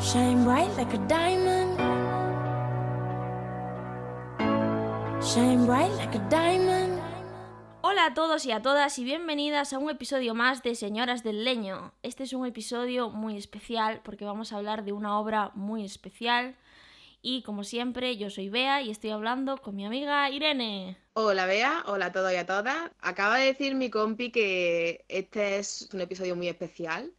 Shine bright like a diamond. Shine bright like a diamond. Hola a todos y a todas y bienvenidas a un episodio más de Señoras del Leño. Este es un episodio muy especial porque vamos a hablar de una obra muy especial. Y como siempre, yo soy Bea y estoy hablando con mi amiga Irene. Hola Bea, hola a todos y a todas. Acaba de decir mi compi que este es un episodio muy especial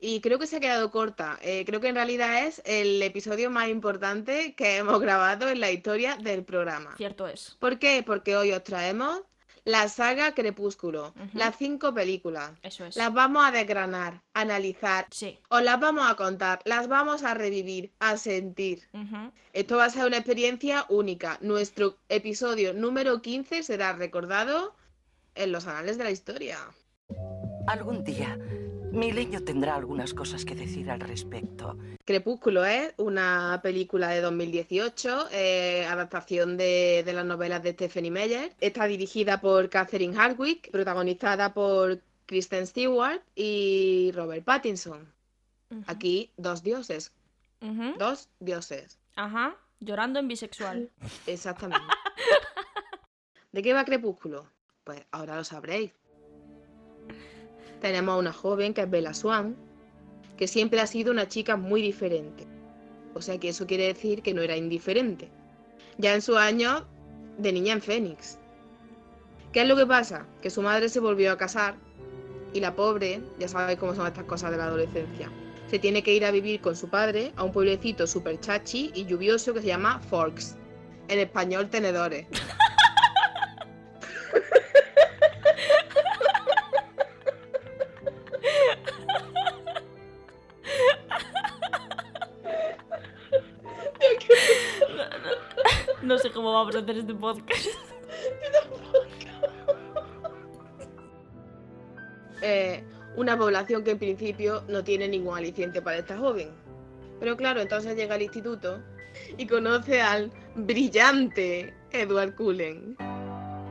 Y creo que se ha quedado corta. Eh, creo que en realidad es el episodio más importante que hemos grabado en la historia del programa. Cierto es. ¿Por qué? Porque hoy os traemos la saga Crepúsculo, las cinco películas. Eso es. Las vamos a desgranar, analizar, Sí. os las vamos a contar, las vamos a revivir, a sentir. Esto va a ser una experiencia única. Nuestro episodio número 15 será recordado en los anales de la historia. Algún día, mi leño tendrá algunas cosas que decir al respecto. Crepúsculo es una película de 2018, eh, adaptación de, de las novelas de Stephanie Meyer. Está dirigida por Catherine Hardwicke, protagonizada por Kristen Stewart y Robert Pattinson. Aquí dos dioses, dos dioses. Ajá. Llorando en bisexual. Exactamente. ¿De qué va Crepúsculo? Pues ahora lo sabréis. Tenemos a una joven que es Bella Swan, que siempre ha sido una chica muy diferente. O sea que eso quiere decir que no era indiferente. Ya en su año de niña en Fénix. ¿Qué es lo que pasa? Que su madre se volvió a casar y la pobre, ya sabéis cómo son estas cosas de la adolescencia, se tiene que ir a vivir con su padre a un pueblecito súper chachi y lluvioso que se llama Forks. En español, tenedores. vamos a hacer este podcast. Eh, una población que en principio no tiene ningún aliciente para esta joven. Pero claro, entonces llega al instituto y conoce al brillante Edward Cullen.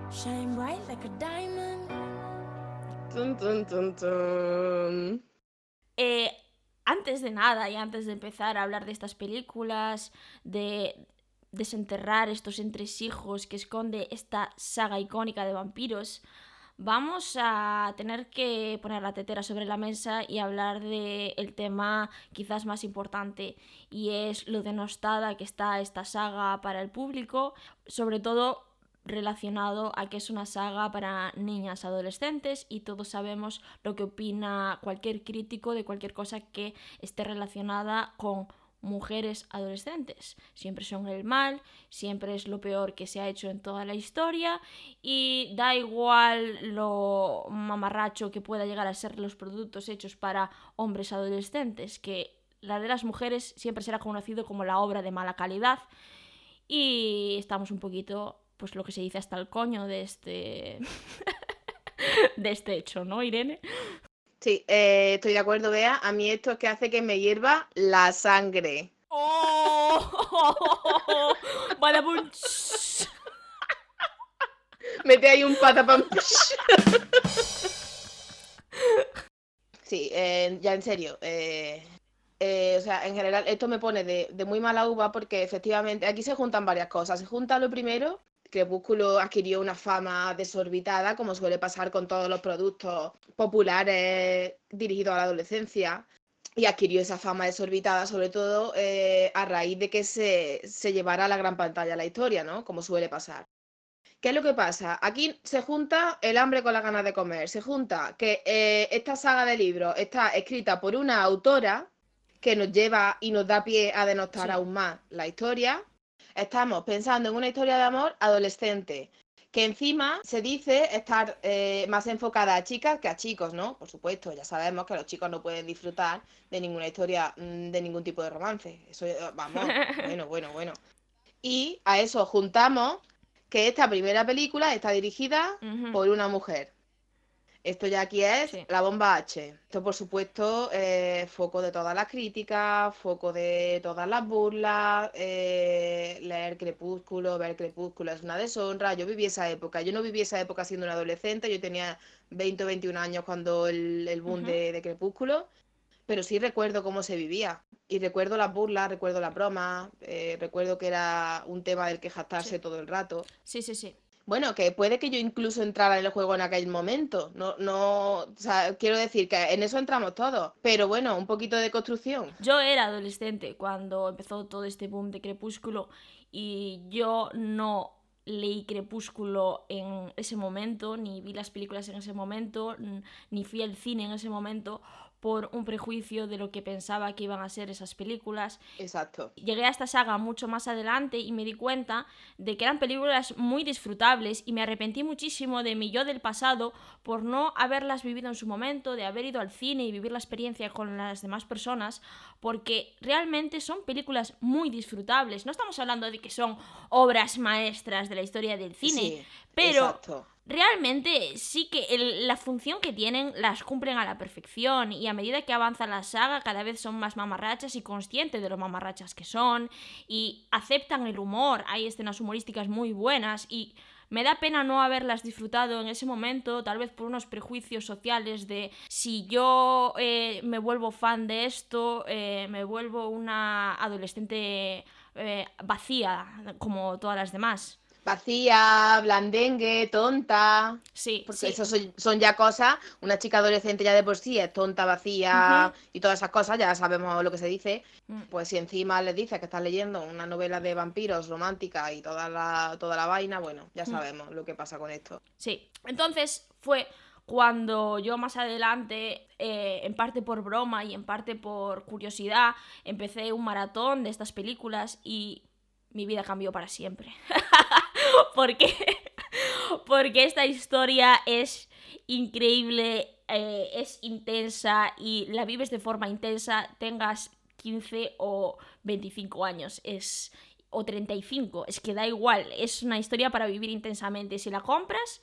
Shine bright like a diamond. Tun, tun, tun, tun. Eh, antes de nada y antes de empezar a hablar de estas películas, de desenterrar estos entresijos que esconde esta saga icónica de vampiros, vamos a tener que poner la tetera sobre la mesa y hablar del el tema quizás más importante y es lo denostada que está esta saga para el público, sobre todo relacionado a que es una saga para niñas adolescentes y todos sabemos lo que opina cualquier crítico de cualquier cosa que esté relacionada con mujeres adolescentes. Siempre son el mal, siempre es lo peor que se ha hecho en toda la historia y da igual lo mamarracho que pueda llegar a ser los productos hechos para hombres adolescentes, que la de las mujeres siempre será conocido como la obra de mala calidad y estamos un poquito, pues lo que se dice hasta el coño de este de este hecho, ¿no, Irene? Sí, eh, estoy de acuerdo, Bea. A mí esto es que hace que me hierva la sangre. ¡Oh! Vale, Mete ahí un patapam. Sí, eh, ya en serio. eh, eh, o sea, en general, esto me pone de, de muy mala uva porque efectivamente aquí se juntan varias cosas. Se junta lo primero, Crepúsculo adquirió una fama desorbitada, como suele pasar con todos los productos populares dirigidos a la adolescencia. Y adquirió esa fama desorbitada, sobre todo eh, a raíz de que se, se llevara a la gran pantalla la historia, ¿no? Como suele pasar. ¿Qué es lo que pasa? Aquí se junta el hambre con las ganas de comer. Se junta que eh, esta saga de libros está escrita por una autora que nos lleva y nos da pie a denostar Sí. aún más la historia. Estamos pensando en una historia de amor adolescente, que encima se dice estar eh, más enfocada a chicas que a chicos, ¿no? Por supuesto, ya sabemos que los chicos no pueden disfrutar de ninguna historia, mm, de ningún tipo de romance. Eso, eh, vamos, bueno, bueno, bueno. Y a eso juntamos que esta primera película está dirigida por una mujer. Esto ya aquí es Sí. la bomba H. Esto, por supuesto, eh, foco de todas las críticas, foco de todas las burlas, eh, leer Crepúsculo, ver Crepúsculo es una deshonra. Yo viví esa época. Yo no viví esa época siendo una adolescente. Yo tenía 20 o 21 años cuando el, el boom de, de Crepúsculo. pero sí recuerdo cómo se vivía. Y recuerdo las burlas, recuerdo las bromas, eh, recuerdo que era un tema del que jactarse Sí. todo el rato. Sí, sí, sí. Bueno, que puede que yo incluso entrara en el juego en aquel momento. No, no, quiero decir que en eso entramos todos. Pero bueno, un poquito de construcción. Yo era adolescente cuando empezó todo este boom de Crepúsculo y yo no leí Crepúsculo en ese momento, ni vi las películas en ese momento, ni fui al cine en ese momento por un prejuicio de lo que pensaba que iban a ser esas películas. Exacto. Llegué a esta saga mucho más adelante y me di cuenta de que eran películas muy disfrutables y me arrepentí muchísimo de mi yo del pasado por no haberlas vivido en su momento, de haber ido al cine y vivir la experiencia con las demás personas, porque realmente son películas muy disfrutables. No estamos hablando de que son obras maestras de la historia del cine, Sí, pero exacto. realmente sí que el- la función que tienen las cumplen a la perfección y a medida que avanza la saga cada vez son más mamarrachas y conscientes de lo mamarrachas que son y aceptan el humor, hay escenas humorísticas muy buenas y me da pena no haberlas disfrutado en ese momento, tal vez por unos prejuicios sociales de si yo eh, me vuelvo fan de esto, eh, me vuelvo una adolescente eh, vacía como todas las demás. Vacía, blandengue, tonta. Sí, Porque sí. eso son, son ya cosas, una chica adolescente ya de por sí es tonta, vacía y todas esas cosas, ya sabemos lo que se dice. Mm. Pues si encima le dices que estás leyendo una novela de vampiros romántica y toda la, toda la vaina, bueno, ya Mm. sabemos lo que pasa con esto. Sí, entonces fue cuando yo más adelante, eh, en parte por broma y en parte por curiosidad, empecé un maratón de estas películas y mi vida cambió para siempre. porque, porque esta historia es increíble, eh, es intensa y la vives de forma intensa, tengas 15 o 25 años. Es o 35, es que da igual, es una historia para vivir intensamente. Si la compras,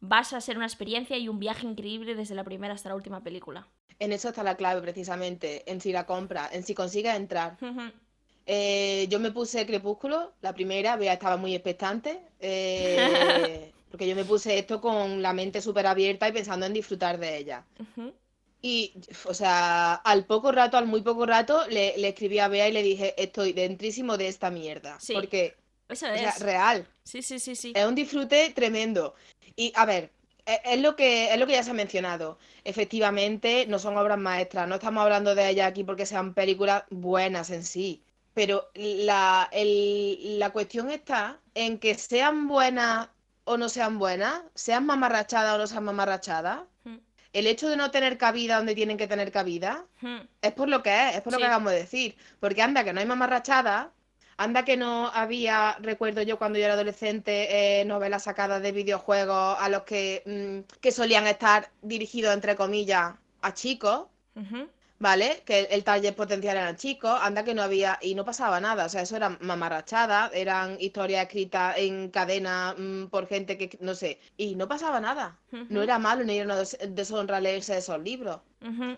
vas a ser una experiencia y un viaje increíble desde la primera hasta la última película. En eso está la clave precisamente, en si la compra, en si consigues entrar. Eh, yo me puse Crepúsculo, la primera, Bea estaba muy expectante, eh, porque yo me puse esto con la mente súper abierta y pensando en disfrutar de ella. Y, o sea, al poco rato, al muy poco rato, le, le escribí a Bea y le dije, estoy dentrísimo de esta mierda. Sí. Porque, Eso o sea, es. real, Sí, sí, sí, sí. es un disfrute tremendo. Y, a ver, e- es, lo que, es lo que ya se ha mencionado. Efectivamente, no son obras maestras, no estamos hablando de ellas aquí porque sean películas buenas en sí. Pero la, el- la cuestión está en que sean buenas o no sean buenas, sean mamarrachadas o no sean mamarrachadas, Mm. el hecho de no tener cabida donde tienen que tener cabida Ujú. es por lo que es, es por lo Sí. que acabamos de decir. Porque anda que no hay mamarrachada, anda que no había, recuerdo yo cuando yo era adolescente, eh, novelas sacadas de videojuegos a los que, mm, que solían estar dirigidos, entre comillas, a chicos. ¿Vale? Que el, target potencial eran chicos, anda que no había, y no pasaba nada, o sea, eso eran mamarrachadas, eran historias escritas en cadena mm, por gente que, no sé, y no pasaba nada. No era malo ni era una des- deshonra leerse esos libros.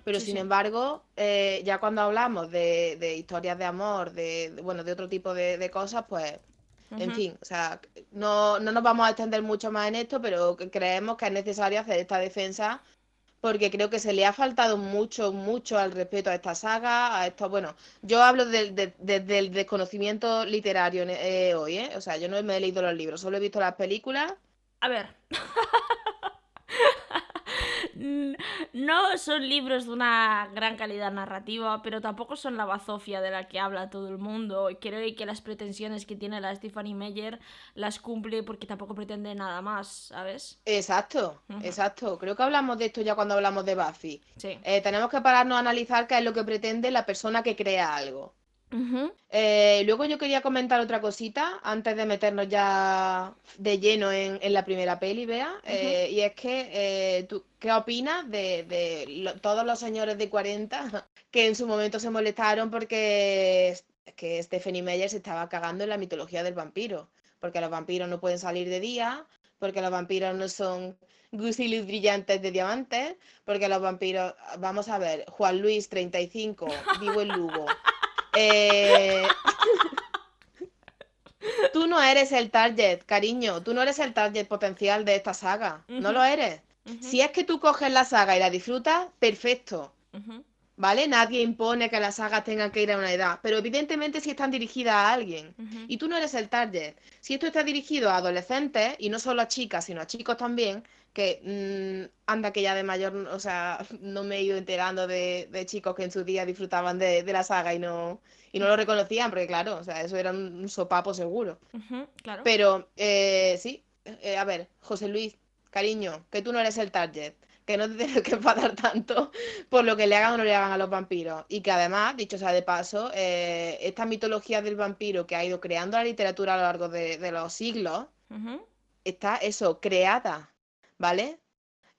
Pero Sí, sin sí. embargo, eh, ya cuando hablamos de, de historias de amor, de, de- bueno, de otro tipo de, de cosas, pues, en fin, o sea, no, no nos vamos a extender mucho más en esto, pero creemos que es necesario hacer esta defensa porque creo que se le ha faltado mucho, mucho al respeto a esta saga, a esto, bueno, yo hablo del de- de- del desconocimiento literario eh, hoy, ¿eh? O sea, yo no me he leído los libros, solo he visto las películas. A ver. No son libros de una gran calidad narrativa, pero tampoco son la bazofia de la que habla todo el mundo. Y Creo que las pretensiones que tiene la Stephanie Meyer las cumple porque tampoco pretende nada más, ¿sabes? Exacto, exacto. Creo que hablamos de esto ya cuando hablamos de Buffy. Sí. Eh, tenemos que pararnos a analizar qué es lo que pretende la persona que crea algo. Eh, luego yo quería comentar otra cosita antes de meternos ya de lleno en, en la primera peli, Bea, eh, y es que eh, ¿tú qué opinas de, de lo- todos los señores de 40 que en su momento se molestaron porque que Stephanie Meyer se estaba cagando en la mitología del vampiro? Porque los vampiros no pueden salir de día, porque los vampiros no son gusilus brillantes de diamantes, porque los vampiros, vamos a ver, Juan Luis, 35, vivo en Lugo. Eh, Tú no eres el target, cariño. Tú no eres el target potencial de esta saga. No lo eres. Si es que tú coges la saga y la disfrutas, perfecto. ¿vale? Nadie impone que las sagas tengan que ir a una edad, pero evidentemente si están dirigidas a alguien y tú no eres el target. Si esto está dirigido a adolescentes y no solo a chicas, sino a chicos también, que mm, anda que ya de mayor, o sea, no me he ido enterando de, de chicos que en su día disfrutaban de, de la saga y no, y no lo reconocían, porque claro, o sea, eso era un, sopapo seguro. Claro. Pero eh, sí, eh, a ver, José Luis, cariño, que tú no eres el target, que no te tienes que enfadar tanto por lo que le hagan o no le hagan a los vampiros. Y que además, dicho sea de paso, eh, esta mitología del vampiro que ha ido creando la literatura a lo largo de, de los siglos, está eso, creada, ¿vale?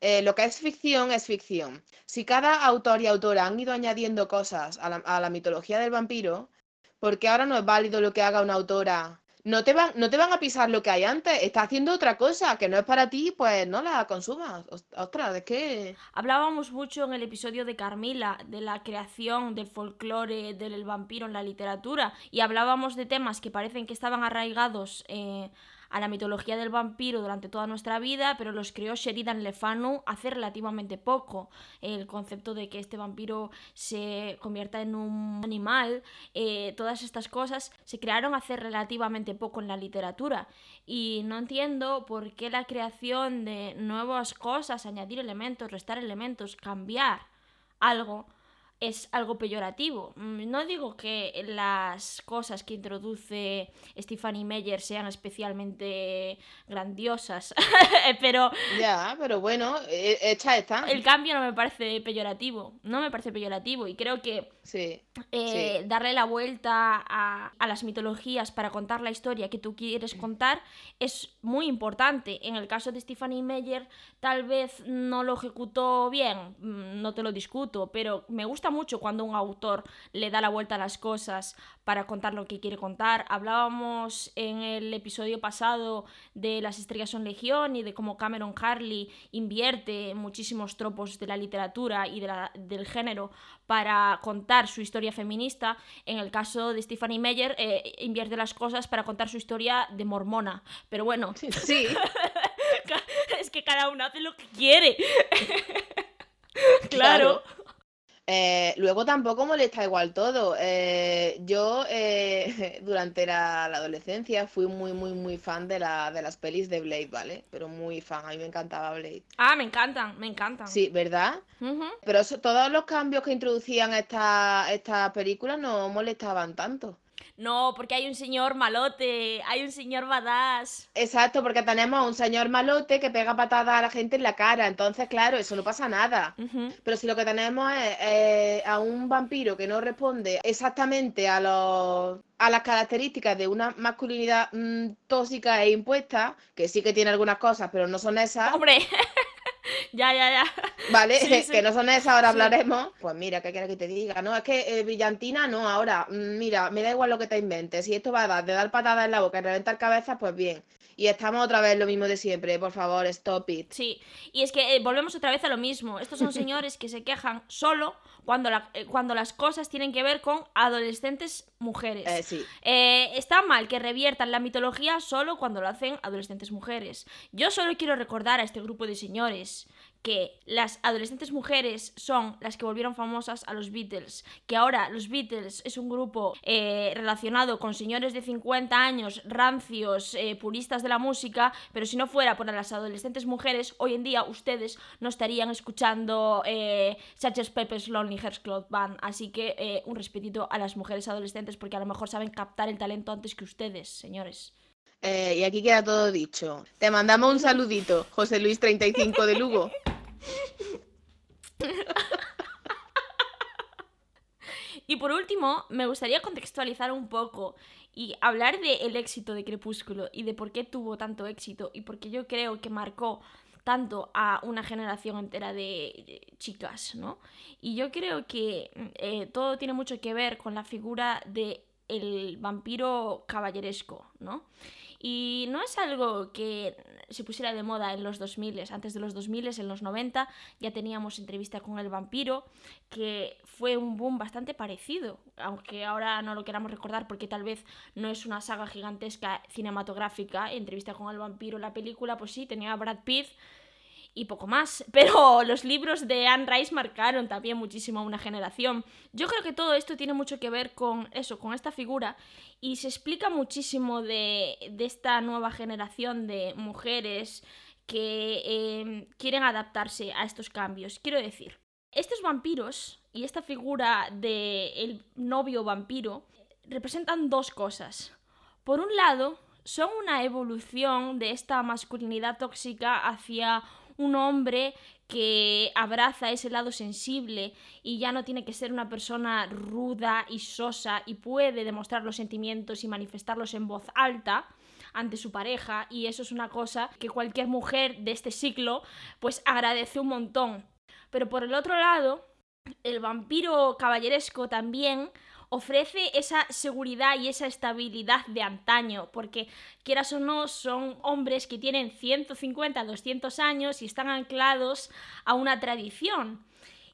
Eh, lo que es ficción es ficción. Si cada autor y autora han ido añadiendo cosas a la, mitología del vampiro, porque ahora no es válido lo que haga una autora. No te van, no te van a pisar lo que hay antes, está haciendo otra cosa que no es para ti, pues no la consumas. Os- Ostras, es que... Hablábamos mucho en el episodio de Carmila de la creación del folclore del vampiro en la literatura y hablábamos de temas que parecen que estaban arraigados eh, a la mitología del vampiro durante toda nuestra vida, pero los creó Sheridan Le Fanu hace relativamente poco. El concepto de que este vampiro se convierta en un animal, eh, todas estas cosas se crearon hace relativamente poco en la literatura y no entiendo por qué la creación de nuevas cosas, añadir elementos, restar elementos, cambiar algo es algo peyorativo. Mm, No digo que las cosas que introduce Stephanie Meyer sean especialmente grandiosas, pero Ya, pero bueno, hecha está. el cambio no me parece peyorativo. No me parece peyorativo y creo que Sí, eh, darle la vuelta a, a las mitologías para contar la historia que tú quieres contar es muy importante. En el caso de Stephanie Meyer, tal vez no lo ejecutó bien, mm, no te lo discuto, pero me gusta mucho cuando un autor le da la vuelta a las cosas para contar lo que quiere contar. Hablábamos en el episodio pasado de Las estrellas son legión y de cómo Cameron Harley invierte en muchísimos tropos de la literatura y de la- del género para contar su historia feminista. En el caso de Stephanie Meyer, eh, invierte las cosas para contar su historia de mormona. Pero bueno, sí, es que cada uno hace lo que quiere. claro. Eh, luego tampoco molesta igual todo. Eh, yo eh, durante la, la adolescencia fui muy, muy, muy fan de, la, de las pelis de Blade, ¿vale? Pero muy fan, a mí me encantaba Blade. Ah, me encantan, me encantan. Sí, ¿verdad? Pero eso- todos los cambios que introducían esta- estas películas no molestaban tanto. No, porque hay un señor malote, hay un señor badass. Exacto, porque tenemos a un señor malote que pega patadas a la gente en la cara, entonces claro, eso no pasa nada. Pero si lo que tenemos es eh, a un vampiro que no responde exactamente a los a las características de una masculinidad mm, tóxica e impuesta, que sí que tiene algunas cosas, pero no son esas, Hombre, ya, ya, ya. ¿vale? Sí, sí. Que no son esas, ahora Sí. hablaremos. Pues mira, ¿qué quieres que te diga? No, es que eh, brillantina no, ahora, mm, mira, me da igual lo que te inventes. Si esto va a dar de dar patadas en la boca y reventar cabezas, pues bien. Y estamos otra vez lo mismo de siempre, por favor, stop it. Sí, y es que eh, volvemos otra vez a lo mismo. Estos son señores que se quejan solo cuando, la- eh, cuando las cosas tienen que ver con adolescentes mujeres. Eh, sí. Eh, está mal que reviertan la mitología solo cuando lo hacen adolescentes mujeres. Yo solo quiero recordar a este grupo de señores que las adolescentes mujeres son las que volvieron famosas a los Beatles, que ahora los Beatles es un grupo eh, relacionado con señores de 50 años, rancios, eh, puristas de la música, pero si no fuera por las adolescentes mujeres, hoy en día ustedes no estarían escuchando eh, Sgt. Pepper's Lonely Hearts Club Band, así que eh, un respetito a las mujeres adolescentes porque a lo mejor saben captar el talento antes que ustedes, señores. Eh, y aquí queda todo dicho. Te mandamos un saludito, José Luis 35 de Lugo. Y por último, me gustaría contextualizar un poco y hablar del éxito de Crepúsculo y de por qué tuvo tanto éxito y por qué yo creo que marcó tanto a una generación entera de de chicas, ¿no? Y yo creo que eh, todo tiene mucho que ver con la figura de el vampiro caballeresco, ¿no? Y no es algo que se pusiera de moda en los 2000, antes de los 2000, en los 90 ya teníamos entrevista con el vampiro, que fue un boom bastante parecido, aunque ahora no lo queramos recordar porque tal vez no es una saga gigantesca cinematográfica, entrevista con el vampiro, la película, pues sí, tenía Brad Pitt y poco más. Pero los libros de Anne Rice marcaron también muchísimo a una generación. Yo creo que todo esto tiene mucho que ver con eso, con esta figura, y se explica muchísimo de, de esta nueva generación de mujeres que eh, quieren adaptarse a estos cambios. Quiero decir, estos vampiros y esta figura del el novio vampiro representan dos cosas. Por un lado, son una evolución de esta masculinidad tóxica hacia un hombre que abraza ese lado sensible y ya no tiene que ser una persona ruda y sosa y puede demostrar los sentimientos y manifestarlos en voz alta ante su pareja y eso es una cosa que cualquier mujer de este siglo pues agradece un montón. Pero por el otro lado, el vampiro caballeresco también ofrece esa seguridad y esa estabilidad de antaño, porque quieras o no, son hombres que tienen 150, 200 años y están anclados a una tradición.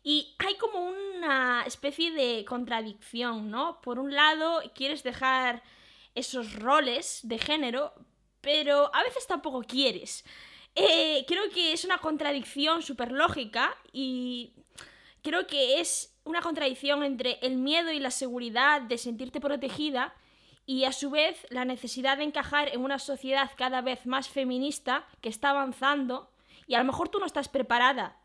Y hay como una especie de contradicción, ¿no? Por un lado, quieres dejar esos roles de género, pero a veces tampoco quieres. Eh, creo que es una contradicción súper lógica y creo que es una contradicción entre el miedo y la seguridad de sentirte protegida y a su vez la necesidad de encajar en una sociedad cada vez más feminista que está avanzando y a lo mejor tú no estás preparada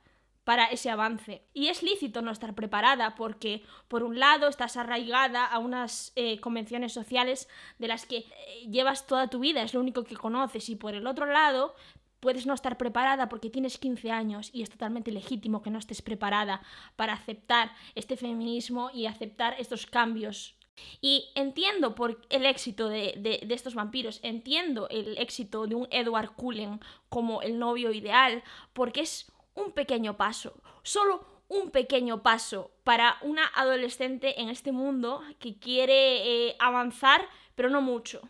para ese avance. Y es lícito no estar preparada porque, por un lado, estás arraigada a unas eh, convenciones sociales de las que eh, llevas toda tu vida, es lo único que conoces, y por el otro lado, puedes no estar preparada porque tienes 15 años y es totalmente legítimo que no estés preparada para aceptar este feminismo y aceptar estos cambios. Y entiendo por el éxito de, de, estos vampiros, entiendo el éxito de un Edward Cullen como el novio ideal, porque es un pequeño paso, solo un pequeño paso para una adolescente en este mundo que quiere eh, avanzar, pero no mucho.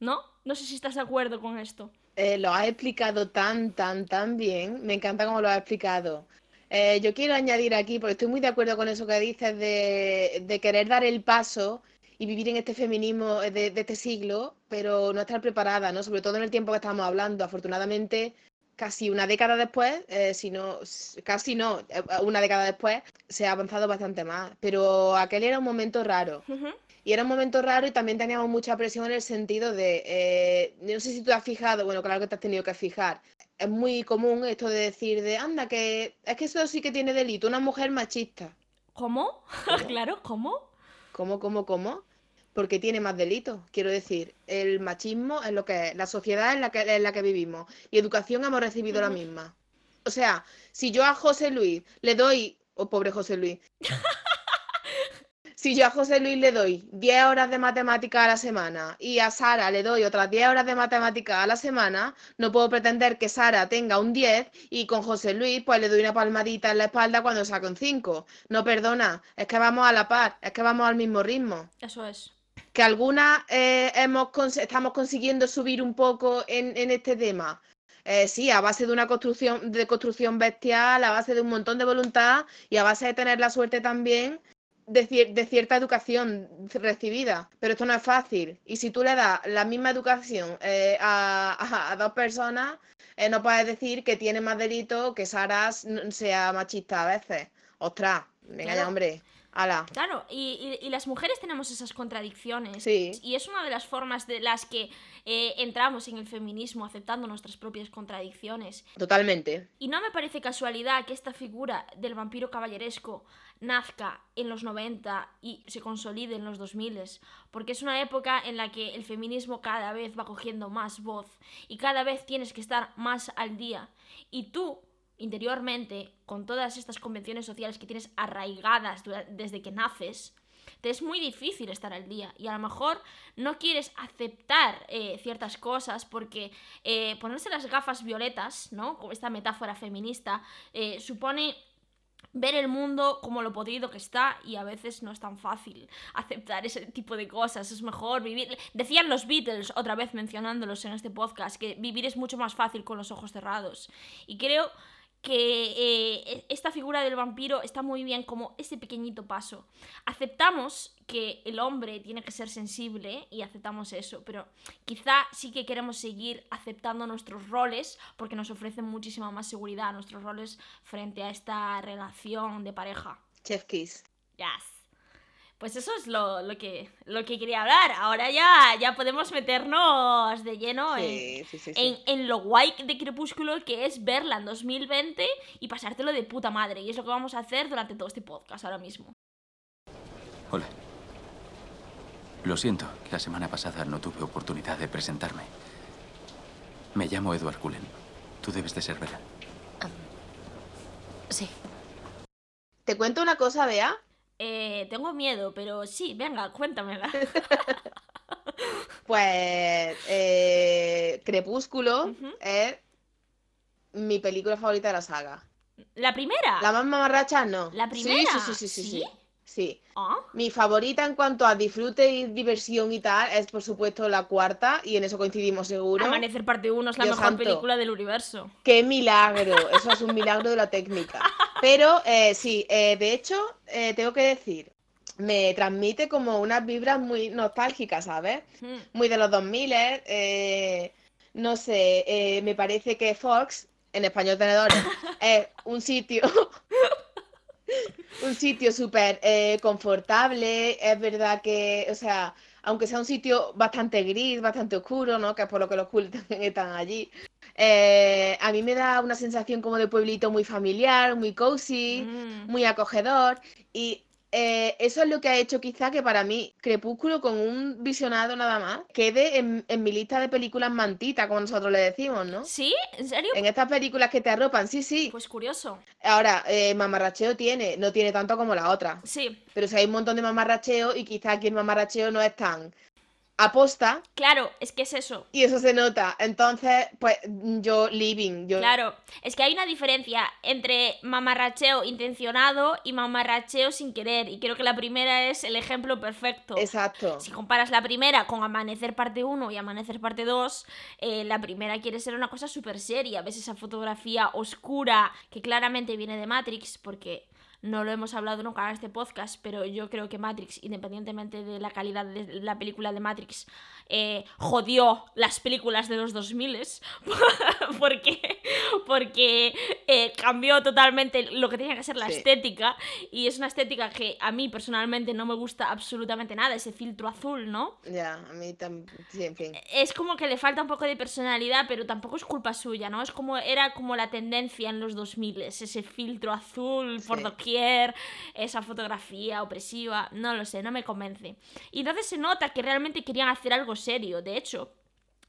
¿No? No sé si estás de acuerdo con esto. Eh, lo has explicado tan, tan, tan bien. Me encanta cómo lo has explicado. Eh, yo quiero añadir aquí, porque estoy muy de acuerdo con eso que dices de, de querer dar el paso y vivir en este feminismo de, este siglo, pero no estar preparada, ¿no? Sobre todo en el tiempo que estamos hablando. Afortunadamente, casi una década después, eh, si no, casi no, eh, una década después, se ha avanzado bastante más. Pero aquel era un momento raro. Y era un momento raro y también teníamos mucha presión en el sentido de, eh, no sé si tú has fijado, bueno, claro que te has tenido que fijar. Es muy común esto de decir de, anda, que es que eso sí que tiene delito, una mujer machista. ¿Cómo? claro, ¿cómo? ¿Cómo, cómo, cómo? porque tiene más delitos. Quiero decir, el machismo es lo que es, la sociedad en la que, en la que vivimos y educación hemos recibido uh -huh. la misma. O sea, si yo a José Luis le doy, oh pobre José Luis, si yo a José Luis le doy 10 horas de matemática a la semana y a Sara le doy otras 10 horas de matemática a la semana, no puedo pretender que Sara tenga un 10 y con José Luis pues le doy una palmadita en la espalda cuando saca un 5. No, perdona, es que vamos a la par, es que vamos al mismo ritmo. Eso es que algunas eh, hemos cons estamos consiguiendo subir un poco en, en este tema. Eh, sí, a base de una construcción, de construcción bestial, a base de un montón de voluntad y a base de tener la suerte también de, cier de cierta educación recibida. Pero esto no es fácil. Y si tú le das la misma educación eh, a, a, a, dos personas, eh, no puedes decir que tiene más delito que Sara sea machista a veces. Ostras, venga claro. ya, hombre. Ala. Claro, y, y, y, las mujeres tenemos esas contradicciones. Sí. Y es una de las formas de las que eh, entramos en el feminismo, aceptando nuestras propias contradicciones. Totalmente. Y no me parece casualidad que esta figura del vampiro caballeresco nazca en los 90 y se consolide en los 2000, porque es una época en la que el feminismo cada vez va cogiendo más voz y cada vez tienes que estar más al día. Y tú, interiormente, con todas estas convenciones sociales que tienes arraigadas desde que naces, te es muy difícil estar al día y a lo mejor no quieres aceptar eh, ciertas cosas porque eh, ponerse las gafas violetas, ¿no? Con esta metáfora feminista, eh, supone ver el mundo como lo podrido que está y a veces no es tan fácil aceptar ese tipo de cosas. Es mejor vivir. Decían los Beatles, otra vez mencionándolos en este podcast, que vivir es mucho más fácil con los ojos cerrados. Y creo que eh, esta figura del vampiro está muy bien como ese pequeñito paso. Aceptamos que el hombre tiene que ser sensible y aceptamos eso, pero quizá sí que queremos seguir aceptando nuestros roles porque nos ofrecen muchísima más seguridad nuestros roles frente a esta relación de pareja. Chef Kiss. Yes. Pues eso es lo, lo, que, lo que quería hablar. Ahora ya, ya podemos meternos de lleno en, Sí, sí, sí, sí. en, en lo guay de Crepúsculo que es verla en 2020 y pasártelo de puta madre. Y es lo que vamos a hacer durante todo este podcast ahora mismo. Hola. Lo siento, la semana pasada no tuve oportunidad de presentarme. Me llamo Edward Cullen. Tú debes de ser Bella. Sí. Te cuento una cosa, Bea. Eh, tengo miedo, pero sí, venga, cuéntamela. Pues eh, Crepúsculo es mi película favorita de la saga. ¿La primera? La más mamarracha no. ¿La primera? Sí, sí, sí, sí, sí. ¿Sí? Sí. Ah, Mi favorita en cuanto a disfrute y diversión y tal es por supuesto la cuarta y en eso coincidimos seguro. Amanecer parte 1 es la Dios mejor santo. película del universo. ¡Qué milagro! Eso es un milagro de la técnica. Pero eh, sí, eh, de hecho, eh, tengo que decir, me transmite como unas vibras muy nostálgicas, ¿sabes? Mm. Muy de los 2000, eh, no sé, me parece que Fox, en español tenedores, es un sitio, un sitio súper confortable, es verdad que, o sea, aunque sea un sitio bastante gris, bastante oscuro, ¿no? Que es por lo que los cultos están allí. Eh, a mí me da una sensación como de pueblito muy familiar, muy cozy, Mm. muy acogedor y eh, eso es lo que ha hecho quizá que para mí Crepúsculo con un visionado nada más quede en, en mi lista de películas mantita, como nosotros le decimos, ¿no? ¿Sí? ¿En serio? En estas películas que te arropan, sí, sí. Pues curioso. Ahora, eh, mamarracheo tiene, no tiene tanto como la otra, Sí, pero si hay un montón de mamarracheo y quizá aquí el mamarracheo no es tan aposta claro, es que es eso. y eso se nota. Entonces, pues yo living, yo Claro, es que hay una diferencia entre mamarracheo intencionado y mamarracheo sin querer. Y creo que la primera es el ejemplo perfecto. exacto. Si comparas la primera con Amanecer parte 1 y Amanecer parte 2, eh, la primera quiere ser una cosa súper seria. Ves esa fotografía oscura que claramente viene de Matrix, porque no lo hemos hablado nunca en este podcast, pero yo creo que Matrix, independientemente de la calidad de la película de Matrix, eh, jodió las películas de los 2000 porque, porque eh, cambió totalmente lo que tenía que ser la Sí. estética y es una estética que a mí personalmente no me gusta absolutamente nada, ese filtro azul, ¿no? Ya, a mí también, sí, en fin. Es como que le falta un poco de personalidad, pero tampoco es culpa suya, ¿no? Es como era como la tendencia en los 2000, ese filtro azul por Sí. doquier, esa fotografía opresiva, no lo sé, no me convence. Y entonces se nota que realmente querían hacer algo serio, de hecho.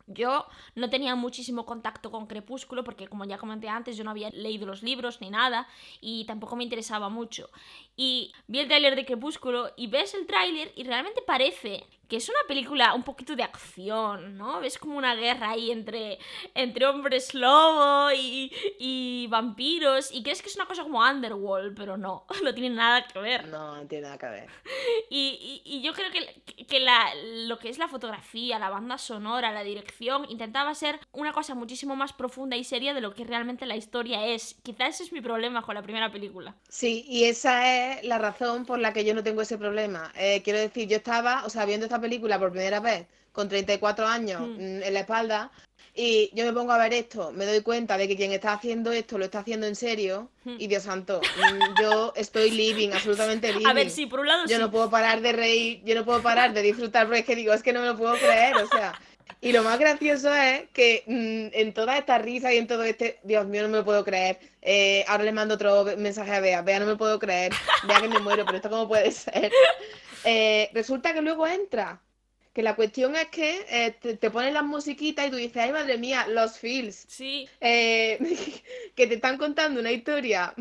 Yo no tenía muchísimo contacto con Crepúsculo porque, como ya comenté antes, yo no había leído los libros ni nada y tampoco me interesaba mucho. Y vi el tráiler de Crepúsculo y ves el tráiler y realmente parece que es una película un poquito de acción, ¿no? Ves como una guerra ahí entre, entre hombres lobo y, y vampiros y crees que es una cosa como Underworld, pero no, no tiene nada que ver. No, no tiene nada que ver. Y, y- y yo creo que, que la, lo que es la fotografía, la banda sonora, la dirección, intentaba ser una cosa muchísimo más profunda y seria de lo que realmente la historia es. Quizás ese es mi problema con la primera película. Sí, y esa es la razón por la que yo no tengo ese problema. Eh, quiero decir, yo estaba, o sea, viendo esta película por primera vez con 34 años Mm. mm, en la espalda y yo me pongo a ver esto, me doy cuenta de que quien está haciendo esto lo está haciendo en serio Mm. y Dios santo, mm, yo estoy living, absolutamente living. A ver, sí, por un lado Yo sí. no puedo parar de reír, yo no puedo parar de disfrutar porque es que digo, es que no me lo puedo creer, o sea. Y lo más gracioso es que mm, en toda esta risa y en todo este, Dios mío, no me lo puedo creer. Eh, ahora le mando otro mensaje a Bea, Bea, no me puedo creer, Bea que me muero, pero esto cómo puede ser. Eh, resulta que luego entra, que la cuestión es que eh, te, te ponen las musiquitas y tú dices, ay madre mía, los feels, Sí, eh, que te están contando una historia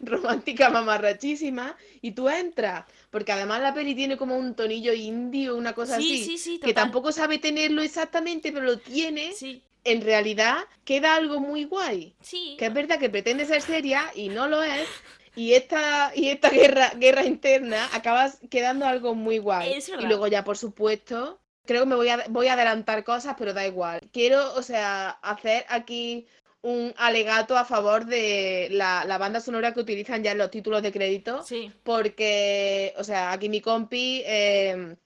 romántica mamarrachísima y tú entras, porque además la peli tiene como un tonillo indio, una cosa sí, así, sí, sí, que tampoco sabe tenerlo exactamente, pero lo tiene, Sí, en realidad queda algo muy guay, sí. que es verdad que pretende ser seria y no lo es. Y esta, y esta guerra, guerra interna acaba quedando algo muy guay. Es y luego ya, por supuesto, creo que me voy a, voy a adelantar cosas, pero da igual. Quiero, o sea, hacer aquí un alegato a favor de la, la banda sonora que utilizan ya en los títulos de crédito. Sí. Porque, o sea, aquí mi compi eh,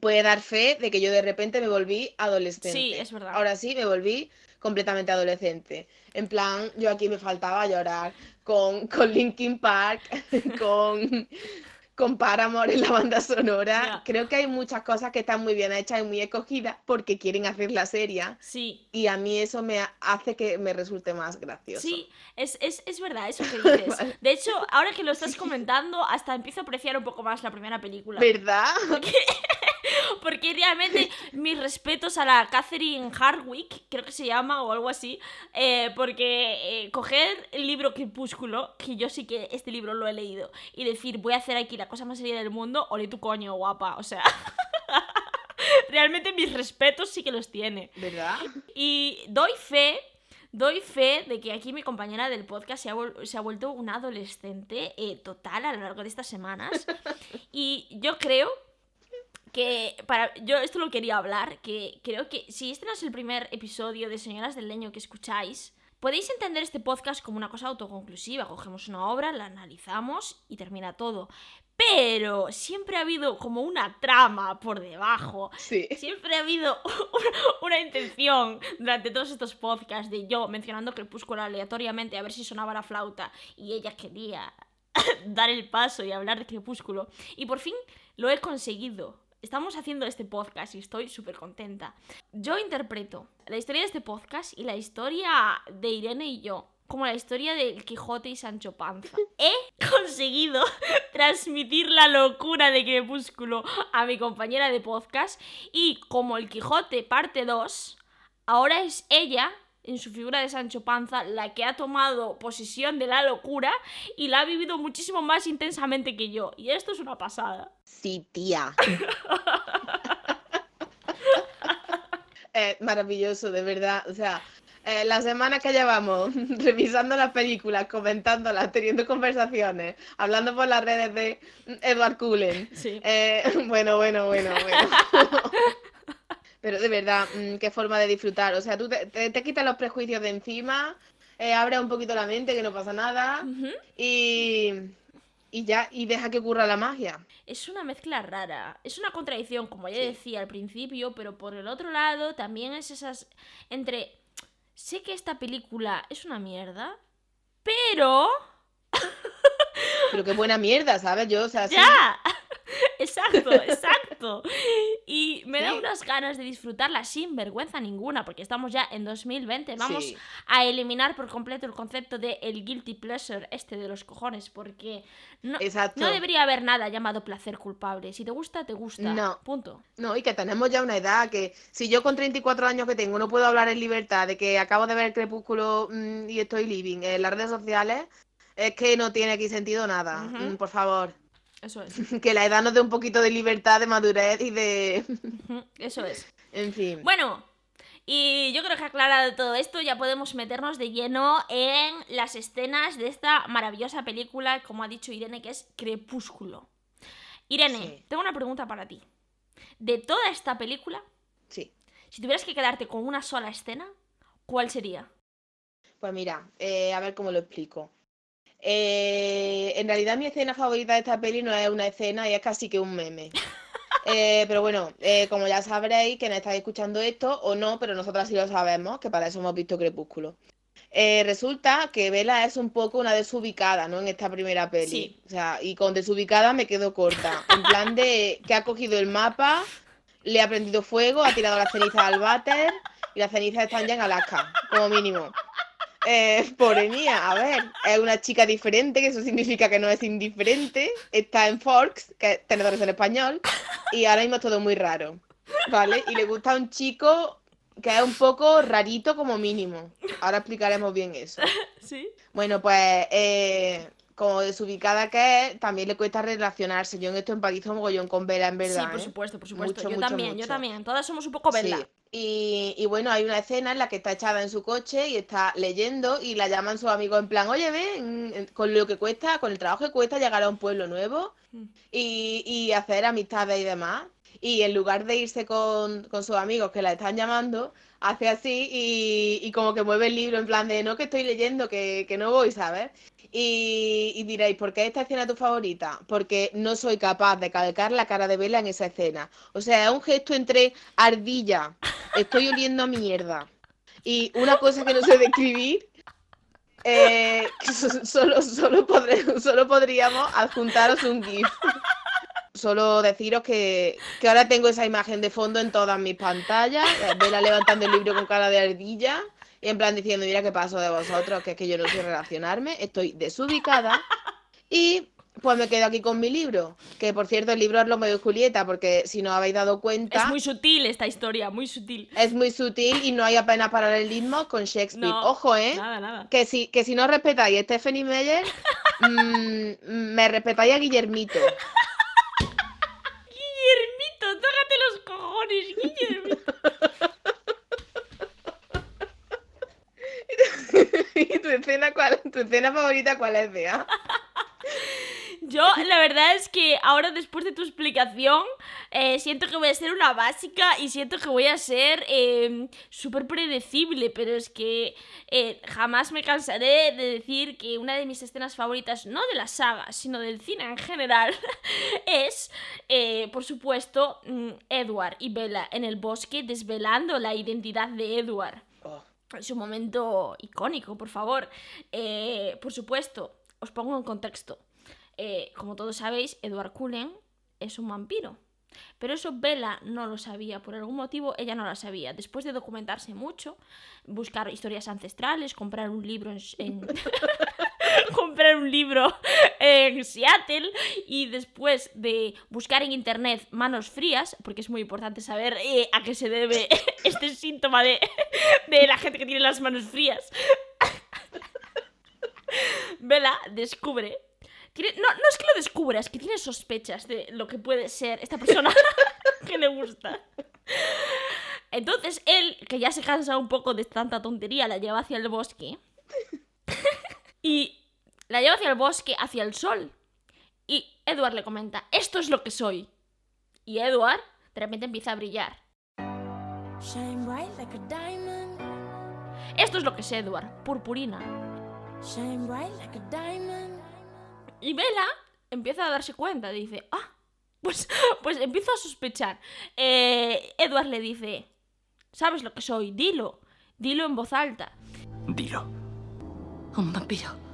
puede dar fe de que yo de repente me volví adolescente. Sí, es verdad. Ahora sí, me volví completamente adolescente. En plan, yo aquí me faltaba llorar con, con Linkin Park, con, con Paramore en la banda sonora. Creo que hay muchas cosas que están muy bien hechas y muy escogidas porque quieren hacer la serie. Sí. Y a mí eso me hace que me resulte más gracioso. Sí, es, es, es verdad eso que dices. Vale. De hecho, ahora que lo estás comentando, hasta empiezo a apreciar un poco más la primera película. ¿Verdad? Porque realmente mis respetos a la Catherine Hardwick, creo que se llama o algo así, eh, porque eh, coger el libro Crepúsculo, que yo sí que este libro lo he leído, y decir voy a hacer aquí la cosa más seria del mundo, ole tu coño, guapa, o sea... realmente mis respetos sí que los tiene. ¿Verdad? Y doy fe, doy fe de que aquí mi compañera del podcast se ha, vol- se ha vuelto una adolescente eh, total a lo largo de estas semanas. Y yo creo que para yo esto lo quería hablar, que creo que si este no es el primer episodio de Señoras del Leño que escucháis, podéis entender este podcast como una cosa autoconclusiva, cogemos una obra, la analizamos y termina todo. Pero siempre ha habido como una trama por debajo Sí. Siempre ha habido una, una intención durante todos estos podcasts de yo mencionando Crepúsculo aleatoriamente a ver si sonaba la flauta y ella quería dar el paso y hablar de Crepúsculo. Y por fin lo he conseguido. Estamos haciendo este podcast y estoy súper contenta. Yo interpreto la historia de este podcast y la historia de Irene y yo como la historia del Quijote y Sancho Panza. He conseguido transmitir la locura de Crepúsculo a mi compañera de podcast y como el Quijote parte 2, ahora es ella, en su figura de Sancho Panza, la que ha tomado posesión de la locura y la ha vivido muchísimo más intensamente que yo. Y esto es una pasada. Sí, tía. Eh, maravilloso, de verdad. O sea, eh, la semana que llevamos revisando las películas, comentándolas, teniendo conversaciones, hablando por las redes de Edward Cullen. Sí. Eh, bueno, bueno, bueno, bueno. Pero de verdad, mm, qué forma de disfrutar. O sea, tú te, te- te quitas los prejuicios de encima, eh, abres un poquito la mente, que no pasa nada, y, y ya, y deja que ocurra la magia. Es una mezcla rara, es una contradicción, como ya Sí. decía al principio, pero por el otro lado también es esas entre sé que esta película es una mierda, pero Pero qué buena mierda, ¿sabes? Yo, o sea, sí, ya. Exacto, exacto. Y me da Sí. unas ganas de disfrutarla sin vergüenza ninguna, porque estamos ya en 2020. Vamos sí. a eliminar por completo el concepto de el guilty pleasure este de los cojones, porque no, Exacto. no debería haber nada llamado placer culpable. Si te gusta, te gusta. No. Punto. No, y que tenemos ya una edad que si yo con 34 años que tengo no puedo hablar en libertad de que acabo de ver Crepúsculo mm, y estoy living en las redes sociales, es que no tiene aquí sentido nada. Mm, por favor, Eso es. que la edad nos dé un poquito de libertad, de madurez y de... Eso es. en fin. Bueno, y yo creo que aclarado todo esto, ya podemos meternos de lleno en las escenas de esta maravillosa película, como ha dicho Irene, que es Crepúsculo. Irene, Sí. tengo una pregunta para ti. De toda esta película, Sí. si tuvieras que quedarte con una sola escena, ¿cuál sería? Pues mira, eh, a ver cómo lo explico. Eh, en realidad mi escena favorita de esta peli no es una escena y es casi que un meme. Eh, pero bueno, eh, como ya sabréis, que no estáis escuchando esto o no, pero nosotras sí lo sabemos, que para eso hemos visto Crepúsculo. Eh, resulta que Bella es un poco una desubicada, ¿no? En esta primera peli. Sí. O sea, y con desubicada me quedo corta. En plan de que ha cogido el mapa, le ha prendido fuego, ha tirado las cenizas al váter y las cenizas están ya en Alaska, como mínimo. Eh, pobre mía, a ver, es una chica diferente, que eso significa que no es indiferente. Está en Forks, que es tenedores en español, y ahora mismo es todo muy raro, ¿vale? Y le gusta un chico que es un poco rarito como mínimo. Ahora explicaremos bien eso. Sí. Bueno, pues eh, como desubicada que es, también le cuesta relacionarse. Yo en esto empatizo mogollón con Bella, en verdad. sí, por ¿eh? supuesto, por supuesto. Mucho, yo mucho, también, yo también. Todas somos un poco Bella. Sí. Y, y bueno, hay una escena en la que está echada en su coche y está leyendo y la llaman sus amigos en plan, oye, ven, con lo que cuesta, con el trabajo que cuesta llegar a un pueblo nuevo Mm. y, y hacer amistades y demás. y en lugar de irse con, con sus amigos que la están llamando, hace así y, y como que mueve el libro en plan de no que estoy leyendo, que, que no voy, ¿sabes? Y, diréis, ¿por qué esta escena es tu favorita? Porque no soy capaz de calcar la cara de Vela en esa escena. O sea, es un gesto entre ardilla, estoy oliendo a mierda, y una cosa que no sé describir. eh, solo, solo, solo podríamos adjuntaros un GIF. Solo deciros que, que ahora tengo esa imagen de fondo en todas mis pantallas. eh, Vela levantando el libro con cara de ardilla. Y en plan diciendo, mira qué paso de vosotros, que es que yo no sé relacionarme, estoy desubicada. Y pues me quedo aquí con mi libro. Que por cierto, el libro es Romeo y Julieta, porque si no habéis dado cuenta, Es muy sutil esta historia, muy sutil. es muy sutil y no hay apenas paralelismo con Shakespeare. No, Ojo, ¿eh? Nada, nada. Que si, que si no respetáis a Stephanie Meyer, mm, me respetáis a Guillermito. Guillermito, tócate los cojones, Guillermito. ¿Y tu escena, cuál, tu escena favorita cuál es, Bea? Yo, la verdad es que ahora, después de tu explicación, eh, siento que voy a ser una básica y siento que voy a ser eh, súper predecible, pero es que eh, jamás me cansaré de decir que una de mis escenas favoritas, no de la saga, sino del cine en general, es, eh, por supuesto, mm, Edward y Bella en el bosque desvelando la identidad de Edward. Es un momento icónico, por favor. Eh, por supuesto, os pongo en contexto. Eh, como todos sabéis, Edward Cullen es un vampiro. Pero eso Bella no lo sabía, por algún motivo ella no lo sabía. Después de documentarse mucho, buscar historias ancestrales, comprar un libro en... en- comprar un libro en Seattle y después de buscar en internet manos frías, porque es muy importante saber eh, a qué se debe este síntoma de, de la gente que tiene las manos frías. Bella descubre. no, no es que lo descubra, es que tiene sospechas de lo que puede ser esta persona que le gusta. Entonces él, que ya se cansa un poco de tanta tontería, la lleva hacia el bosque. y la lleva hacia el bosque, hacia el sol. Y Edward le comenta, esto es lo que soy. Y Edward de repente empieza a brillar. Shine bright like a diamond. Esto es lo que es Edward, purpurina. Shine bright like a diamond. Y Bella empieza a darse cuenta, dice, ah, pues, pues empiezo a sospechar. Eh, Edward le dice, ¿sabes lo que soy? Dilo, dilo en voz alta. Dilo. Un vampiro.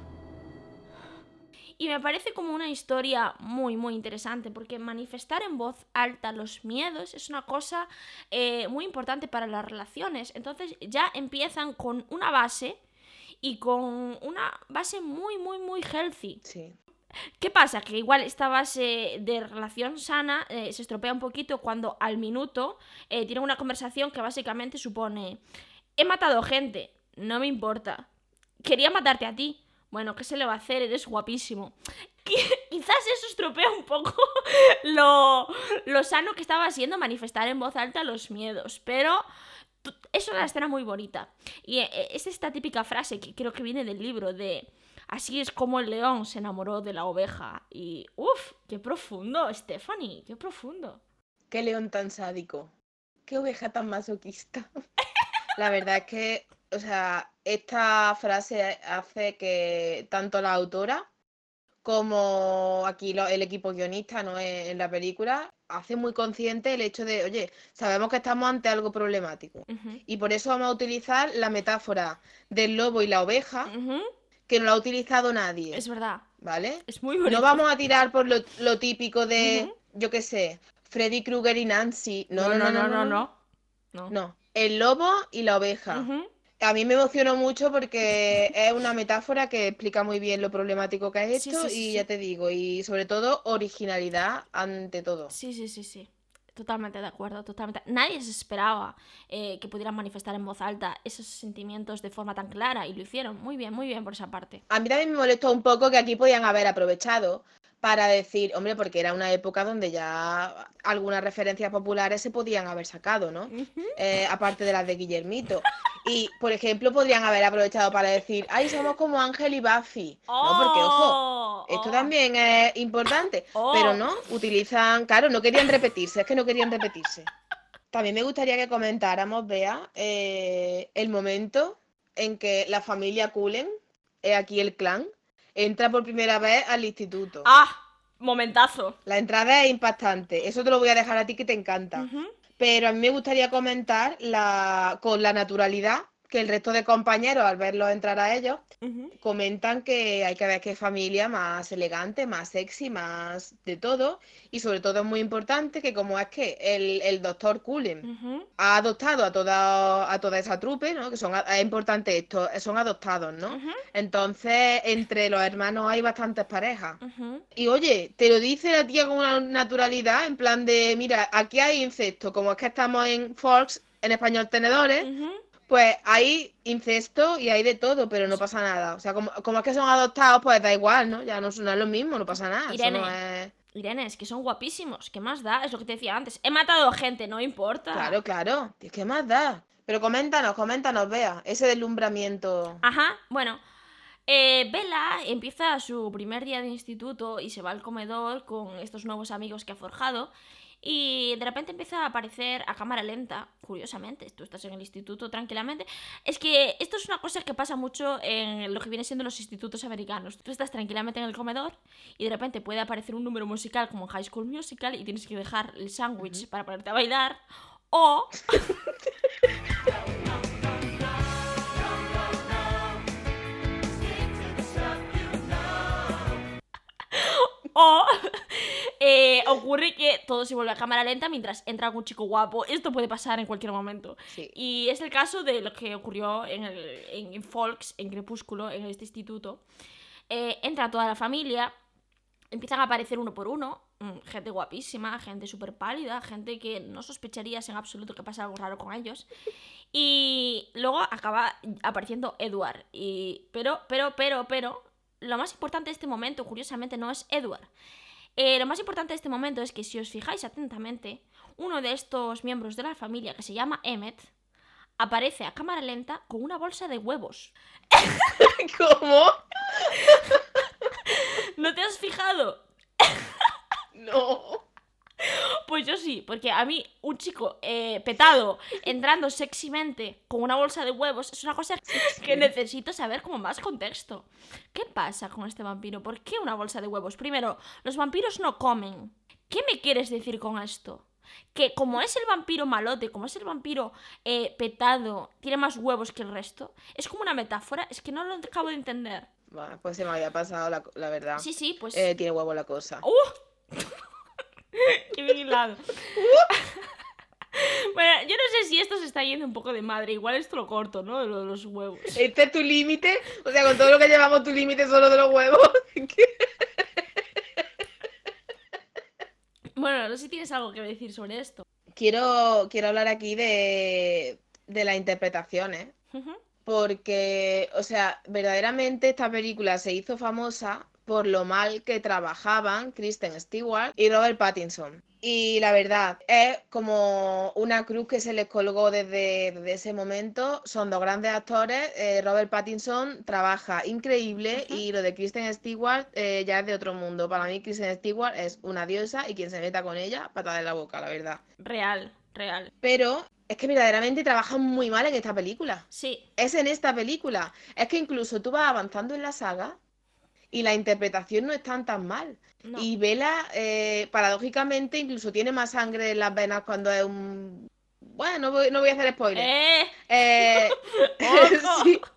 Y me parece como una historia muy, muy interesante, porque manifestar en voz alta los miedos es una cosa eh, muy importante para las relaciones. Entonces ya empiezan con una base y con una base muy, muy, muy healthy. sí. ¿Qué pasa? Que igual esta base de relación sana eh, se estropea un poquito cuando al minuto eh, tienen una conversación que básicamente supone, he matado gente, no me importa, quería matarte a ti. Bueno, ¿qué se le va a hacer? Eres guapísimo. Qui- Quizás eso estropea un poco lo, lo sano que estaba siendo manifestar en voz alta los miedos, pero es una escena muy bonita. Y eh, es esta típica frase que creo que viene del libro de así es como el león se enamoró de la oveja. Y uff, qué profundo, Stephanie, qué profundo. Qué león tan sádico. Qué oveja tan masoquista. La verdad es que, o sea, esta frase hace que tanto la autora como aquí lo- el equipo guionista, ¿no? En, en la película, hace muy consciente el hecho de, oye, sabemos que estamos ante algo problemático. Y por eso vamos a utilizar la metáfora del lobo y la oveja, que no la ha utilizado nadie, Es verdad, ¿vale? es muy bonito. No vamos a tirar por lo, lo típico de, yo qué sé, Freddy Krueger y Nancy. No, no, no, no, no, no. No. No, el lobo y la oveja. A mí me emocionó mucho porque es una metáfora que explica muy bien lo problemático que es esto sí, sí, y sí. ya te digo, y sobre todo originalidad ante todo. Sí, sí, sí, sí. Totalmente de acuerdo, totalmente. Nadie se esperaba eh, que pudieran manifestar en voz alta esos sentimientos de forma tan clara y lo hicieron. Muy bien, muy bien por esa parte. A mí también me molestó un poco que aquí podían haber aprovechado para decir, hombre, porque era una época donde ya algunas referencias populares se podían haber sacado, ¿no? Eh, aparte de las de Guillermito. Y, por ejemplo, podrían haber aprovechado para decir, ay, somos como Ángel y Buffy. No, porque, ojo, Esto oh. también es importante. Oh. Pero no, utilizan, claro, no querían repetirse, es que no querían repetirse. También me gustaría que comentáramos, Bea, eh, el momento en que la familia Cullen, eh, aquí el clan, entra por primera vez al instituto. Ah, momentazo. La entrada es impactante, eso te lo voy a dejar a ti que te encanta. Pero a mí me gustaría comentar la, con la naturalidad que el resto de compañeros, al verlos entrar a ellos, comentan que hay que ver qué familia más elegante, más sexy, más de todo. Y sobre todo es muy importante que como es que el, el doctor Cullen ha adoptado a toda, a toda esa trupe, ¿no? Que son, es importante esto, son adoptados, ¿no? Entonces, entre los hermanos hay bastantes parejas. Y oye, te lo dice la tía con una naturalidad, en plan de, mira, aquí hay incesto, como es que estamos en Forks, en español tenedores. Pues hay incesto y hay de todo, pero no pasa nada. O sea, como, como es que son adoptados, pues da igual, ¿no? Ya no, no es lo mismo, no pasa nada. No Irene. es... Irene, es que son guapísimos. ¿Qué más da? Es lo que te decía antes. He matado gente, no importa. Claro, claro. ¿Qué más da? Pero coméntanos, coméntanos, vea, ese deslumbramiento. Ajá, bueno. eh, Bella empieza su primer día de instituto y se va al comedor con estos nuevos amigos que ha forjado. Y de repente empieza a aparecer a cámara lenta, curiosamente, tú estás en el instituto tranquilamente. Es que esto es una cosa que pasa mucho en lo que viene siendo los institutos americanos. Tú estás tranquilamente en el comedor y de repente puede aparecer un número musical como en High School Musical y tienes que dejar el sándwich para ponerte a bailar. O O eh, ocurre que todo se vuelve a cámara lenta mientras entra algún chico guapo. Esto puede pasar en cualquier momento. Sí. Y es el caso de lo que ocurrió en, el, en, en Folks, en Crepúsculo, en este instituto. Eh, entra toda la familia, empiezan a aparecer uno por uno, mm, gente guapísima, gente súper pálida, gente que no sospecharías en absoluto que pasa algo raro con ellos. Y luego acaba apareciendo Edward. Y, pero, pero, pero, pero, lo más importante de este momento, curiosamente, no es Edward. Eh, lo más importante de este momento es que si os fijáis atentamente, uno de estos miembros de la familia, que se llama Emmet, aparece a cámara lenta con una bolsa de huevos. ¿Cómo? ¿No te has fijado? No. Pues yo sí, porque a mí un chico eh, petado entrando sexymente con una bolsa de huevos es una cosa que necesito saber como más contexto. ¿Qué pasa con este vampiro? ¿Por qué una bolsa de huevos? Primero, los vampiros no comen. ¿Qué me quieres decir con esto? Que como es el vampiro malote, como es el vampiro eh, petado, tiene más huevos que el resto. Es como una metáfora, es que no lo acabo de entender. Bueno, pues se me había pasado la, la verdad. Sí, sí, pues... Eh, tiene huevo la cosa. ¡Uh! ¡Qué bien hilado! bueno, yo no sé si esto se está yendo un poco de madre. Igual esto lo corto, ¿no? Lo de los huevos. ¿Este es tu límite? O sea, con todo lo que llevamos, tu límite solo de los huevos. Bueno, no sé si tienes algo que decir sobre esto. quiero, quiero hablar aquí de, de las interpretaciones. Ujú. Porque, o sea, verdaderamente esta película se hizo famosa por lo mal que trabajaban Kristen Stewart y Robert Pattinson. Y la verdad, es como una cruz que se les colgó desde, desde ese momento. Son dos grandes actores. eh, Robert Pattinson trabaja increíble y lo de Kristen Stewart eh, ya es de otro mundo. Para mí, Kristen Stewart es una diosa y quien se meta con ella, patada en la boca, la verdad. Real, real. Pero es que verdaderamente trabajan muy mal en esta película Sí, es en esta película. Es que incluso tú vas avanzando en la saga y la interpretación no es tan tan mal. no. Y Bella, eh, paradójicamente, incluso tiene más sangre en las venas cuando es un... Bueno, no voy, no voy a hacer spoiler. ¡Eh! Eh.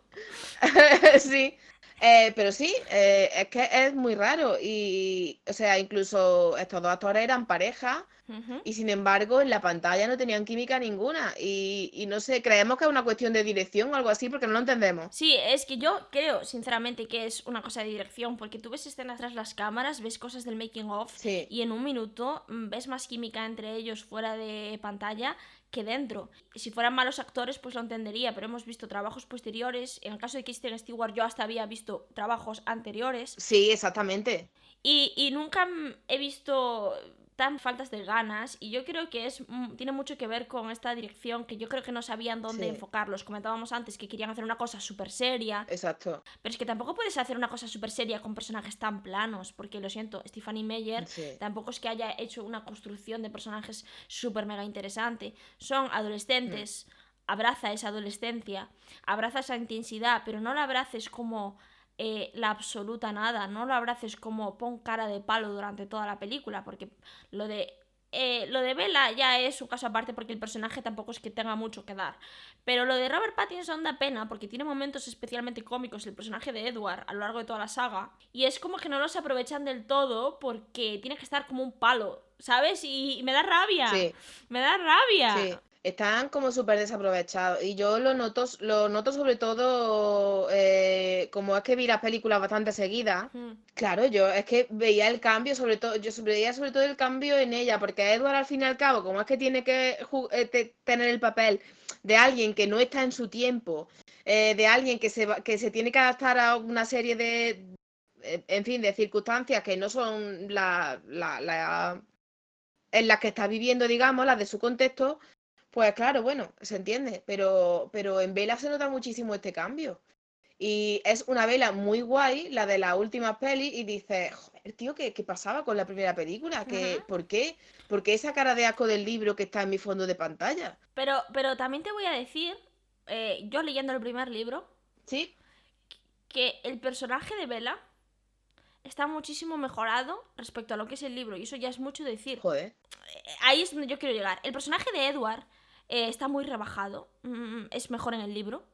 Sí. Eh, pero sí, eh, es que es muy raro. Y, o sea, incluso estos dos actores eran pareja Y sin embargo en la pantalla no tenían química ninguna. Y, y no sé, creemos que es una cuestión de dirección o algo así porque no lo entendemos. Sí, es que yo creo, sinceramente, que es una cosa de dirección, porque tú ves escenas tras las cámaras, ves cosas del making of, Sí. y en un minuto mm, ves más química entre ellos fuera de pantalla que dentro. Si fueran malos actores, pues lo entendería, pero hemos visto trabajos posteriores. En el caso de Kristen Stewart, yo hasta había visto trabajos anteriores. Sí, exactamente. Y, y nunca mm, he visto tan faltas de ganas y yo creo que es mm, tiene mucho que ver con esta dirección que yo creo que no sabían dónde Sí. enfocarlos. Comentábamos antes que querían hacer una cosa súper seria, Exacto. pero es que tampoco puedes hacer una cosa súper seria con personajes tan planos, porque lo siento, Stephanie Meyer Sí. tampoco es que haya hecho una construcción de personajes súper mega interesante. Son adolescentes, abraza esa adolescencia, abraza esa intensidad, pero no la abraces como eh, la absoluta nada, no lo abraces como pon cara de palo durante toda la película, porque lo de... eh, lo de Bella ya es un caso aparte porque el personaje tampoco es que tenga mucho que dar. Pero lo de Robert Pattinson da pena porque tiene momentos especialmente cómicos el personaje de Edward a lo largo de toda la saga. Y es como que no los aprovechan del todo porque tiene que estar como un palo, ¿sabes? Y, y me da rabia. Sí. Me da rabia. Sí, están como súper desaprovechados. Y yo lo noto, lo noto sobre todo, eh, como es que vi las películas bastante seguidas. Mm, Claro, yo es que veía el cambio, sobre todo, yo veía sobre todo el cambio en ella, porque Edward al fin y al cabo, como es que tiene que eh, te- tener el papel de alguien que no está en su tiempo, eh, de alguien que se, va- que se tiene que adaptar a una serie de, en fin, de circunstancias que no son la, la- la- en las que está viviendo, digamos, las de su contexto, pues claro, bueno, se entiende, pero, pero en Vela se nota muchísimo este cambio. Y es una vela muy guay, la de las últimas pelis, y dices, joder, tío, ¿qué, qué pasaba con la primera película? ¿Qué. ¿Por qué? ¿Por qué esa cara de asco del libro que está en mi fondo de pantalla? Pero, pero también te voy a decir, eh, yo leyendo el primer libro, ¿Sí? que el personaje de Bella está muchísimo mejorado respecto a lo que es el libro. Y eso ya es mucho decir. Joder. ahí es donde yo quiero llegar. El personaje de Edward eh, está muy rebajado, mm, es mejor en el libro.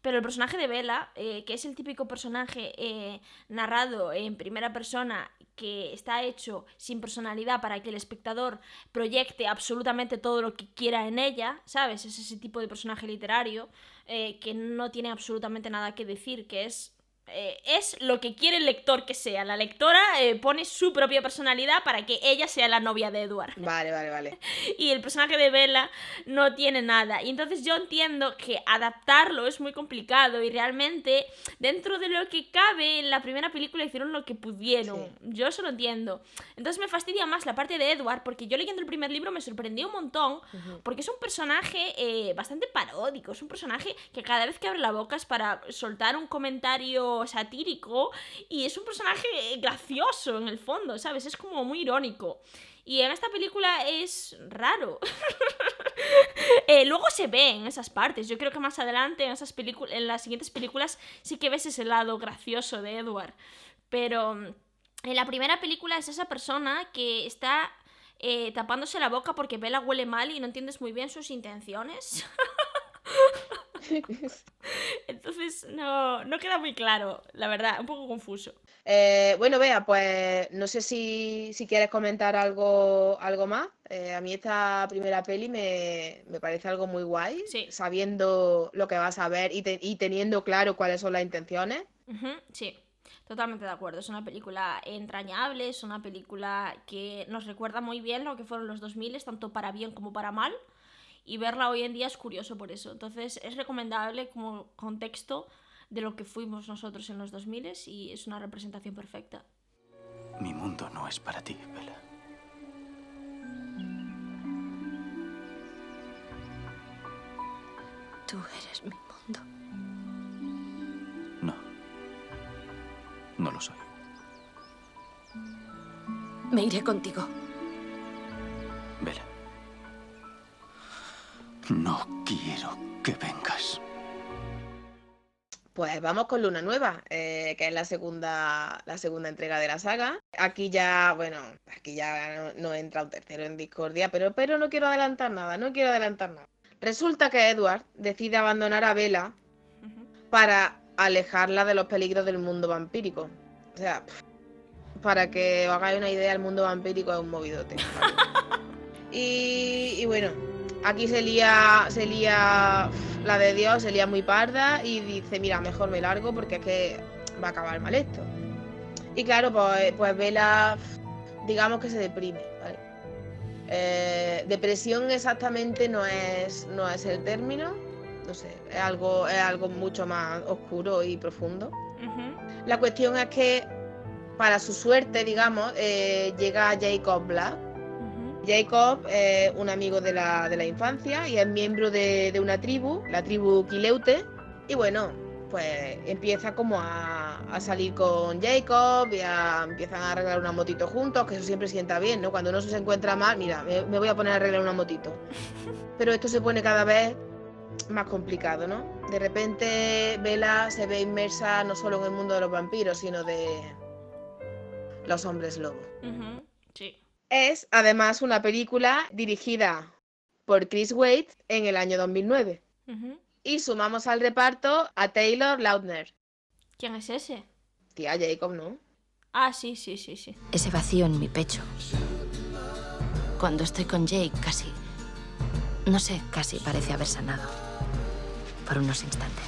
Pero el personaje de Bella, eh, que es el típico personaje eh, narrado en primera persona, que está hecho sin personalidad para que el espectador proyecte absolutamente todo lo que quiera en ella, ¿sabes? Es ese tipo de personaje literario que no tiene absolutamente nada que decir, que es eh, es lo que quiere el lector que sea. La lectora eh, pone su propia personalidad para que ella sea la novia de Edward. Vale, vale, vale. Y el personaje de Bella no tiene nada. Y entonces yo entiendo que adaptarlo es muy complicado y realmente dentro de lo que cabe en la primera película hicieron lo que pudieron. Yo eso lo entiendo. Entonces me fastidia más la parte de Edward porque yo leyendo el primer libro me sorprendió un montón porque es un personaje eh, bastante paródico. Es un personaje que cada vez que abre la boca es para soltar un comentario satírico y es un personaje gracioso en el fondo, ¿sabes? Es como muy irónico. Y en esta película es raro. Eh, luego se ve en esas partes. Yo creo que más adelante, en, esas en las siguientes películas, sí que ves ese lado gracioso de Edward. Pero mm, en la primera película es esa persona que está eh, tapándose la boca porque Bella huele mal y no entiendes muy bien sus intenciones. Entonces no, no queda muy claro, la verdad, un poco confuso. Eh, bueno, vea, pues no sé si, si quieres comentar algo, algo más. Eh, a mí esta primera peli me, me parece algo muy guay, Sí. sabiendo lo que vas a ver y, te- y teniendo claro cuáles son las intenciones. Sí, totalmente de acuerdo. Es una película entrañable, es una película que nos recuerda muy bien lo que fueron los 2000, tanto para bien como para mal. Y verla hoy en día es curioso por eso. Entonces es recomendable como contexto de lo que fuimos nosotros en los 2000 y es una representación perfecta. Mi mundo no es para ti, Bella. Tú eres mi mundo. No. No lo soy. Me iré contigo. Pues vamos con Luna Nueva, eh, que es la segunda, la segunda entrega de la saga. Aquí ya, bueno, aquí ya no, no entra un tercero en discordia, pero, pero no quiero adelantar nada, no quiero adelantar nada. Resulta que Edward decide abandonar a Bella para alejarla de los peligros del mundo vampírico. O sea, para que os hagáis una idea, el mundo vampírico es un movidote. y bueno, aquí se lía, se lía pf, la de Dios, se lía muy parda y dice, mira, mejor me largo porque es que va a acabar mal esto. Y claro, pues, pues Vela, digamos que se deprime, ¿vale? Eh, depresión exactamente no es, no es el término, no sé, es algo, es algo mucho más oscuro y profundo. La cuestión es que, para su suerte, digamos, eh, llega Jacob Black, Jacob es un amigo de la, de la infancia y es miembro de, de una tribu, la tribu Quileute. Y bueno, pues empieza como a, a salir con Jacob y a- empiezan a arreglar una motito juntos, que eso siempre sienta bien, ¿no? Cuando uno se encuentra mal, mira, me, me voy a poner a arreglar una motito. Pero esto se pone cada vez más complicado, ¿no? De repente Bella se ve inmersa no solo en el mundo de los vampiros, sino de los hombres lobo. Ujú, Sí. Es además una película dirigida por Chris Wade en el año 2009. Ujú. Y sumamos al reparto a Taylor Lautner. ¿Quién es ese? Tía Jacob, ¿no? Ah, sí, sí, sí, sí. Ese vacío en mi pecho. Cuando estoy con Jake, casi. No sé, casi parece haber sanado. Por unos instantes.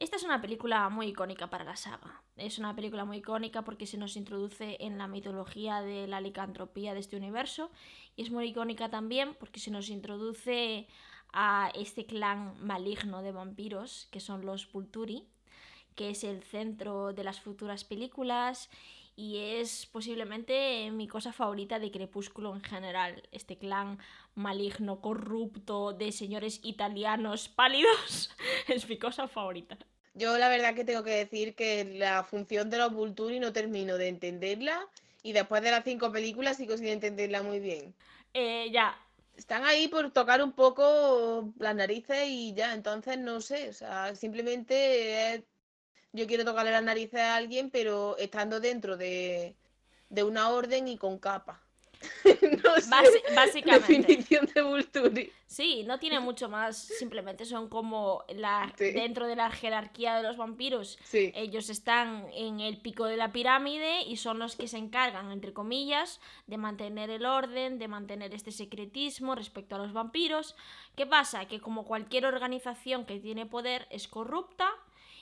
Esta es una película muy icónica para la saga. Es una película muy icónica porque se nos introduce en la mitología de la licantropía de este universo y es muy icónica también porque se nos introduce a este clan maligno de vampiros que son los Vulturi, que es el centro de las futuras películas y es posiblemente mi cosa favorita de Crepúsculo en general. Este clan maligno, corrupto, de señores italianos pálidos es mi cosa favorita. Yo la verdad que tengo que decir que la función de los Vulturi no termino de entenderla y después de las cinco películas sigo sin entenderla muy bien. Eh, ya, Están ahí por tocar un poco las narices y ya, entonces no sé, o sea, simplemente es- yo quiero tocarle las narices a alguien, pero estando dentro de, de una orden y con capa. no sé, básicamente. definición de Vulturi. Sí, no tiene mucho más, simplemente son como la Sí. dentro de la jerarquía de los vampiros. Sí, Ellos están en el pico de la pirámide y son los que se encargan, entre comillas, de mantener el orden, de mantener este secretismo respecto a los vampiros. ¿Qué pasa? Que como cualquier organización que tiene poder es corrupta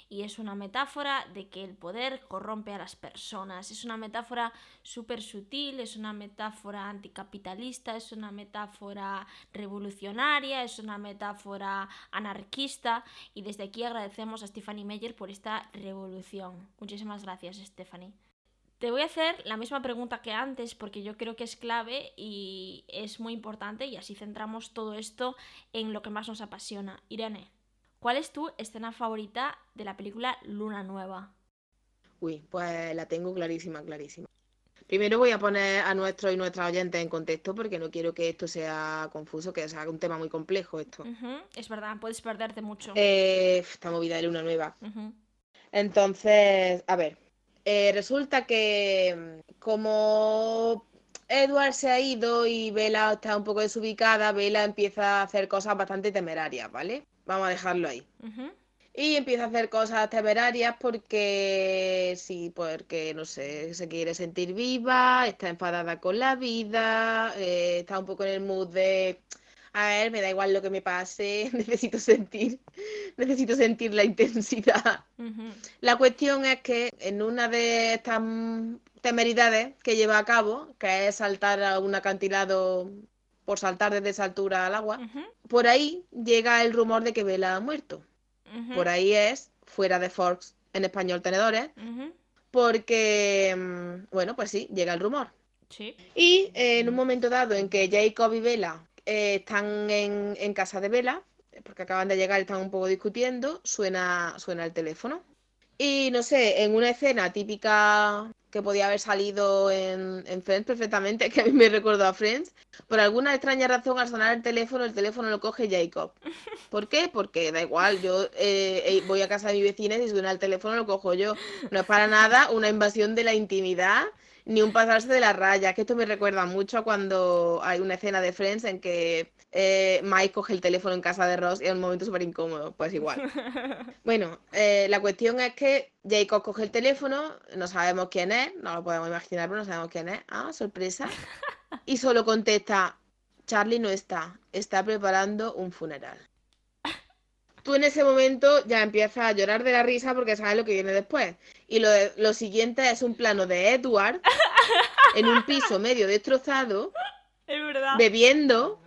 y es una metáfora de que el poder corrompe a las personas. Es una metáfora súper sutil, es una metáfora anticapitalista, es una metáfora revolucionaria, es una metáfora anarquista y desde aquí agradecemos a Stephanie Meyer por esta revolución. Muchísimas gracias, Stephanie. Te voy a hacer la misma pregunta que antes porque yo creo que es clave y es muy importante y así centramos todo esto en lo que más nos apasiona. Irene, ¿cuál es tu escena favorita de la película Luna Nueva? uy, pues la tengo clarísima, clarísima. Primero voy a poner a nuestros y nuestras oyentes en contexto porque no quiero que esto sea confuso, que sea un tema muy complejo esto. Es verdad, puedes perderte mucho. Eh, esta movida de luna nueva. Entonces, a ver, eh, resulta que mm, como Edward se ha ido y Bella está un poco desubicada, Bella empieza a hacer cosas bastante temerarias, ¿vale? Vamos a dejarlo ahí. Y empieza a hacer cosas temerarias porque sí, porque no sé, se quiere sentir viva, está enfadada con la vida, eh, está un poco en el mood de, a ver, me da igual lo que me pase, necesito sentir, necesito sentir la intensidad. La cuestión es que en una de estas temeridades que lleva a cabo, que es saltar a un acantilado por saltar desde esa altura al agua, por ahí llega el rumor de que Bella ha muerto. Por ahí es, fuera de Forks, en español tenedores, porque, mm, bueno, pues sí, llega el rumor. Sí. Y eh, en un momento dado en que Jacob y Bella eh, están en, en casa de Bella, porque acaban de llegar y están un poco discutiendo, suena, suena el teléfono. Y no sé, en una escena típica que podía haber salido en, en Friends perfectamente, que a mí me recordó a Friends, por alguna extraña razón al sonar el teléfono, el teléfono lo coge Jacob. ¿Por qué? Porque da igual, yo eh, eh, voy a casa de mi vecina y si suena el teléfono lo cojo yo. No es para nada una invasión de la intimidad ni un pasarse de la raya, que esto me recuerda mucho a cuando hay una escena de Friends en que eh, Mike coge el teléfono en casa de Ross y es un momento súper incómodo, pues igual. Bueno, eh, la cuestión es que Jacob coge el teléfono, no sabemos quién es, no lo podemos imaginar, pero no sabemos quién es. Ah, sorpresa. Y solo contesta, Charlie no está, está preparando un funeral. Tú en ese momento ya empiezas a llorar de la risa porque sabes lo que viene después. Y lo, lo siguiente es un plano de Edward en un piso medio destrozado, Es verdad. bebiendo,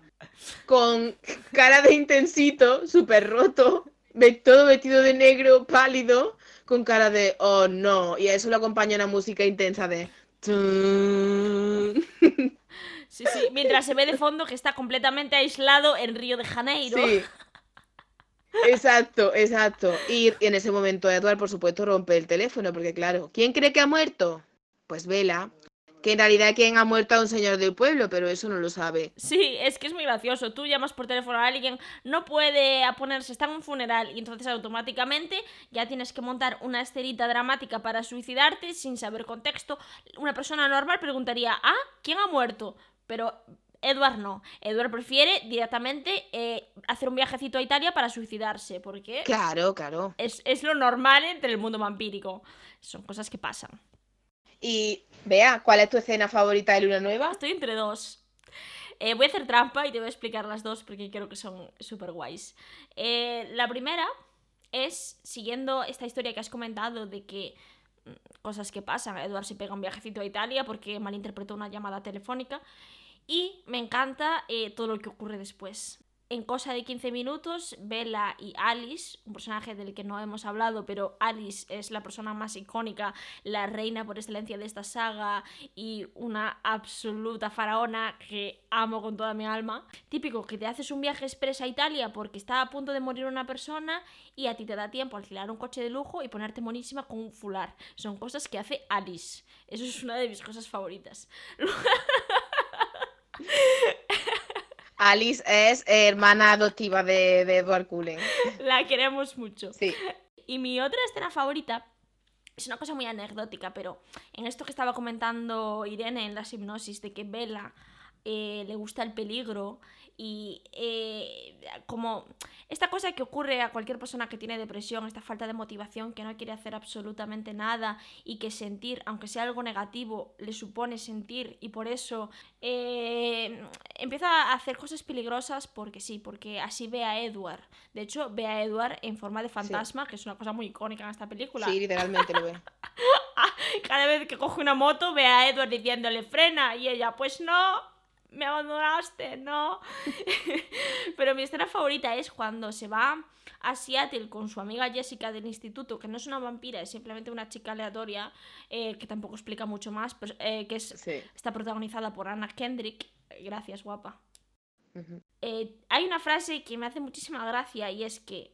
con cara de intensito, súper roto, todo vestido de negro, pálido, con cara de oh no. Y a eso lo acompaña una música intensa de. Sí, Sí, sí, mientras se ve de fondo que está completamente aislado en Río de Janeiro. Sí. Exacto, exacto. Y en ese momento Edward, por supuesto, rompe el teléfono, porque claro, ¿quién cree que ha muerto? Pues Vela, que en realidad quien ha muerto a un señor del pueblo, pero eso no lo sabe. Sí, es que es muy gracioso. Tú llamas por teléfono a alguien, no puede ponerse, está en un funeral y entonces automáticamente ya tienes que montar una esterita dramática para suicidarte sin saber contexto. Una persona normal preguntaría, ah, ¿quién ha muerto? Pero Edward no. Edward prefiere directamente eh, hacer un viajecito a Italia para suicidarse, porque Claro, claro. es, es lo normal entre el mundo vampírico. Son cosas que pasan. Y vea, ¿cuál es tu escena favorita de Luna Nueva? Estoy entre dos. Eh, voy a hacer trampa y te voy a explicar las dos porque creo que son súper guays. Eh, la primera es, siguiendo esta historia que has comentado de que mm, cosas que pasan, Edward se pega un viajecito a Italia porque malinterpretó una llamada telefónica y me encanta eh, todo lo que ocurre después. En cosa de 15 minutos, Bella y Alice, un personaje del que no hemos hablado, pero Alice es la persona más icónica, la reina por excelencia de esta saga y una absoluta faraona que amo con toda mi alma. Típico que te haces un viaje express a Italia porque está a punto de morir una persona y a ti te da tiempo alquilar un coche de lujo y ponerte monísima con un fular. Son cosas que hace Alice. Eso es una de mis cosas favoritas. Alice es hermana adoptiva de, de Edward Cullen. La queremos mucho. Sí. Y mi otra escena favorita es una cosa muy anecdótica, pero en esto que estaba comentando Irene en la hipnosis de que Bella eh, le gusta el peligro y eh, como esta cosa que ocurre a cualquier persona que tiene depresión, esta falta de motivación, que no quiere hacer absolutamente nada y que sentir, aunque sea algo negativo, le supone sentir y por eso eh, empieza a hacer cosas peligrosas porque sí, porque así ve a Edward. De hecho, ve a Edward en forma de fantasma, que es una cosa muy icónica en esta película. Sí, literalmente lo ve. Cada vez que coge una moto ve a Edward diciéndole frena y ella, pues no, me abandonaste, no. Pero mi escena favorita es cuando se va a Seattle con su amiga Jessica del instituto, que no es una vampira, es simplemente una chica aleatoria, eh, que tampoco explica mucho más, pues, eh, que es, Sí. está protagonizada por Anna Kendrick. Gracias, guapa. Eh, hay una frase que me hace muchísima gracia y es que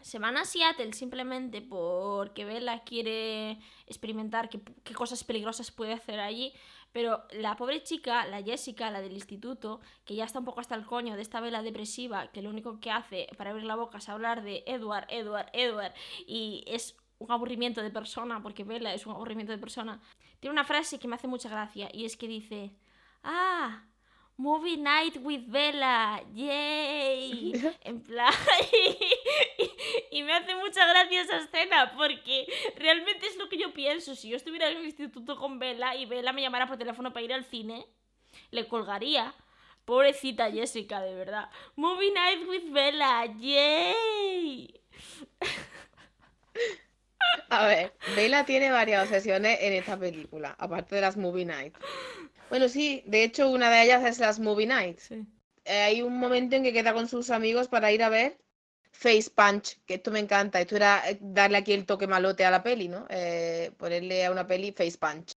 se van a Seattle simplemente porque Bella quiere experimentar qué, qué cosas peligrosas puede hacer allí, pero la pobre chica, la Jessica, la del instituto, que ya está un poco hasta el coño de esta vela depresiva, que lo único que hace para abrir la boca es hablar de Edward, Edward, Edward, y es un aburrimiento de persona, porque Bella es un aburrimiento de persona, tiene una frase que me hace mucha gracia y es que dice, ah, Movie Night with Bella, yay. En plan, y, y me hace mucha gracia esa escena porque realmente es lo que yo pienso. Si yo estuviera en el instituto con Bella y Bella me llamara por teléfono para ir al cine, le colgaría. Pobrecita Jessica, de verdad. Movie Night with Bella, yay. A ver, Bella tiene varias obsesiones en esta película, aparte de las movie nights. Bueno, sí, de hecho una de ellas es las movie nights. Sí. Eh, hay un momento en que queda con sus amigos para ir a ver Face Punch, que esto me encanta. Esto era eh, darle aquí el toque malote a la peli, ¿no? Eh, ponerle a una peli Face Punch.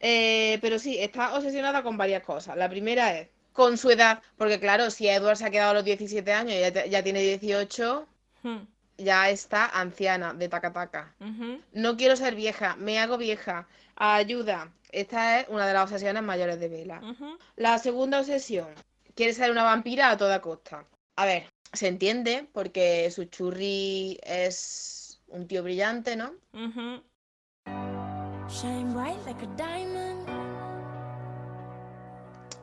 Eh, pero sí, está obsesionada con varias cosas. La primera es con su edad, porque claro, si Edward se ha quedado a los 17 años y ya, te- ya tiene 18, Hmm. ya está anciana de taca taca. No quiero ser vieja, me hago vieja. Ayuda. Esta es una de las obsesiones mayores de Bella. Ujú. La segunda obsesión, quiere ser una vampira a toda costa. A ver, se entiende porque su churri es un tío brillante, ¿no? Ujú. Shine bright like a diamond.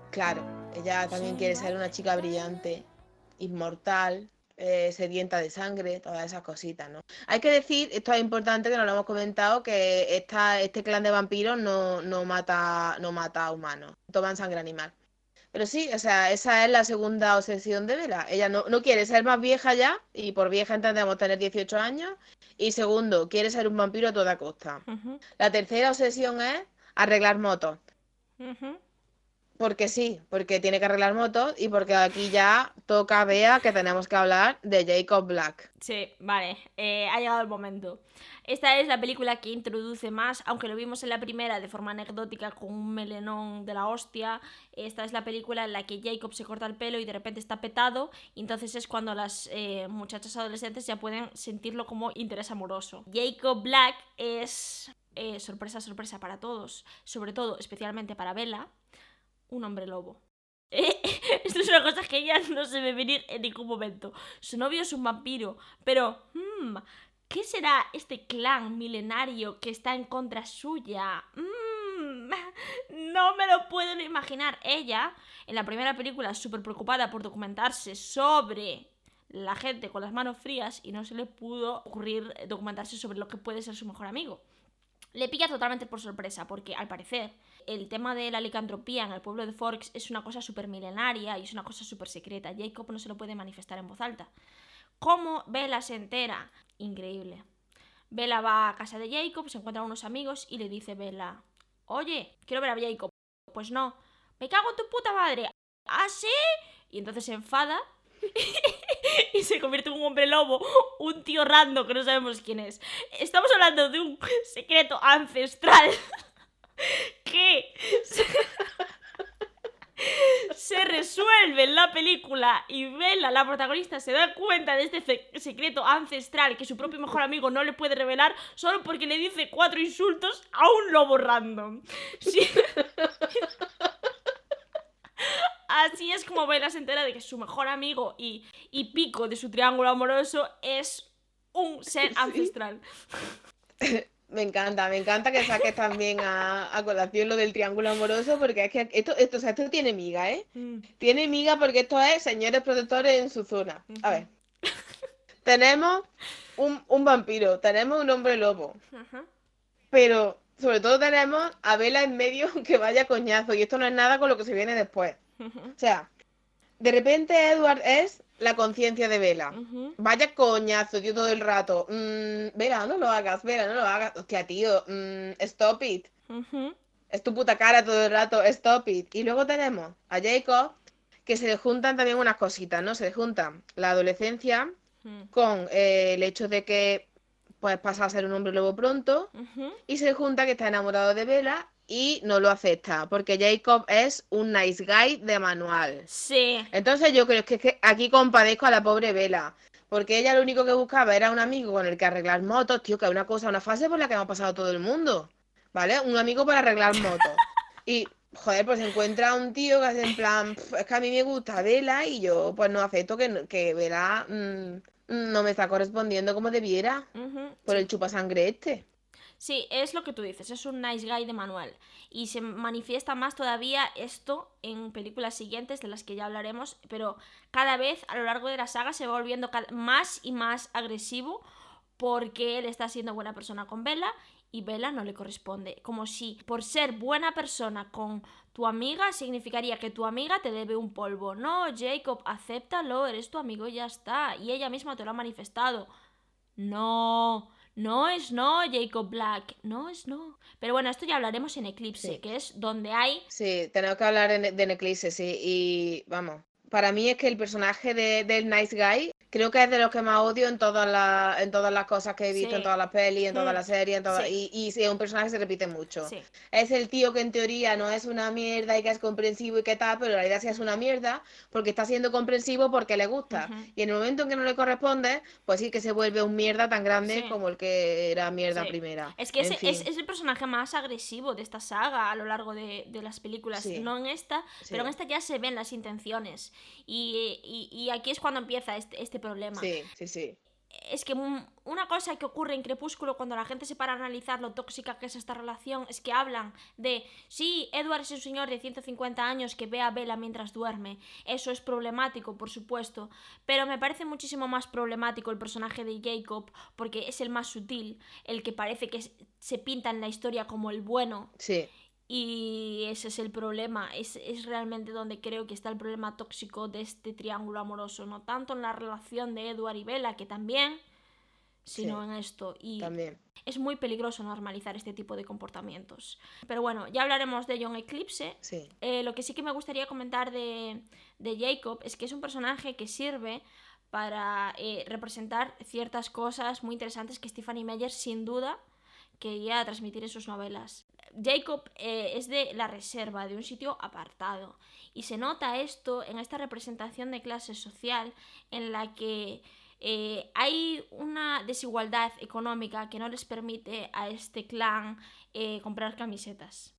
Claro, ella también quiere ser una chica brillante, inmortal, eh, sedienta de sangre, todas esas cositas, ¿no? Hay que decir, esto es importante que no lo hemos comentado, que esta, este clan de vampiros no, no mata, no mata a humanos, toman sangre animal. Pero sí, o sea, esa es la segunda obsesión de Vela. Ella no, no quiere ser más vieja ya, y por vieja entendemos tener 18 años. Y segundo, quiere ser un vampiro a toda costa. La tercera obsesión es arreglar motos. Porque sí, porque tiene que arreglar motos y porque aquí ya toca vea que tenemos que hablar de Jacob Black. Sí, vale, eh, ha llegado el momento. Esta es la película que introduce más, aunque lo vimos en la primera de forma anecdótica con un melenón de la hostia. Esta es la película en la que Jacob se corta el pelo y de repente está petado, y entonces es cuando las eh, muchachas adolescentes ya pueden sentirlo como interés amoroso. Jacob Black es eh, sorpresa, sorpresa para todos, sobre todo, especialmente para Bella, un hombre lobo. Esto es una cosa que ella no se ve venir en ningún momento. Su novio es un vampiro, pero... hmm, ¿Qué será este clan milenario que está en contra suya? Mm, no me lo puedo imaginar. Ella, en la primera película, súper preocupada por documentarse sobre la gente con las manos frías y no se le pudo ocurrir documentarse sobre lo que puede ser su mejor amigo. Le pilla totalmente por sorpresa, porque al parecer el tema de la licantropía en el pueblo de Forks es una cosa súper milenaria y es una cosa súper secreta. Jacob no se lo puede manifestar en voz alta. ¿Cómo Bella se entera? Increíble. Bella va a casa de Jacob, se encuentra unos amigos y le dice Bella, oye, quiero ver a Jacob. Pues no, me cago en tu puta madre. ¿Ah, sí? Y entonces se enfada y se convierte en un hombre lobo, un tío random que no sabemos quién es. Estamos hablando de un secreto ancestral que se, se resuelve en la película y Bella, la protagonista, se da cuenta de este secreto ancestral que su propio mejor amigo no le puede revelar solo porque le dice cuatro insultos a un lobo random. Sí. Así es como Bella se entera de que su mejor amigo y, y pico de su triángulo amoroso es un ser ancestral. Me encanta, me encanta que saques también a, a colación lo del triángulo amoroso, porque es que esto, esto, o sea, esto tiene miga, ¿eh? Mm. Tiene miga porque esto es señores protectores en su zona. A ver. tenemos un, un vampiro, tenemos un hombre lobo, pero sobre todo tenemos a Vela en medio que vaya coñazo, y esto no es nada con lo que se viene después. O sea, de repente Edward es la conciencia de Vela. Vaya coñazo, tío, todo el rato. Mm, Vela, no lo hagas, Vela, no lo hagas. Hostia, tío, mm, stop it. Es tu puta cara todo el rato, stop it. Y luego tenemos a Jacob, que se le juntan también unas cositas, ¿no? Se le juntan la adolescencia con eh, el hecho de que pues pasa a ser un hombre lobo pronto. Y se le junta que está enamorado de Vela y no lo acepta, porque Jacob es un nice guy de manual. Sí. Entonces yo creo que, es que aquí compadezco a la pobre Vela, porque ella lo único que buscaba era un amigo con el que arreglar motos, tío, que es una cosa, una fase por la que hemos pasado todo el mundo, ¿vale? Un amigo para arreglar motos. Y, joder, pues encuentra un tío que hace en plan, "Pf, es que a mí me gusta Vela y yo pues no acepto que, que Vela mm, no me está correspondiendo como debiera por el chupasangre este. Sí, es lo que tú dices, es un nice guy de manual. Y se manifiesta más todavía esto en películas siguientes de las que ya hablaremos, pero cada vez a lo largo de la saga se va volviendo más y más agresivo porque él está siendo buena persona con Bella y Bella no le corresponde. Como si por ser buena persona con tu amiga significaría que tu amiga te debe un polvo. No, Jacob, acéptalo, eres tu amigo y ya está. Y ella misma te lo ha manifestado. No, no es no, Jacob Black. No es no. Pero bueno, esto ya hablaremos en Eclipse, Sí. que es donde hay. Sí, tenemos que hablar en- de Neclipse, sí. Y vamos, para mí es que el personaje de, del Nice Guy creo que es de los que más odio en todas las, en todas las cosas que he visto, Sí. en todas las pelis, en todas Mm, las series, en todas, sí. y, y es un personaje que se repite mucho. Sí. Es el tío que en teoría no es una mierda y que es comprensivo y que tal, pero en realidad sí es una mierda porque está siendo comprensivo porque le gusta. Ujú. Y en el momento en que no le corresponde, pues sí que se vuelve un mierda tan grande como el que era mierda primera. Es que ese- es, es el personaje más agresivo de esta saga a lo largo de, de las películas. No en esta, pero en esta ya se ven las intenciones. Y, y- y aquí es cuando empieza este, este problema. sí, sí, sí. Es que un- una cosa que ocurre en Crepúsculo cuando la gente se para a analizar lo tóxica que es esta relación es que hablan de, sí, Edward es un señor de 150 años que ve a Bella mientras duerme. Eso es problemático, por supuesto. Pero me parece muchísimo más problemático el personaje de Jacob porque es el más sutil, el que parece que se pinta en la historia como el bueno. Sí. Y ese es el problema, es, es realmente donde creo que está el problema tóxico de este triángulo amoroso, no tanto en la relación de Edward y Bella, que también, sino Sí. en esto. Y También. es muy peligroso normalizar este tipo de comportamientos. Pero bueno, ya hablaremos de John Eclipse. Sí. Eh, lo que sí que me gustaría comentar de, de Jacob es que es un personaje que sirve para eh, representar ciertas cosas muy interesantes que Stephanie Meyer sin duda quería transmitir en sus novelas. Jacob eh, es de la reserva, de un sitio apartado. Y se nota esto en esta representación de clase social en la que eh, hay una desigualdad económica que no les permite a este clan eh, comprar camisetas.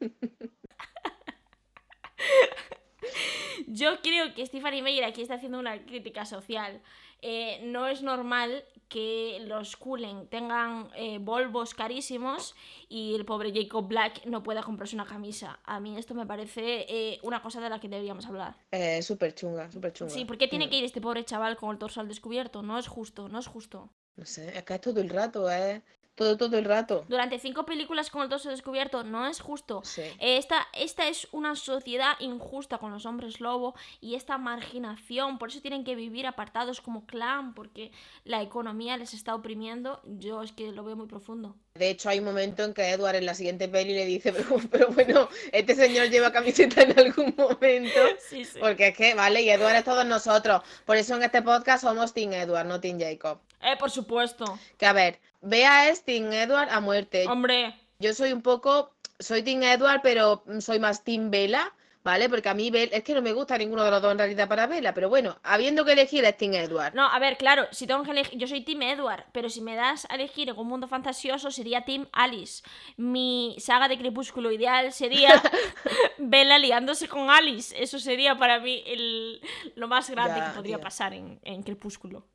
Yo creo que Stephanie Meyer aquí está haciendo una crítica social. Eh, no es normal que los Cullen tengan eh, Volvos carísimos y el pobre Jacob Black no pueda comprarse una camisa. A mí esto me parece eh, una cosa de la que deberíamos hablar. Eh, súper chunga, súper chunga. Sí, ¿por qué tiene Mm. que ir este pobre chaval con el torso al descubierto? No es justo, no es justo. No sé, es que es todo el rato, ¿eh? Todo, todo el rato. Durante cinco películas con el torso descubierto no es justo. Sí. Esta, esta es una sociedad injusta con los hombres lobo y esta marginación, por eso tienen que vivir apartados como clan, porque la economía les está oprimiendo. Yo es que lo veo muy profundo. De hecho, hay un momento en que Edward en la siguiente peli le dice, pero, pero bueno, este señor lleva camiseta en algún momento. Sí, sí. Porque es que, vale, y Edward es todos nosotros. Por eso en este podcast somos Team Edward, no Team Jacob. Eh, por supuesto. Que a ver, Bea es Team Edward a muerte. Hombre, Yo soy un poco, soy Team Edward, pero mm, soy más Team Bella, ¿vale? Porque a mí es que no me gusta ninguno de los dos en realidad para Bella, pero bueno, habiendo que elegir es Team Edward. no, a ver, claro, si tengo que elegir, yo soy Team Edward, pero si me das a elegir en un mundo fantasioso sería Team Alice. Mi saga de crepúsculo ideal sería Bella liándose con Alice. Eso sería para mí el, lo más grande Ya, que podría pasar en, en crepúsculo.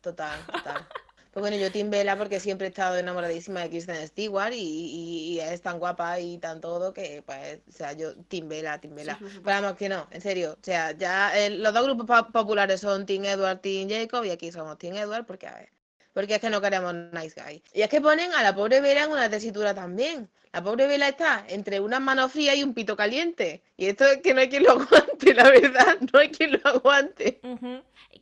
Total, total. Pues bueno, yo Team Bella porque siempre he estado enamoradísima de Kristen Stewart y, y- y es tan guapa y tan todo que, pues, o sea, yo Team Bella. por supuesto. Pero vamos que no, en serio. O sea, ya eh, los dos grupos po- populares son Team Edward, Team Jacob y aquí somos Team Edward porque, a ver, porque es que no queremos Nice Guy. Y es que ponen a la pobre Bella en una tesitura también. La pobre Bella está entre unas manos frías y un pito caliente. Y esto es que no hay quien lo aguante, la verdad, no hay quien lo aguante.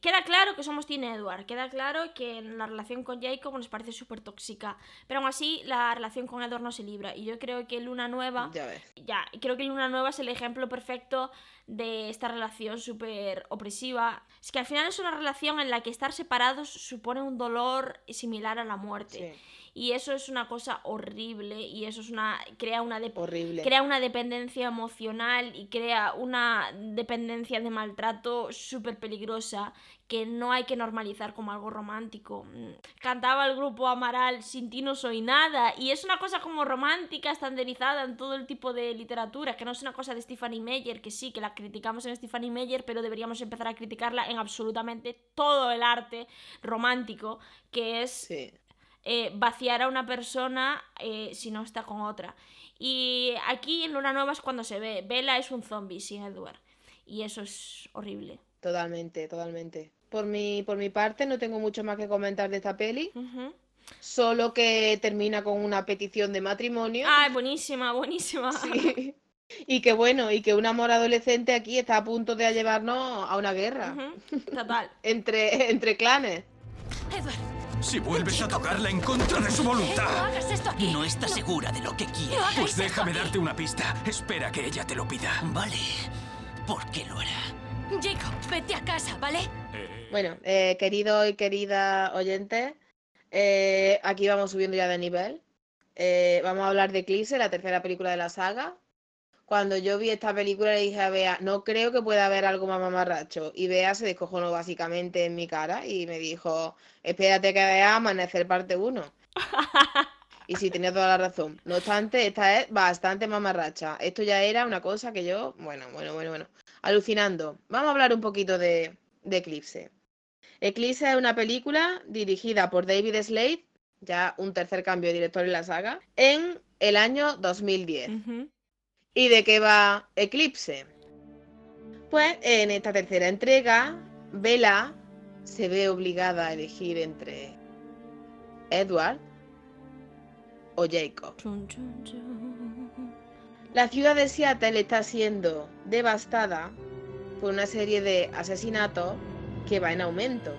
Queda claro que somos Team Edward, queda claro que la relación con Jacob nos parece súper tóxica, pero aún así la relación con Edward no se libra y yo creo que Luna Nueva, Ya ves. ya, creo que Luna Nueva es el ejemplo perfecto de esta relación súper opresiva. Es que al final es una relación en la que estar separados supone un dolor similar a la muerte Sí, y eso es una cosa horrible y eso es una crea una horrible. crea una dependencia emocional y crea una dependencia de maltrato súper peligrosa que no hay que normalizar como algo romántico. Mm, Cantaba el grupo Amaral Sin ti no soy nada y es una cosa como romántica, estandarizada en todo el tipo de literatura, que no es una cosa de Stephanie Meyer, que sí, que la criticamos en Stephanie Meyer, pero deberíamos empezar a criticarla en absolutamente todo el arte romántico, que es Sí. Eh, vaciar a una persona eh, si no está con otra. Y aquí en Luna Nueva es cuando se ve. Bella es un zombie sin Edward. Y eso es horrible. Totalmente, totalmente. Por mi, por mi parte, no tengo mucho más que comentar de esta peli, solo que termina con una petición de matrimonio. Ay, buenísima, buenísima. Sí. Y que bueno, y que un amor adolescente aquí está a punto de llevarnos a una guerra Total. entre, entre clanes. Edward, Si vuelves a tocarla en contra de su no voluntad. hagas esto aquí. No está segura de lo que quiere. No Pues déjame darte una pista. Espera que ella te lo pida. Vale. ¿Por qué lo hará? Jacob, vete a casa, ¿vale? Eh, Bueno, eh, querido y querida oyente, eh, aquí vamos subiendo ya de nivel. Eh, vamos a hablar de Eclipse, la tercera película de la saga. Cuando yo vi esta película le dije a Bea, no creo que pueda haber algo más mamarracho. Y Bea se descojonó básicamente en mi cara y me dijo, espérate que veas Amanecer parte 1. Y sí, tenía toda la razón. No obstante, esta es bastante mamarracha. Esto ya era una cosa que yo, bueno, bueno, bueno, bueno, alucinando. Vamos a hablar un poquito de, Eclipse. Eclipse es una película dirigida por David Slade, ya un tercer cambio de director en la saga, en el año 2010. Ujú. ¿Y de qué va Eclipse? Pues en esta tercera entrega, Bella se ve obligada a elegir entre Edward o Jacob. La ciudad de Seattle está siendo devastada por una serie de asesinatos que va en aumento.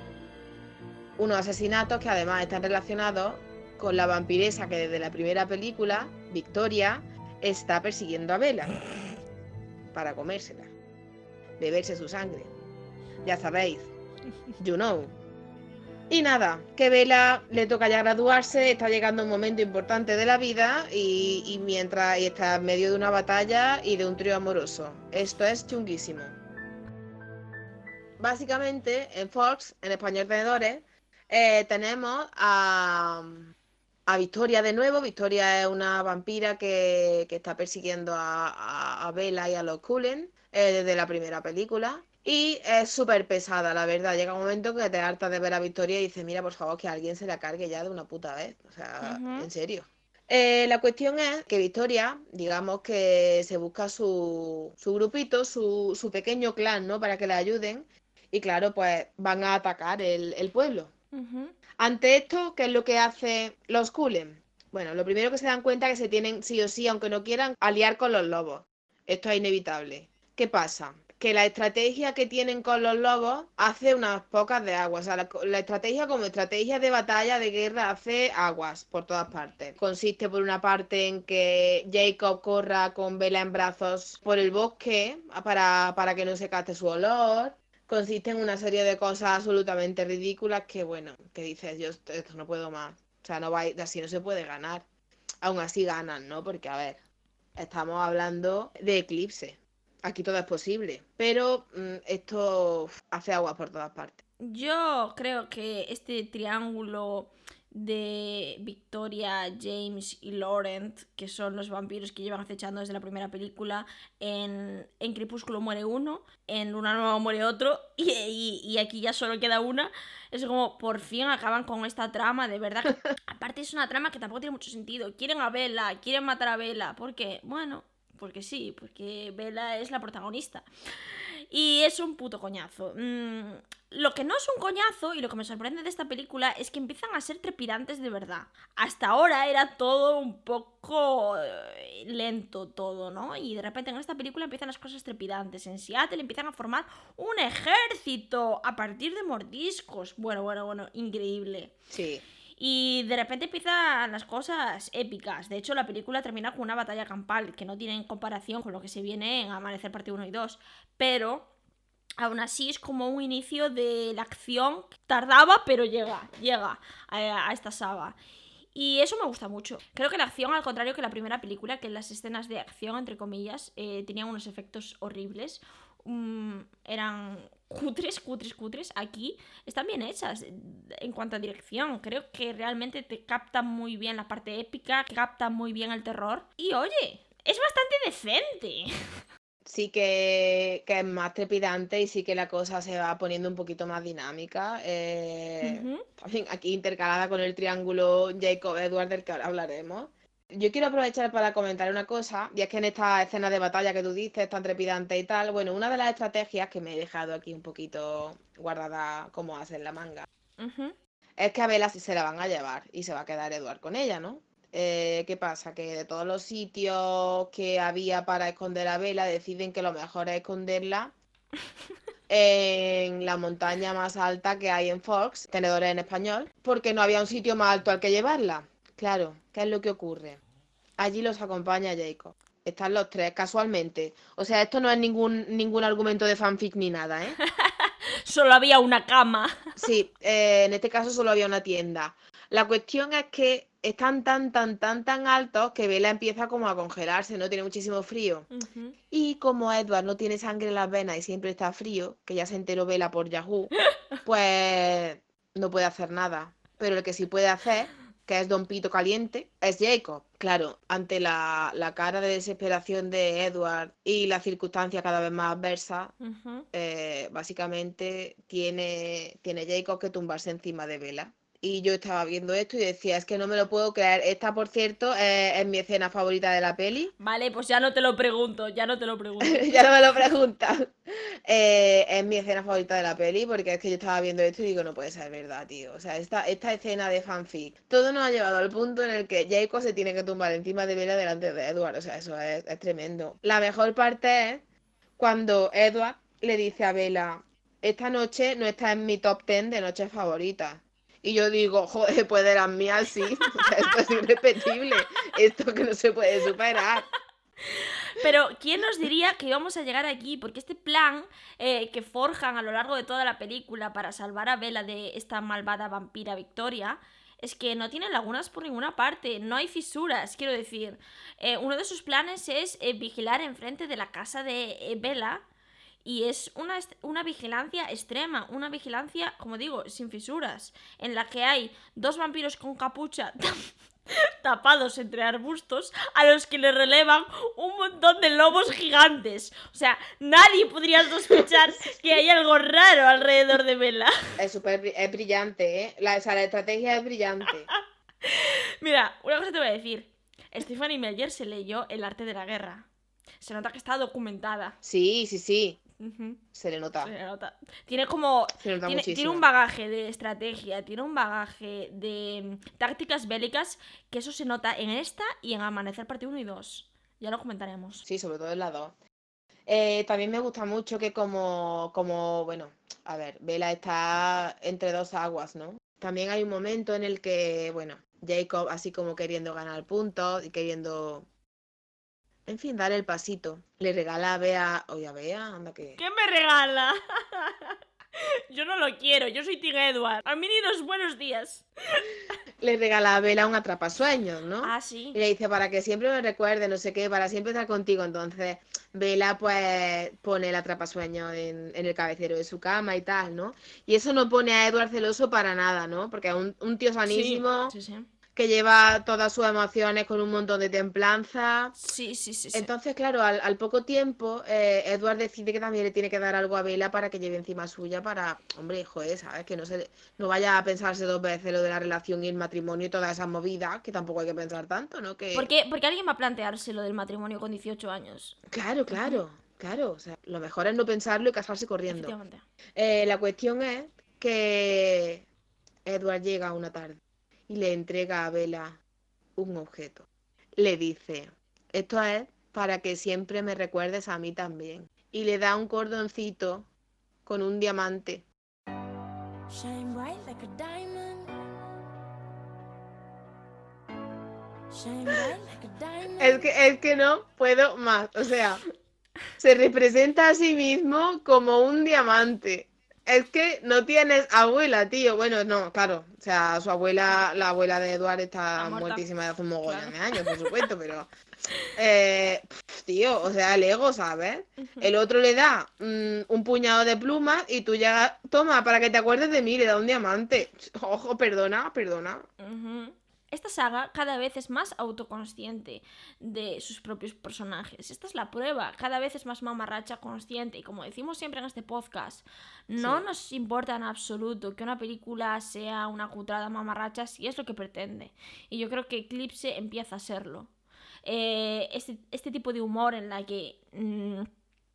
unos asesinatos que además están relacionados con la vampiresa que desde la primera película, Victoria, está persiguiendo a Bella para comérsela, beberse su sangre. Ya sabéis, you know. Y nada, que Bella le toca ya graduarse, está llegando un momento importante de la vida y, y mientras y está en medio de una batalla y de un trío amoroso. Esto es chunguísimo. Básicamente, en Fox, en Español Tenedores, eh, tenemos a, a Victoria de nuevo. Victoria es una vampira que, que está persiguiendo a, a, a Bella y a los Cullen eh, desde la primera película. Y es súper pesada, la verdad. Llega un momento que te hartas de ver a Victoria y dices, mira, por favor, que alguien se la cargue ya de una puta vez. O sea, en serio. Eh, la cuestión es que Victoria, digamos que se busca su, su grupito, su, su pequeño clan, ¿no? Para que le ayuden. Y claro, pues van a atacar el, el pueblo. Ante esto, ¿qué es lo que hacen los Cullen? Bueno, lo primero que se dan cuenta es que se tienen, sí o sí, aunque no quieran, aliar con los lobos. Esto es inevitable. ¿Qué pasa? Que la estrategia que tienen con los lobos hace unas pocas de aguas. O sea, la, la estrategia como estrategia de batalla, de guerra, hace aguas por todas partes. Consiste por una parte en que Jacob corra con vela en brazos por el bosque para, para que no se caste su olor consiste en una serie de cosas absolutamente ridículas que, bueno, que dices, yo esto, no puedo más. O sea, no va, así no se puede ganar. Aún así ganan, ¿no? Porque, a ver, estamos hablando de eclipse. Aquí todo es posible. Pero mm, esto hace aguas por todas partes. Yo creo que este triángulo de Victoria, James y Laurent, que son los vampiros que llevan acechando desde la primera película, en, en Crepúsculo muere uno, en Una Nueva muere otro, y, y- y aquí ya solo queda una. Es como, por fin acaban con esta trama, de verdad. aparte es una trama que tampoco tiene mucho sentido. Quieren a Bella, quieren matar a Bella. ¿Por qué? Bueno, porque sí, porque Bella es la protagonista. Y es un puto coñazo. Mm, lo que no es un coñazo y lo que me sorprende de esta película es que empiezan a ser trepidantes de verdad. Hasta ahora era todo un poco eh, lento todo, ¿no? Y de repente en esta película empiezan las cosas trepidantes. En Seattle empiezan a formar un ejército a partir de mordiscos. Bueno, bueno, bueno, increíble. Sí. Y de repente empiezan las cosas épicas. De hecho, la película termina con una batalla campal que no tiene en comparación con lo que se viene en Amanecer Parte 1 y 2. Pero aún así es como un inicio de la acción. Tardaba, pero llega, llega a, a esta saga. Y eso me gusta mucho. Creo que la acción, al contrario que la primera película, que las escenas de acción, entre comillas, eh, tenían unos efectos horribles. Mm, eran cutres, cutres, cutres. Aquí están bien hechas en cuanto a dirección. Creo que realmente te captan muy bien la parte épica, captan muy bien el terror. Y oye, es bastante decente. Sí que, que es más trepidante y sí que la cosa se va poniendo un poquito más dinámica. eh, aquí intercalada con el triángulo Jacob-Edward del que ahora hablaremos. Yo quiero aprovechar para comentar una cosa, y es que en esta escena de batalla que tú dices, tan trepidante y tal, bueno, una de las estrategias que me he dejado aquí un poquito guardada como hace en la manga, es que a Bella se la van a llevar y se va a quedar Edward con ella, ¿no? Eh, ¿qué pasa? Que de todos los sitios que había para esconder a Bella, deciden que lo mejor es esconderla en la montaña más alta que hay en Fox, tenedores en español, porque no había un sitio más alto al que llevarla. Claro, ¿qué es lo que ocurre? Allí los acompaña Jacob. Están los tres, casualmente. O sea, esto no es ningún, ningún argumento de fanfic ni nada, ¿eh? Solo había una cama. Sí, eh, en este caso solo había una tienda. La cuestión es que están tan, tan, tan, tan altos que Bella empieza como a congelarse, ¿no? Tiene muchísimo frío. Y como Edward no tiene sangre en las venas y siempre está frío, que ya se enteró Bella por Yahoo, pues no puede hacer nada. Pero el que sí puede hacer, que es Don Pito Caliente, es Jacob. Claro, ante la, la cara de desesperación de Edward y las circunstancias cada vez más adversas, eh, básicamente tiene, tiene Jacob que tumbarse encima de Bella. Y yo estaba viendo esto y decía, es que no me lo puedo creer. Esta, por cierto, eh, es mi escena favorita de la peli. Vale, pues ya no te lo pregunto, ya no te lo pregunto. ya no me lo preguntas. Eh, es mi escena favorita de la peli porque es que yo estaba viendo esto y digo, no puede ser verdad, tío. O sea, esta, esta escena de fanfic, todo nos ha llevado al punto en el que Jacob se tiene que tumbar encima de Bella delante de Edward. O sea, eso es, es tremendo. La mejor parte es cuando Edward le dice a Bella, esta noche no está en mi top 10 de noches favoritas. Y yo digo, joder, pues de las mías sí. Esto es irrepetible. Esto que no se puede superar. Pero, ¿quién nos diría que íbamos a llegar aquí? Porque este plan eh, que forjan a lo largo de toda la película para salvar a Bella de esta malvada vampira Victoria es que no tiene lagunas por ninguna parte, no hay fisuras, quiero decir. Eh, uno de sus planes es eh, vigilar enfrente de la casa de Bella y es una, una vigilancia extrema, una vigilancia, como digo, sin fisuras, en la que hay dos vampiros con capucha tapados entre arbustos a los que le relevan un montón de lobos gigantes. O sea, nadie podría sospechar que hay algo raro alrededor de Bella. Es súper es brillante, ¿eh? La, o sea, la estrategia es brillante. Mira, una cosa te voy a decir. Stephanie Meyer se leyó El arte de la guerra. Se nota que está documentada. Sí, sí, sí. Se le nota. se le nota. Tiene como Se nota tiene, tiene un bagaje de estrategia, tiene un bagaje de mm, tácticas bélicas que eso se nota en esta y en Amanecer parte 1 y 2. Ya lo comentaremos. Sí, sobre todo en la 2. Eh, también me gusta mucho que como, como, bueno, a ver, Bella está entre dos aguas, ¿no? También hay un momento en el que, bueno, Jacob así como queriendo ganar puntos y queriendo, en fin, dar el pasito. Le regala a Bea, oye, a Bea, anda que... ¿Qué me regala? yo no lo quiero, yo soy Tig Edward. A mí ni los buenos días. Le regala a Bella un atrapasueños, ¿no? Ah, sí. Y le dice, para que siempre me recuerde, no sé qué, para siempre estar contigo. Entonces, Vela pues pone el atrapasueños en, en el cabecero de su cama y tal, ¿no? Y eso no pone a Edward celoso para nada, ¿no? Porque es un, un tío sanísimo Sí, sí. Que lleva todas sus emociones con un montón de templanza. Sí, sí, sí. sí. Entonces, claro, al, al poco tiempo, eh, Edward decide que también le tiene que dar algo a Vela para que lleve encima suya para, hombre, joder, ¿sabes? Que no se no vaya a pensarse dos veces lo de la relación y el matrimonio y todas esas movidas, que tampoco hay que pensar tanto, ¿no? Que... ¿Por qué, por qué alguien va a plantearse lo del matrimonio con 18 años? Claro, claro, claro. O sea, lo mejor es no pensarlo y casarse corriendo. Eh, la cuestión es que Edward llega una tarde y le entrega a Bella un objeto. Le dice, esto es para que siempre me recuerdes a mí también. Y le da un cordoncito con un diamante. Shine bright like a diamond. Shine bright like a diamond. Es que, es que no puedo más. O sea, se representa a sí mismo como un diamante. Es que no tienes abuela, tío. Bueno, no, claro. O sea, su abuela, la abuela de Eduard está muertísima de hace un mogollón de años, por supuesto, pero. eh, pf, tío, o sea, el ego, ¿sabes? El otro le da mm, un puñado de plumas y tú ya, toma, para que te acuerdes de mí, le da un diamante. Ojo, perdona, perdona. Ujú. Esta saga cada vez es más autoconsciente de sus propios personajes. Esta es la prueba. Cada vez es más mamarracha consciente. Y como decimos siempre en este podcast, no Sí. nos importa en absoluto que una película sea una cutrada mamarracha si es lo que pretende. Y yo creo que Eclipse empieza a serlo. Eh, este, este tipo de humor en la que... mm,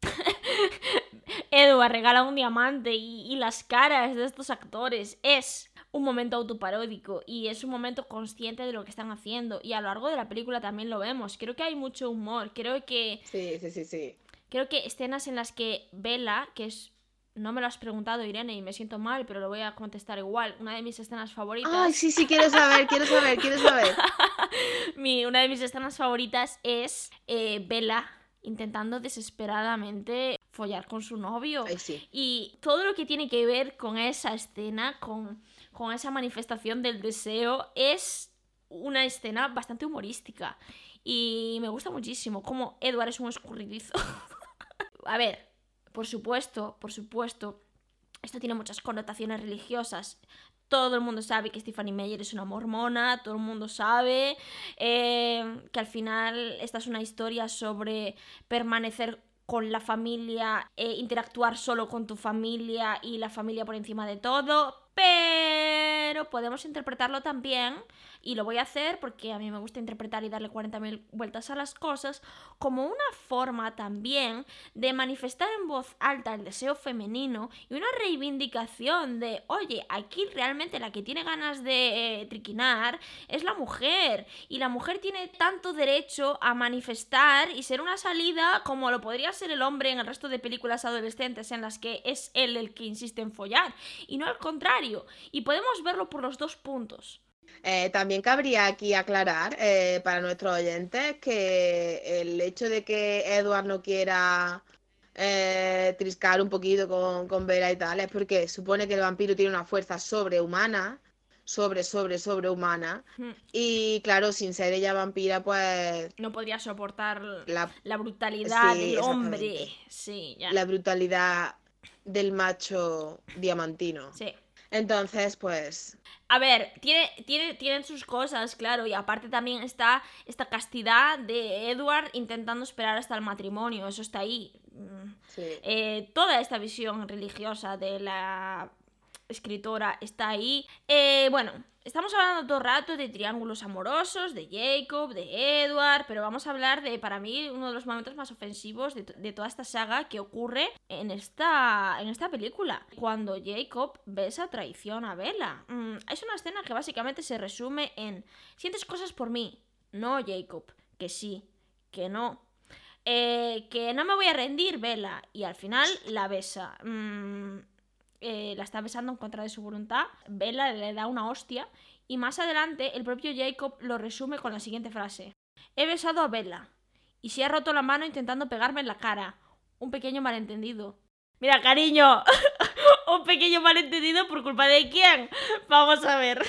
Edward regala un diamante y, y las caras de estos actores es un momento autoparódico y es un momento consciente de lo que están haciendo y a lo largo de la película también lo vemos. Creo que hay mucho humor, creo que Sí, sí, sí, sí. creo que escenas en las que Bella, que es no me lo has preguntado Irene y me siento mal, pero lo voy a contestar igual. Una de mis escenas favoritas. Ay, sí, sí, quiero saber, quiero saber, quiero saber. Mi, una de mis escenas favoritas es eh, Bella intentando desesperadamente follar con su novio. Ay, sí. Y todo lo que tiene que ver con esa escena, con, con esa manifestación del deseo, es una escena bastante humorística. Y me gusta muchísimo cómo Edward es un escurridizo. A ver, por supuesto, por supuesto, esto tiene muchas connotaciones religiosas. Todo el mundo sabe que Stephanie Meyer es una mormona, todo el mundo sabe eh, que al final esta es una historia sobre permanecer con la familia, e interactuar solo con tu familia y la familia por encima de todo, pero podemos interpretarlo también, y lo voy a hacer porque a mí me gusta interpretar y darle 40.000 vueltas a las cosas, como una forma también de manifestar en voz alta el deseo femenino y una reivindicación de, oye, aquí realmente la que tiene ganas de eh, triquinar es la mujer, y la mujer tiene tanto derecho a manifestar y ser una salida como lo podría ser el hombre en el resto de películas adolescentes en las que es él el que insiste en follar, y no al contrario. Y podemos verlo por los dos puntos. Eh, también cabría aquí aclarar eh, para nuestros oyentes que el hecho de que Edward no quiera eh, triscar un poquito con, con Bella y tal es porque supone que el vampiro tiene una fuerza sobrehumana, sobre, sobre, sobrehumana. Hmm. Y claro, sin ser ella vampira, pues No podría soportar la, la brutalidad Sí, del hombre. Sí, ya. la brutalidad del macho diamantino. Sí. Entonces, pues A ver, tiene, tiene, tienen sus cosas, claro, y aparte también está esta castidad de Edward intentando esperar hasta el matrimonio, eso está ahí. Mm. sí. Eh, toda esta visión religiosa de la escritora está ahí. Eh, bueno, estamos hablando todo el rato de triángulos amorosos, de Jacob, de Edward, pero vamos a hablar de, para mí, uno de los momentos más ofensivos de, to- de toda esta saga que ocurre en esta, en esta película. Cuando Jacob besa traición a Bella. Mm, es una escena que básicamente se resume en, ¿sientes cosas por mí? No, Jacob, que sí, que no. Eh, que no me voy a rendir, Bella. Y al final la besa. Mm, eh, la está besando en contra de su voluntad. Bella le da una hostia. Y más adelante, el propio Jacob lo resume con la siguiente frase: He besado a Bella. Y se ha roto la mano intentando pegarme en la cara. Un pequeño malentendido. Mira, cariño. Un pequeño malentendido por culpa de quién. Vamos a ver.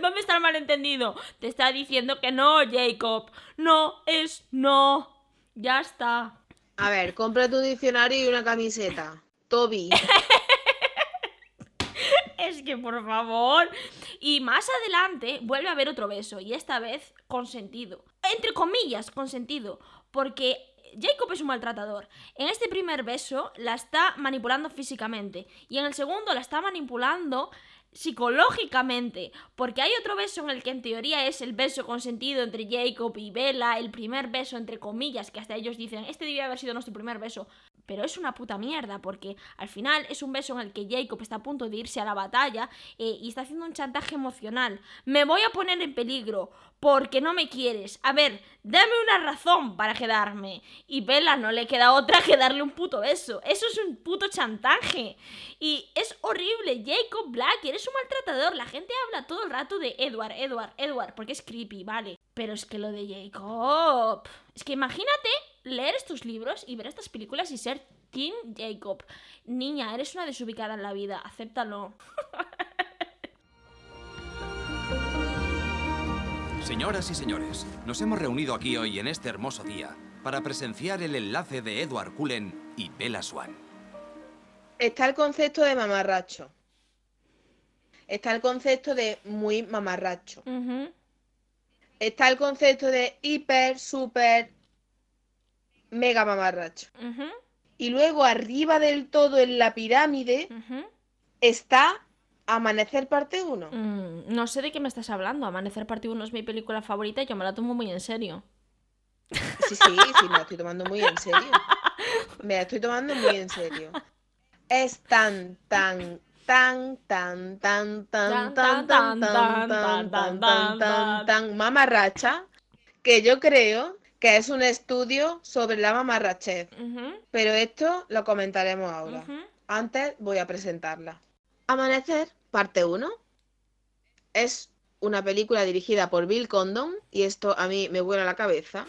¿Dónde está el malentendido? Te está diciendo que no, Jacob. No es no. Ya está. A ver, cómprate un diccionario y una camiseta. Toby. Es que por favor. Y más adelante vuelve a haber otro beso. Y esta vez consentido. Entre comillas, consentido. Porque Jacob es un maltratador. En este primer beso la está manipulando físicamente. Y en el segundo la está manipulando psicológicamente. Porque hay otro beso en el que en teoría es el beso consentido entre Jacob y Bella. El primer beso, entre comillas, que hasta ellos dicen, este debía haber sido nuestro primer beso. Pero es una puta mierda, porque al final es un beso en el que Jacob está a punto de irse a la batalla eh, y está haciendo un chantaje emocional. Me voy a poner en peligro porque no me quieres. A ver, dame una razón para quedarme. Y Bella no le queda otra que darle un puto beso. Eso es un puto chantaje. Y es horrible. Jacob Black, eres un maltratador. La gente habla todo el rato de Edward, Edward, Edward, porque es creepy, vale. Pero es que lo de Jacob... Es que imagínate leer estos libros y ver estas películas y ser Team Jacob. Niña, eres una desubicada en la vida, acéptalo. Señoras y señores, nos hemos reunido aquí hoy en este hermoso día para presenciar el enlace de Edward Cullen y Bella Swan. Está el concepto de mamarracho. Está el concepto de muy mamarracho. Está el concepto de hiper, super, mega mamarracho. Y luego arriba del todo en la pirámide está Amanecer parte 1. Mm, no sé de qué me estás hablando. Amanecer Parte 1 es mi película favorita y yo me la tomo muy en serio. Sí, sí, sí, me la estoy tomando muy en serio. Me la estoy tomando muy en serio. Es tan, tan, tan, tan, tan, tan, tan, tan, tan, tan, tan, tan, tan, tan mamarracha que yo creo que es un estudio sobre la mamarrachez. Pero esto lo comentaremos ahora. Antes voy a presentarla. Amanecer, parte 1. Es una película dirigida por Bill Condon y esto a mí me vuela la cabeza.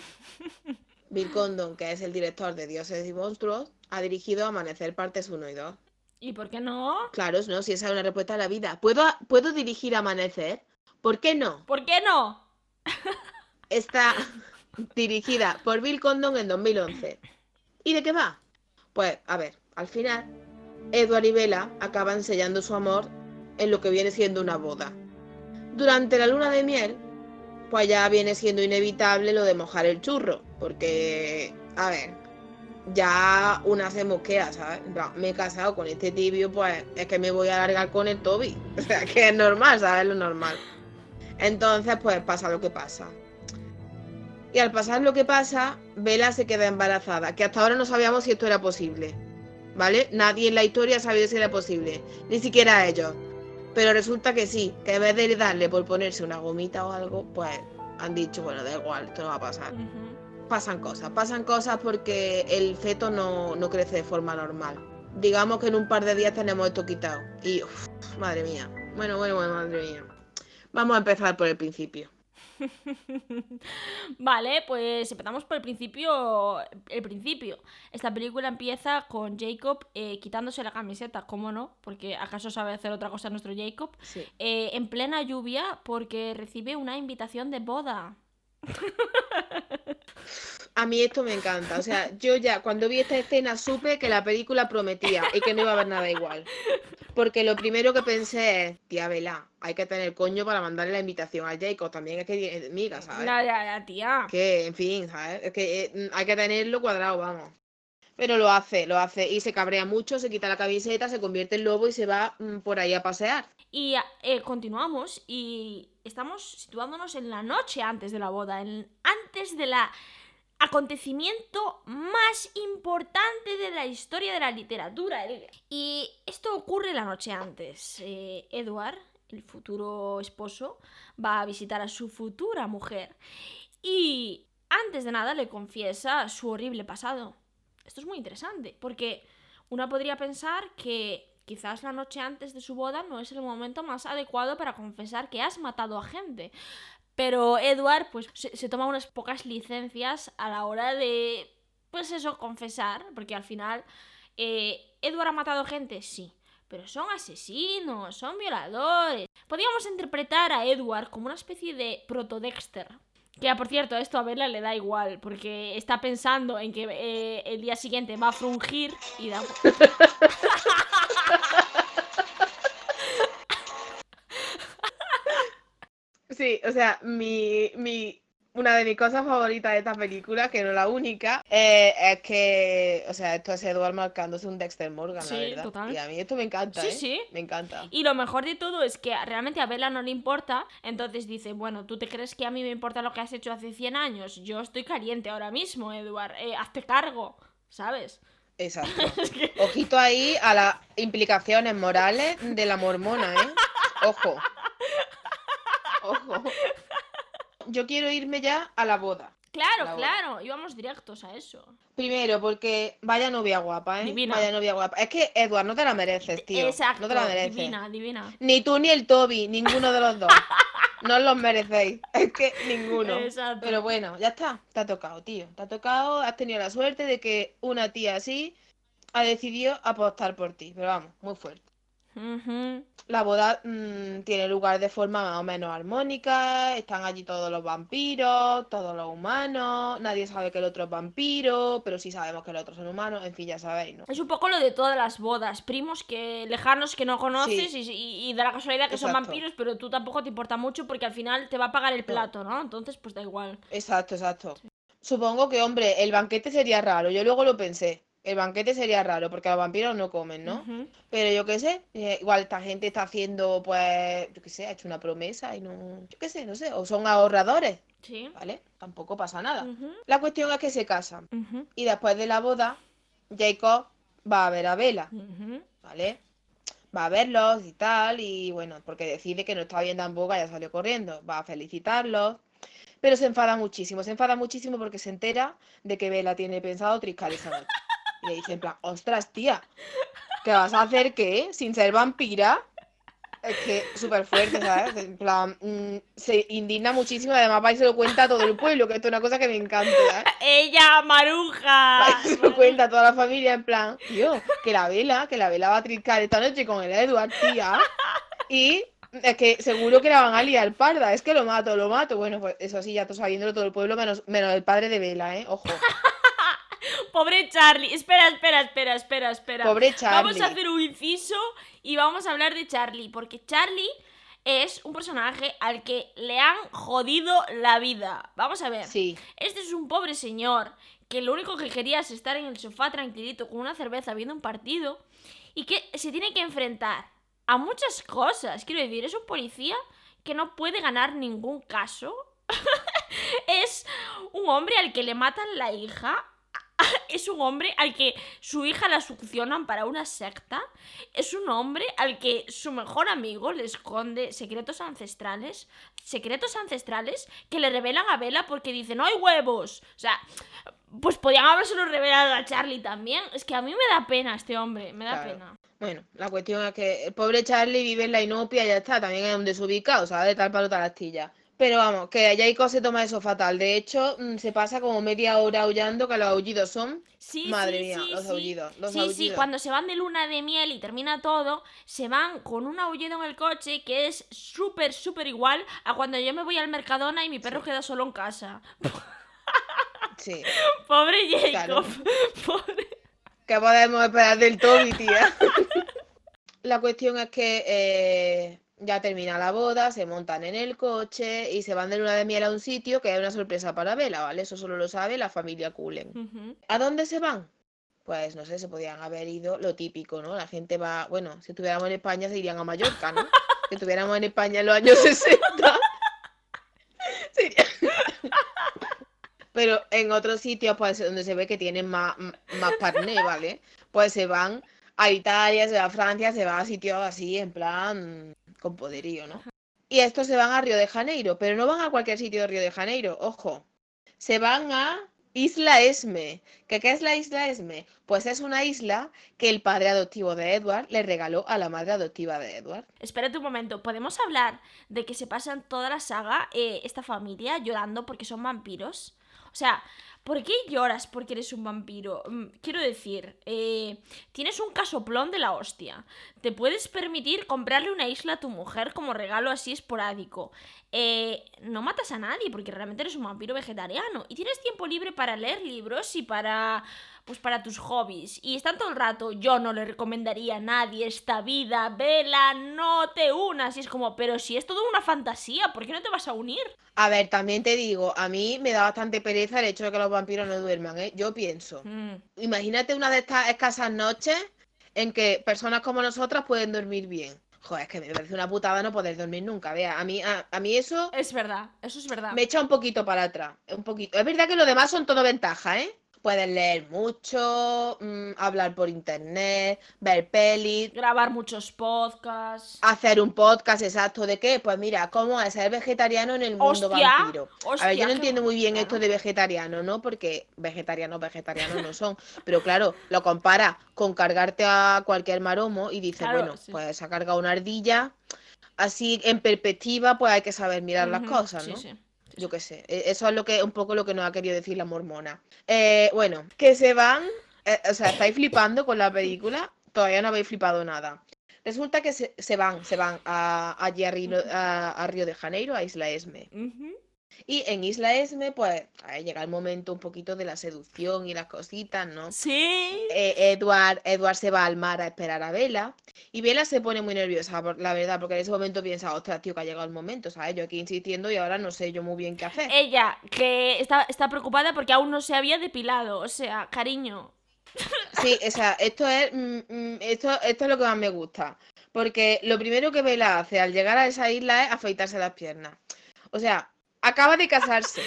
Bill Condon, que es el director de Dioses y Monstruos, ha dirigido Amanecer partes 1 y 2. ¿Y por qué no? Claro, no, si esa es una respuesta a la vida. ¿Puedo, ¿Puedo dirigir Amanecer? ¿Por qué no? ¿Por qué no? Está dirigida por Bill Condon en 2011. ¿Y de qué va? Pues, a ver, al final, Edward y Bella acaban sellando su amor en lo que viene siendo una boda. Durante la luna de miel, pues ya viene siendo inevitable lo de mojar el churro, porque, a ver, ya una se mosquea, ¿sabes? Me he casado con este tibio, pues es que me voy a largar con el Toby. O sea, que es normal, ¿sabes? Lo normal. Entonces, pues pasa lo que pasa. Y al pasar lo que pasa, Bella se queda embarazada, que hasta ahora no sabíamos si esto era posible. ¿Vale? Nadie en la historia sabía si era posible, ni siquiera ellos. Pero resulta que sí, que en vez de darle por ponerse una gomita o algo, pues han dicho, bueno, da igual, esto no va a pasar. Ujú. Pasan cosas, pasan cosas porque el feto no, no crece de forma normal, digamos que en un par de días tenemos esto quitado. Y, uf, madre mía. Bueno, bueno, bueno, madre mía. Vamos a empezar por el principio. vale, pues empezamos por el principio. El principio. Esta película empieza con Jacob eh, quitándose la camiseta, ¿cómo no? Porque acaso sabe hacer otra cosa nuestro Jacob. Sí. Eh, en plena lluvia porque recibe una invitación de boda. A mí esto me encanta. O sea, yo ya cuando vi esta escena supe que la película prometía y que no iba a haber nada igual. Porque lo primero que pensé es, tía Vela, hay que tener coño para mandarle la invitación a Jacob. También es que es amiga, ¿sabes? Ya, ya, tía. Que, en fin, ¿sabes? Es que eh, hay que tenerlo cuadrado, vamos. Pero lo hace, lo hace. Y se cabrea mucho, se quita la camiseta, se convierte en lobo y se va mm, por ahí a pasear. Y eh, continuamos y estamos situándonos en la noche antes de la boda, antes de la acontecimiento más importante de la historia de la literatura. Y esto ocurre la noche antes. Eh, Edward, el futuro esposo, va a visitar a su futura mujer y antes de nada le confiesa su horrible pasado. Esto es muy interesante porque una podría pensar que quizás la noche antes de su boda no es el momento más adecuado para confesar que has matado a gente. Pero Edward, pues, se, toma unas pocas licencias a la hora de, pues eso, confesar, porque al final, eh, ¿Edward ha matado gente? Sí. Pero son asesinos, son violadores. Podríamos interpretar a Edward como una especie de proto-Dexter. Que, ah, por cierto, esto a Bella le da igual, porque está pensando en que eh, el día siguiente va a frungir y da... Sí, o sea, mi, mi, una de mis cosas favoritas de esta película, que no la única, eh, es que, o sea, esto es Edward marcándose un Dexter Morgan, Sí, la verdad. total. Y a mí esto me encanta, Sí, ¿eh? sí. Me encanta. Y lo mejor de todo es que realmente a Bella no le importa, entonces dice, bueno, ¿tú te crees que a mí me importa lo que has hecho hace 100 años? Yo estoy caliente ahora mismo, Edward, eh, hazte cargo, ¿sabes? Exacto. Es que- Ojito ahí a las implicaciones morales de la mormona, ¿eh? Ojo. Ojo. Yo quiero irme ya a la boda. Claro, La boda. claro, íbamos directos a eso. Primero, porque vaya novia guapa, ¿eh? Divina. Vaya novia guapa. Es que, Edward, no te la mereces, tío. Exacto, No te la mereces. divina, divina. Ni tú ni el Toby, ninguno de los dos. No os los merecéis. Es que ninguno. Exacto. Pero bueno, ya está. Te ha tocado, tío. Te ha tocado. Has tenido la suerte de que una tía así ha decidido apostar por ti. Pero vamos, muy fuerte. La boda mm, tiene lugar de forma más o menos armónica, están allí todos los vampiros, todos los humanos, nadie sabe que el otro es vampiro, pero sí sabemos que el otro son humanos, en fin, ya sabéis, ¿no? Es un poco lo de todas las bodas, primos que lejanos que no conoces Sí. y, y- da la casualidad que son vampiros, pero tú tampoco te importa mucho porque al final te va a pagar el plato, ¿no? Entonces, pues da igual. Exacto, exacto. Supongo que, hombre, el banquete sería raro, yo luego lo pensé, el banquete sería raro porque los vampiros no comen, ¿no? Pero yo qué sé, eh, igual esta gente está haciendo, pues, yo qué sé, ha hecho una promesa y no, yo qué sé, no sé, o son ahorradores, Sí. ¿vale? Tampoco pasa nada. La cuestión es que se casan. Y después de la boda, Jacob va a ver a Bella, ujú. ¿vale? Va a verlos y tal, y bueno, porque decide que no está bien tampoco, ya salió corriendo, va a felicitarlos, pero se enfada muchísimo, se enfada muchísimo porque se entera de que Bella tiene pensado triscar esa noche. Y le dice en plan, ostras, tía, ¿qué vas a hacer qué? ¿Sin ser vampira? Es que súper fuerte, ¿sabes? En plan, mm, se indigna muchísimo, además va y se lo cuenta a todo el pueblo, que esto es una cosa que me encanta, ¿sabes? Ella, Maruja. Se lo cuenta a toda la familia en plan, tío, que la vela, que la vela va a trincar esta noche con el Edward, tía. Y es que seguro que la van a liar parda, es que lo mato, lo mato. Bueno, pues eso sí, ya todo sabiéndolo todo el pueblo, menos, menos el padre de Vela, ¿eh? Ojo. Pobre Charlie. Espera, espera, espera, espera, espera. Pobre Vamos Charlie. a hacer un inciso y vamos a hablar de Charlie, porque Charlie es un personaje al que le han jodido la vida. Vamos a ver. Sí, Este es un pobre señor que lo único que quería es estar en el sofá tranquilito con una cerveza viendo un partido y que se tiene que enfrentar a muchas cosas. Quiero decir, es un policía que no puede ganar ningún caso. es un hombre al que le matan la hija. es un hombre al que su hija la succionan para una secta. Es un hombre al que su mejor amigo le esconde secretos ancestrales. Secretos ancestrales que le revelan a Bella porque dicen, no hay huevos. O sea, pues podían habérselo revelado a Charlie también. Es que a mí me da pena este hombre, me da Claro. pena. Bueno, la cuestión es que el pobre Charlie vive en la inopia y ya está, también es un desubicado, ¿sabes? De tal palo tal astilla. Pero vamos, que Jacob se toma eso fatal. De hecho, mm, se pasa como media hora aullando, que los aullidos son. Sí, Madre sí, mía, sí, los aullidos, los sí, sí, cuando se van de luna de miel y termina todo, se van con un aullido en el coche que es súper, súper igual a cuando yo me voy al Mercadona y mi perro queda solo en casa. Sí. Pobre Jacob. Claro. Pobre. ¿Qué podemos esperar del Toby, tía? La cuestión es que eh, ya termina la boda, se montan en el coche y se van de luna de miel a un sitio que es una sorpresa para Bella, ¿vale? Eso solo lo sabe la familia Cullen. ¿A dónde se van? Pues no sé, se podían haber ido lo típico, ¿no? La gente va, bueno, si estuviéramos en España se irían a Mallorca, ¿no? Si estuviéramos en España en los años 60. se irían- Pero en otros sitios, pues donde se ve que tienen más, más parné, ¿vale? Pues se van a Italia, se va a Francia, se va a sitios así, en plan, con poderío, ¿no? Y estos se van a Río de Janeiro, pero no van a cualquier sitio de Río de Janeiro, ojo. Se van a Isla Esme. ¿Que ¿Qué es la Isla Esme? Pues es una isla que el padre adoptivo de Edward le regaló a la madre adoptiva de Edward. Espérate un momento, ¿podemos hablar de que se pasan toda la saga eh, esta familia llorando porque son vampiros? O sea, ¿por qué lloras porque eres un vampiro? Mm, Quiero decir, eh, tienes un casoplón de la hostia. Te puedes permitir comprarle una isla a tu mujer como regalo así esporádico. Eh, no matas a nadie porque realmente eres un vampiro vegetariano. Y tienes tiempo libre para leer libros y para pues para tus hobbies. Y están todo el rato, yo no le recomendaría a nadie esta vida, vela, no te unas. Y es como, pero si es todo una fantasía, ¿por qué no te vas a unir? A ver, también te digo, a mí me da bastante pereza el hecho de que los vampiros no duerman, ¿eh? Yo pienso, Mm, imagínate una de estas escasas noches en que personas como nosotras pueden dormir bien. Joder, es que me parece una putada no poder dormir nunca, vea. A mí, a, a mí eso Es verdad, eso es verdad. me echa un poquito para atrás. Un poquito. Es verdad que lo demás son todo ventajas, ¿eh? Puedes leer mucho, mm, hablar por internet, ver pelis, Grabar muchos podcasts. hacer un podcast exacto de qué. Pues mira, cómo es ser vegetariano en el mundo Hostia, vampiro. a ver, yo hostia, no entiendo muy bien esto de vegetariano, ¿no? Porque vegetarianos, vegetarianos no son. Pero claro, lo compara con cargarte a cualquier maromo y dice, Claro, bueno, sí. pues se ha cargado una ardilla. Así en perspectiva, pues hay que saber mirar las cosas, sí, ¿no? sí. Yo qué sé, e- eso es lo que un poco lo que nos ha querido decir la mormona. Eh, bueno, que se van, eh, o sea, estáis flipando con la película, todavía no habéis flipado nada. Resulta que se, se van, se van a, allí a Río, a- a Río de Janeiro, a Isla Esme. Y en Isla Esme, pues, llega el momento un poquito de la seducción y las cositas, ¿no? Sí. Eh, Edward se va al mar a esperar a Bella y Bella se pone muy nerviosa, la verdad, porque en ese momento piensa, ostras, tío, que ha llegado el momento, ¿sabes? Yo aquí insistiendo y ahora no sé yo muy bien qué hacer. Ella, que está, está preocupada porque aún no se había depilado. O sea, cariño. Sí, o sea, esto es, mm, mm, esto, esto es lo que más me gusta, porque lo primero que Bella hace al llegar a esa isla es afeitarse las piernas. O sea, acaba de casarse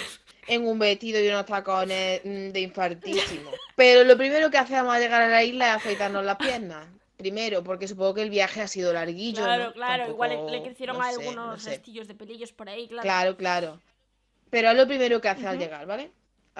en un vestido y unos tacones mm, de infartísimo, pero lo primero que hacemos al llegar a la isla es afeitarnos las piernas. Primero, porque supongo que el viaje ha sido larguillo, Claro, ¿no? claro. Igual le- crecieron no sé, algunos no sé. restillos de pelillos por ahí, claro. Claro, claro. Pero es lo primero que hace al llegar, ¿vale?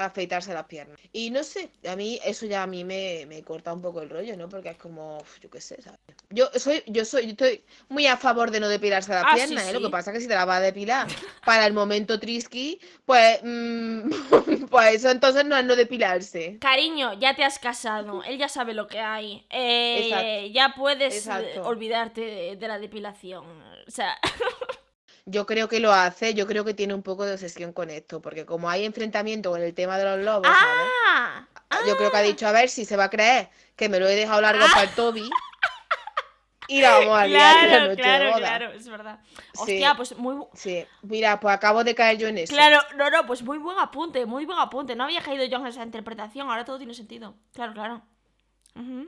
Afeitarse las piernas. Y no sé, a mí eso ya a mí me, me corta un poco el rollo, ¿no? Porque es como, yo qué sé, ¿sabes? Yo soy, yo soy, yo estoy muy a favor de no depilarse las Ah, sí, piernas, ¿eh? Lo que sí. pasa es que si te las vas a depilar para el momento trisky, pues, mm, pues eso entonces no es no depilarse. Cariño, ya te has casado. Él ya sabe lo que hay. Eh. Ya puedes eh, Exacto. olvidarte de, de la depilación. O sea, Yo creo que lo hace, yo creo que tiene un poco de obsesión con esto, porque como hay enfrentamiento con el tema de los lobos, ¿sabes? ¡Ah! Yo creo que ha dicho, a ver si se va a creer que me lo he dejado largo Ah. para el Toby. Y la vamos a liar la Claro, noche de claro, boda. claro, es verdad. Sí. Hostia, pues muy. Sí, mira, pues acabo de caer yo en eso. Claro, no, no, pues muy buen apunte, muy buen apunte. No había caído yo en esa interpretación, ahora todo tiene sentido. Claro, claro.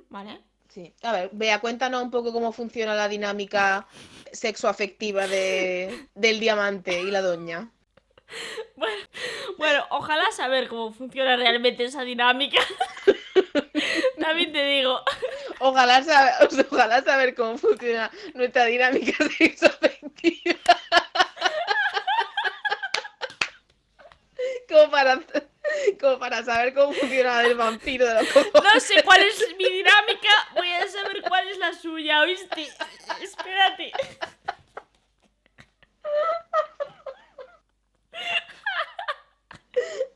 Vale. Sí. A ver, Bea, cuéntanos un poco cómo funciona la dinámica sexoafectiva de, del diamante y la doña. Bueno, bueno, ojalá saber cómo funciona realmente esa dinámica. También te digo. Ojalá saber, ojalá saber cómo funciona nuestra dinámica sexoafectiva. Como para, como para saber cómo funciona del vampiro de los cojones. No sé cuál es mi dinámica, voy a saber cuál es la suya, ¿oíste? Espérate.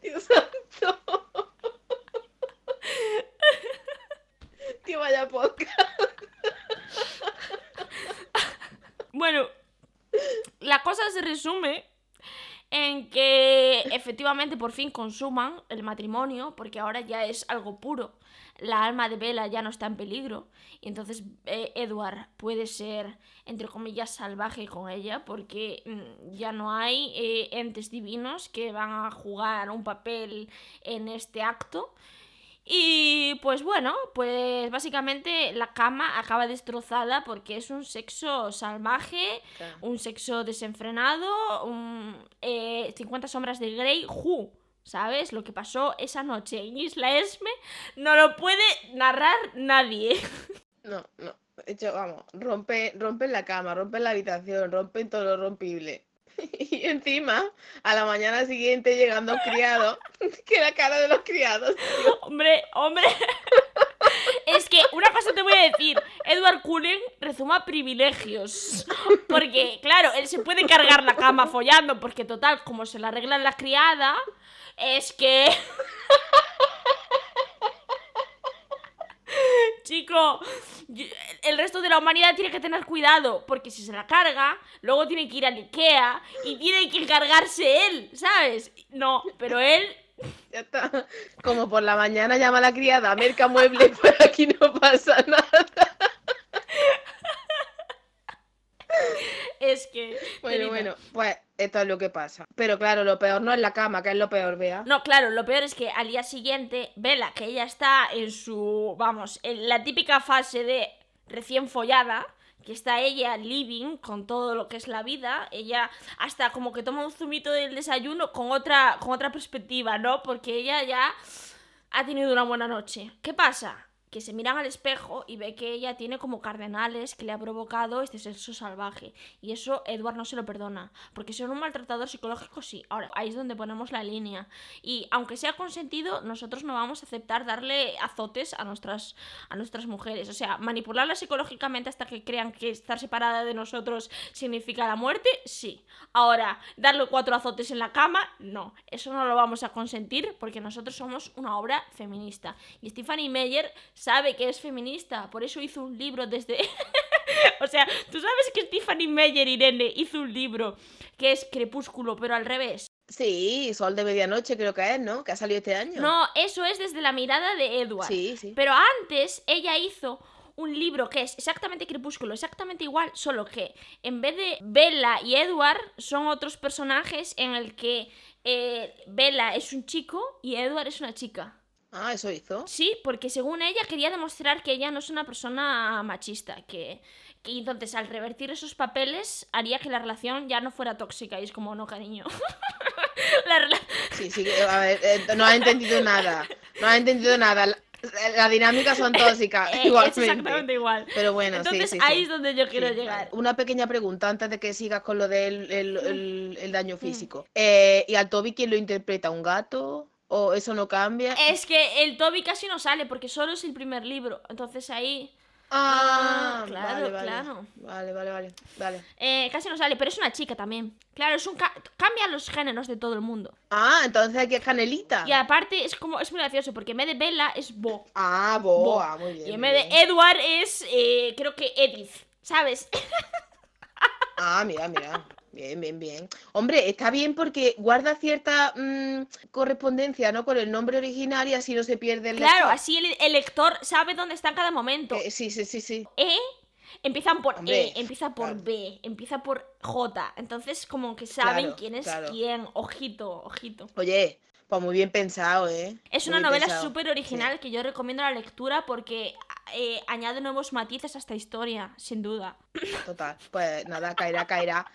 Dios santo. Tío, vaya podcast. Bueno, la cosa se resume en que efectivamente por fin consuman el matrimonio, porque ahora ya es algo puro. La alma de Bella ya no está en peligro. Y entonces eh, Edward puede ser, entre comillas, salvaje con ella, porque mm, ya no hay eh, entes divinos que van a jugar un papel en este acto. Y pues bueno, pues básicamente la cama acaba destrozada porque es un sexo salvaje, Claro. un sexo desenfrenado, un, eh, 50 sombras de Grey, Who, ¿sabes? Lo que pasó esa noche en Isla Esme no lo puede narrar nadie. No, no. De hecho, vamos, rompe, rompen la cama, rompen la habitación, rompen todo lo rompible. Y encima, a la mañana siguiente llegando criado, que la cara de los criados. Hombre, hombre. Es que una cosa te voy a decir, Edward Cullen rezuma privilegios. Porque, claro, él se puede cargar la cama follando, porque total, como se la arregla la criada, es que... Chico, el resto de la humanidad tiene que tener cuidado, porque si se la carga, luego tiene que ir al Ikea y tiene que encargarse él, ¿sabes? No, pero él Ya está. Como por la mañana llama la criada, merca mueble, por aquí no pasa nada. Es que... Bueno, bueno, pues esto es lo que pasa. Pero claro, lo peor no es la cama, que es lo peor, vea. No, claro, lo peor es que al día siguiente, Bella, que ella está en su, vamos, en la típica fase de recién follada, que está ella living con todo lo que es la vida, ella hasta como que toma un zumito del desayuno con otra, con otra perspectiva, ¿no? Porque ella ya ha tenido una buena noche. ¿Qué pasa? Que se miran al espejo y ve que ella tiene como cardenales que le ha provocado este sexo salvaje. Y eso Edward no se lo perdona. Porque son un maltratador psicológico, sí. Ahora, ahí es donde ponemos la línea. Y aunque sea consentido, nosotros no vamos a aceptar darle azotes a nuestras, a nuestras mujeres. O sea, manipularlas psicológicamente hasta que crean que estar separada de nosotros significa la muerte, sí. Ahora, darle cuatro azotes en la cama, no. Eso no lo vamos a consentir porque nosotros somos una obra feminista. Y Stephanie Meyer sabe que es feminista, por eso hizo un libro desde... o sea, tú sabes que Stephanie Meyer, Irene, hizo un libro que es Crepúsculo, pero al revés. Sí, Sol de Medianoche creo que es, ¿no? Que ha salido este año. No, eso es desde la mirada de Edward. Sí, sí. Pero antes ella hizo un libro que es exactamente Crepúsculo, exactamente igual, solo que en vez de Bella y Edward son otros personajes en el que eh, Bella es un chico y Edward es una chica. Ah, eso hizo. Sí, porque según ella quería demostrar que ella no es una persona machista, que, que entonces al revertir esos papeles haría que la relación ya no fuera tóxica y es como, no, cariño. La Sí, sí, a ver, eh, no ha entendido nada. No ha entendido nada. La- Las dinámicas son tóxicas, Eh, es igualmente. exactamente igual. Pero bueno, Entonces sí, sí, ahí sí. es donde yo quiero llegar. Una pequeña pregunta antes de que sigas con lo del el, Mm. el- el daño físico. Eh, ¿Y al Toby quién lo interpreta? ¿Un gato? ¿O eso no cambia? Es que el Toby casi no sale porque solo es el primer libro. Entonces ahí Ah, Ah, claro, vale, vale. claro. Vale, vale, vale. Vale. eh, casi no sale, pero es una chica también. Claro, es un ca- cambian los géneros de todo el mundo. Ah, entonces aquí es Canelita. Y aparte es como es muy gracioso porque en vez de Bella es Bo. Ah, Bo. boa, muy bien. Y en vez de. Edward es eh, creo que Edith, ¿sabes? Ah, mira, mira. Bien, bien, bien. Hombre, está bien porque guarda cierta mm, correspondencia, ¿no? Con el nombre original y así no se pierde el claro, lector. así el, el lector sabe dónde está en cada momento. Que sí, sí, sí, sí. E empiezan por Hombre, E, empieza por claro. B, empieza por J. Entonces como que saben Claro, quién es claro. quién. Ojito, ojito. Oye, pues muy bien pensado, ¿eh? Es Muy una novela súper original que yo recomiendo la lectura porque eh, añade nuevos matices a esta historia, sin duda. Total. Pues nada, caerá, caerá.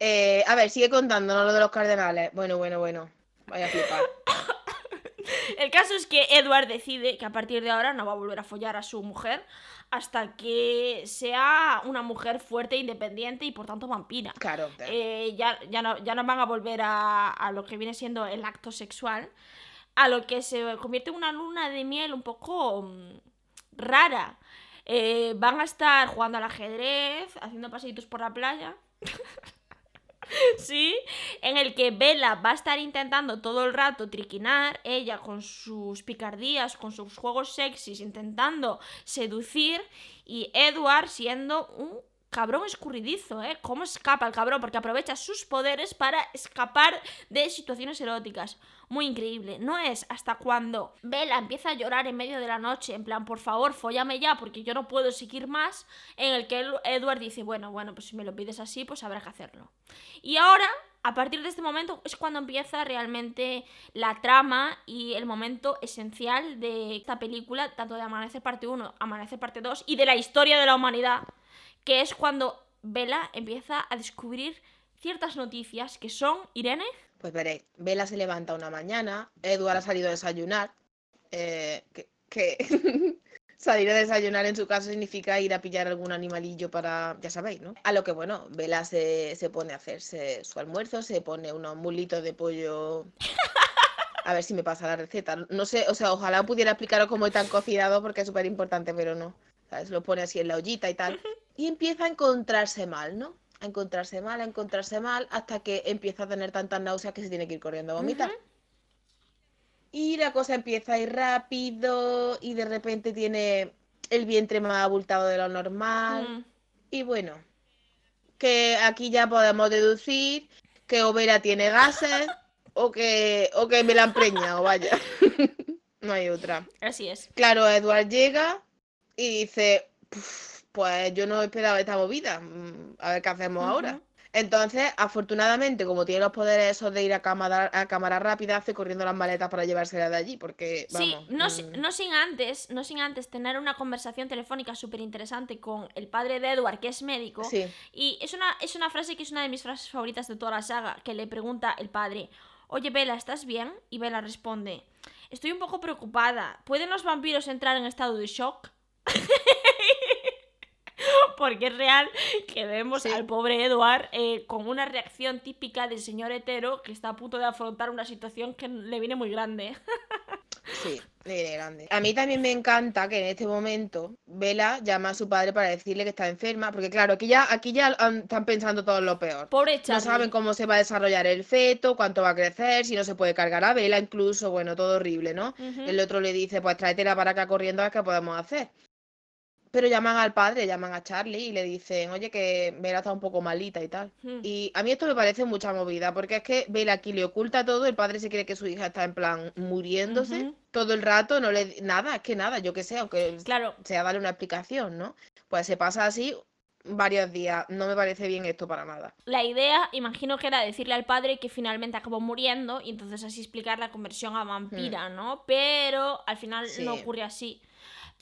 Eh, a ver, sigue contándonos lo de los cardenales. Bueno, bueno, bueno. Vaya a flipar. El caso es que Edward decide que a partir de ahora no va a volver a follar a su mujer hasta que sea una mujer fuerte, independiente y por tanto vampira. Claro. Eh, ya, ya, no, ya no van a volver a, a lo que viene siendo el acto sexual, a lo que se convierte en una luna de miel un poco mm, rara. Eh, van a estar jugando al ajedrez, haciendo paseitos por la playa. Sí, en el que Bella va a estar intentando todo el rato triquinar, ella con sus picardías, con sus juegos sexys, intentando seducir, y Edward siendo un cabrón escurridizo, ¿eh? ¿Cómo escapa el cabrón? Porque aprovecha sus poderes para escapar de situaciones eróticas. Muy increíble. No es hasta cuando Bella empieza a llorar en medio de la noche, en plan, por favor, follame ya, porque yo no puedo seguir más, en el que Edward dice, bueno, bueno, pues si me lo pides así, pues habrá que hacerlo. Y ahora, a partir de este momento, es cuando empieza realmente la trama y el momento esencial de esta película, tanto de Amanecer parte 1, Amanecer parte 2 y de la historia de la humanidad que es cuando Bella empieza a descubrir ciertas noticias que son, Irene. Pues veréis, Bella se levanta una mañana, Edward ha salido a desayunar, eh, que, que salir a desayunar en su caso significa ir a pillar algún animalillo para, ya sabéis, ¿no? A lo que, bueno, Bella se, se pone a hacerse su almuerzo, se pone unos mulitos de pollo... A ver si me pasa la receta. No sé, o sea, ojalá pudiera explicaros cómo están cocinados porque es súper importante, pero no. ¿Sabes? Lo pone así en la ollita y tal. Y empieza a encontrarse mal, ¿no? A encontrarse mal, a encontrarse mal, hasta que empieza a tener tantas náuseas que se tiene que ir corriendo a vomitar. Y la cosa empieza a ir rápido y de repente tiene el vientre más abultado de lo normal. Mm. Y bueno, que aquí ya podemos deducir que Overa tiene gases o que, o que me la han preñado, vaya. no hay otra. Así es. Claro, Edward llega y dice, "Puf, pues yo no esperaba esta movida, mm, a ver qué hacemos ahora. Entonces, afortunadamente, como tiene los poderes esos de ir a cámara, a cámara rápida, hace corriendo las maletas para llevárselas de allí, porque, Sí, no, mm, no sin antes, no sin antes tener una conversación telefónica súper interesante con el padre de Edward, que es médico. Sí. Y es una, es una frase que es una de mis frases favoritas de toda la saga, que le pregunta el padre, oye Bella, ¿estás bien? Y Bella responde, estoy un poco preocupada, ¿pueden los vampiros entrar en estado de shock? Porque es real que vemos Sí. al pobre Edward eh, con una reacción típica del señor hetero que está a punto de afrontar una situación que le viene muy grande. Sí, le viene grande. A mí también me encanta que en este momento Vela llama a su padre para decirle que está enferma, porque claro, aquí ya, aquí ya están pensando todo lo peor. Pobre No Charlie. saben cómo se va a desarrollar el feto, cuánto va a crecer, si no se puede cargar a Vela, incluso, bueno, todo horrible, ¿no? El otro le dice, pues tráetela para acá corriendo a ver qué podemos hacer. Pero llaman al padre, llaman a Charlie y le dicen, oye, que Vela está un poco malita y tal. Hmm. Y a mí esto me parece mucha movida, porque es que Bella aquí le oculta todo, el padre se cree que su hija está en plan muriéndose todo el rato, no le... Nada, es que nada, yo que sé, aunque Claro, sea darle una explicación, ¿no? Pues se pasa así varios días, no me parece bien esto para nada. la idea, imagino que era decirle al padre que finalmente acabó muriendo y entonces así explicar la conversión a vampira, ¿no? Pero al final no Hmm. Ocurre así.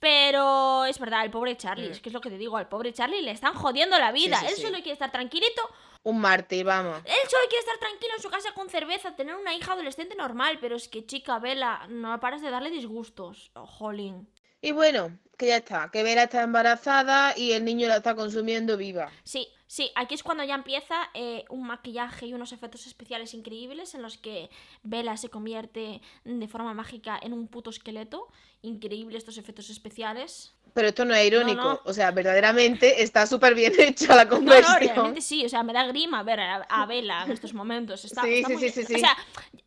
Pero es verdad, el pobre Charlie, Mm. es que es lo que te digo, al pobre Charlie le están jodiendo la vida. sí, Él solo quiere estar tranquilito, Un mártir, vamos. él solo quiere estar tranquilo en su casa con cerveza, tener una hija adolescente normal, pero es que chica, Vela, no paras de darle disgustos. Oh, jolín. Y bueno, que ya está, que Vera está embarazada y el niño la está consumiendo viva. Sí, sí, aquí es cuando ya empieza eh, un maquillaje y unos efectos especiales increíbles en los que Bella se convierte de forma mágica en un puto esqueleto. Increíble estos efectos especiales. Pero esto no es irónico, no. o sea, verdaderamente está súper bien hecha la No, no, conversión. realmente sí, o sea, me da grima ver a, a Bella en estos momentos. Está, Sí, está sí, muy sí, bien. sí, O sí. sea,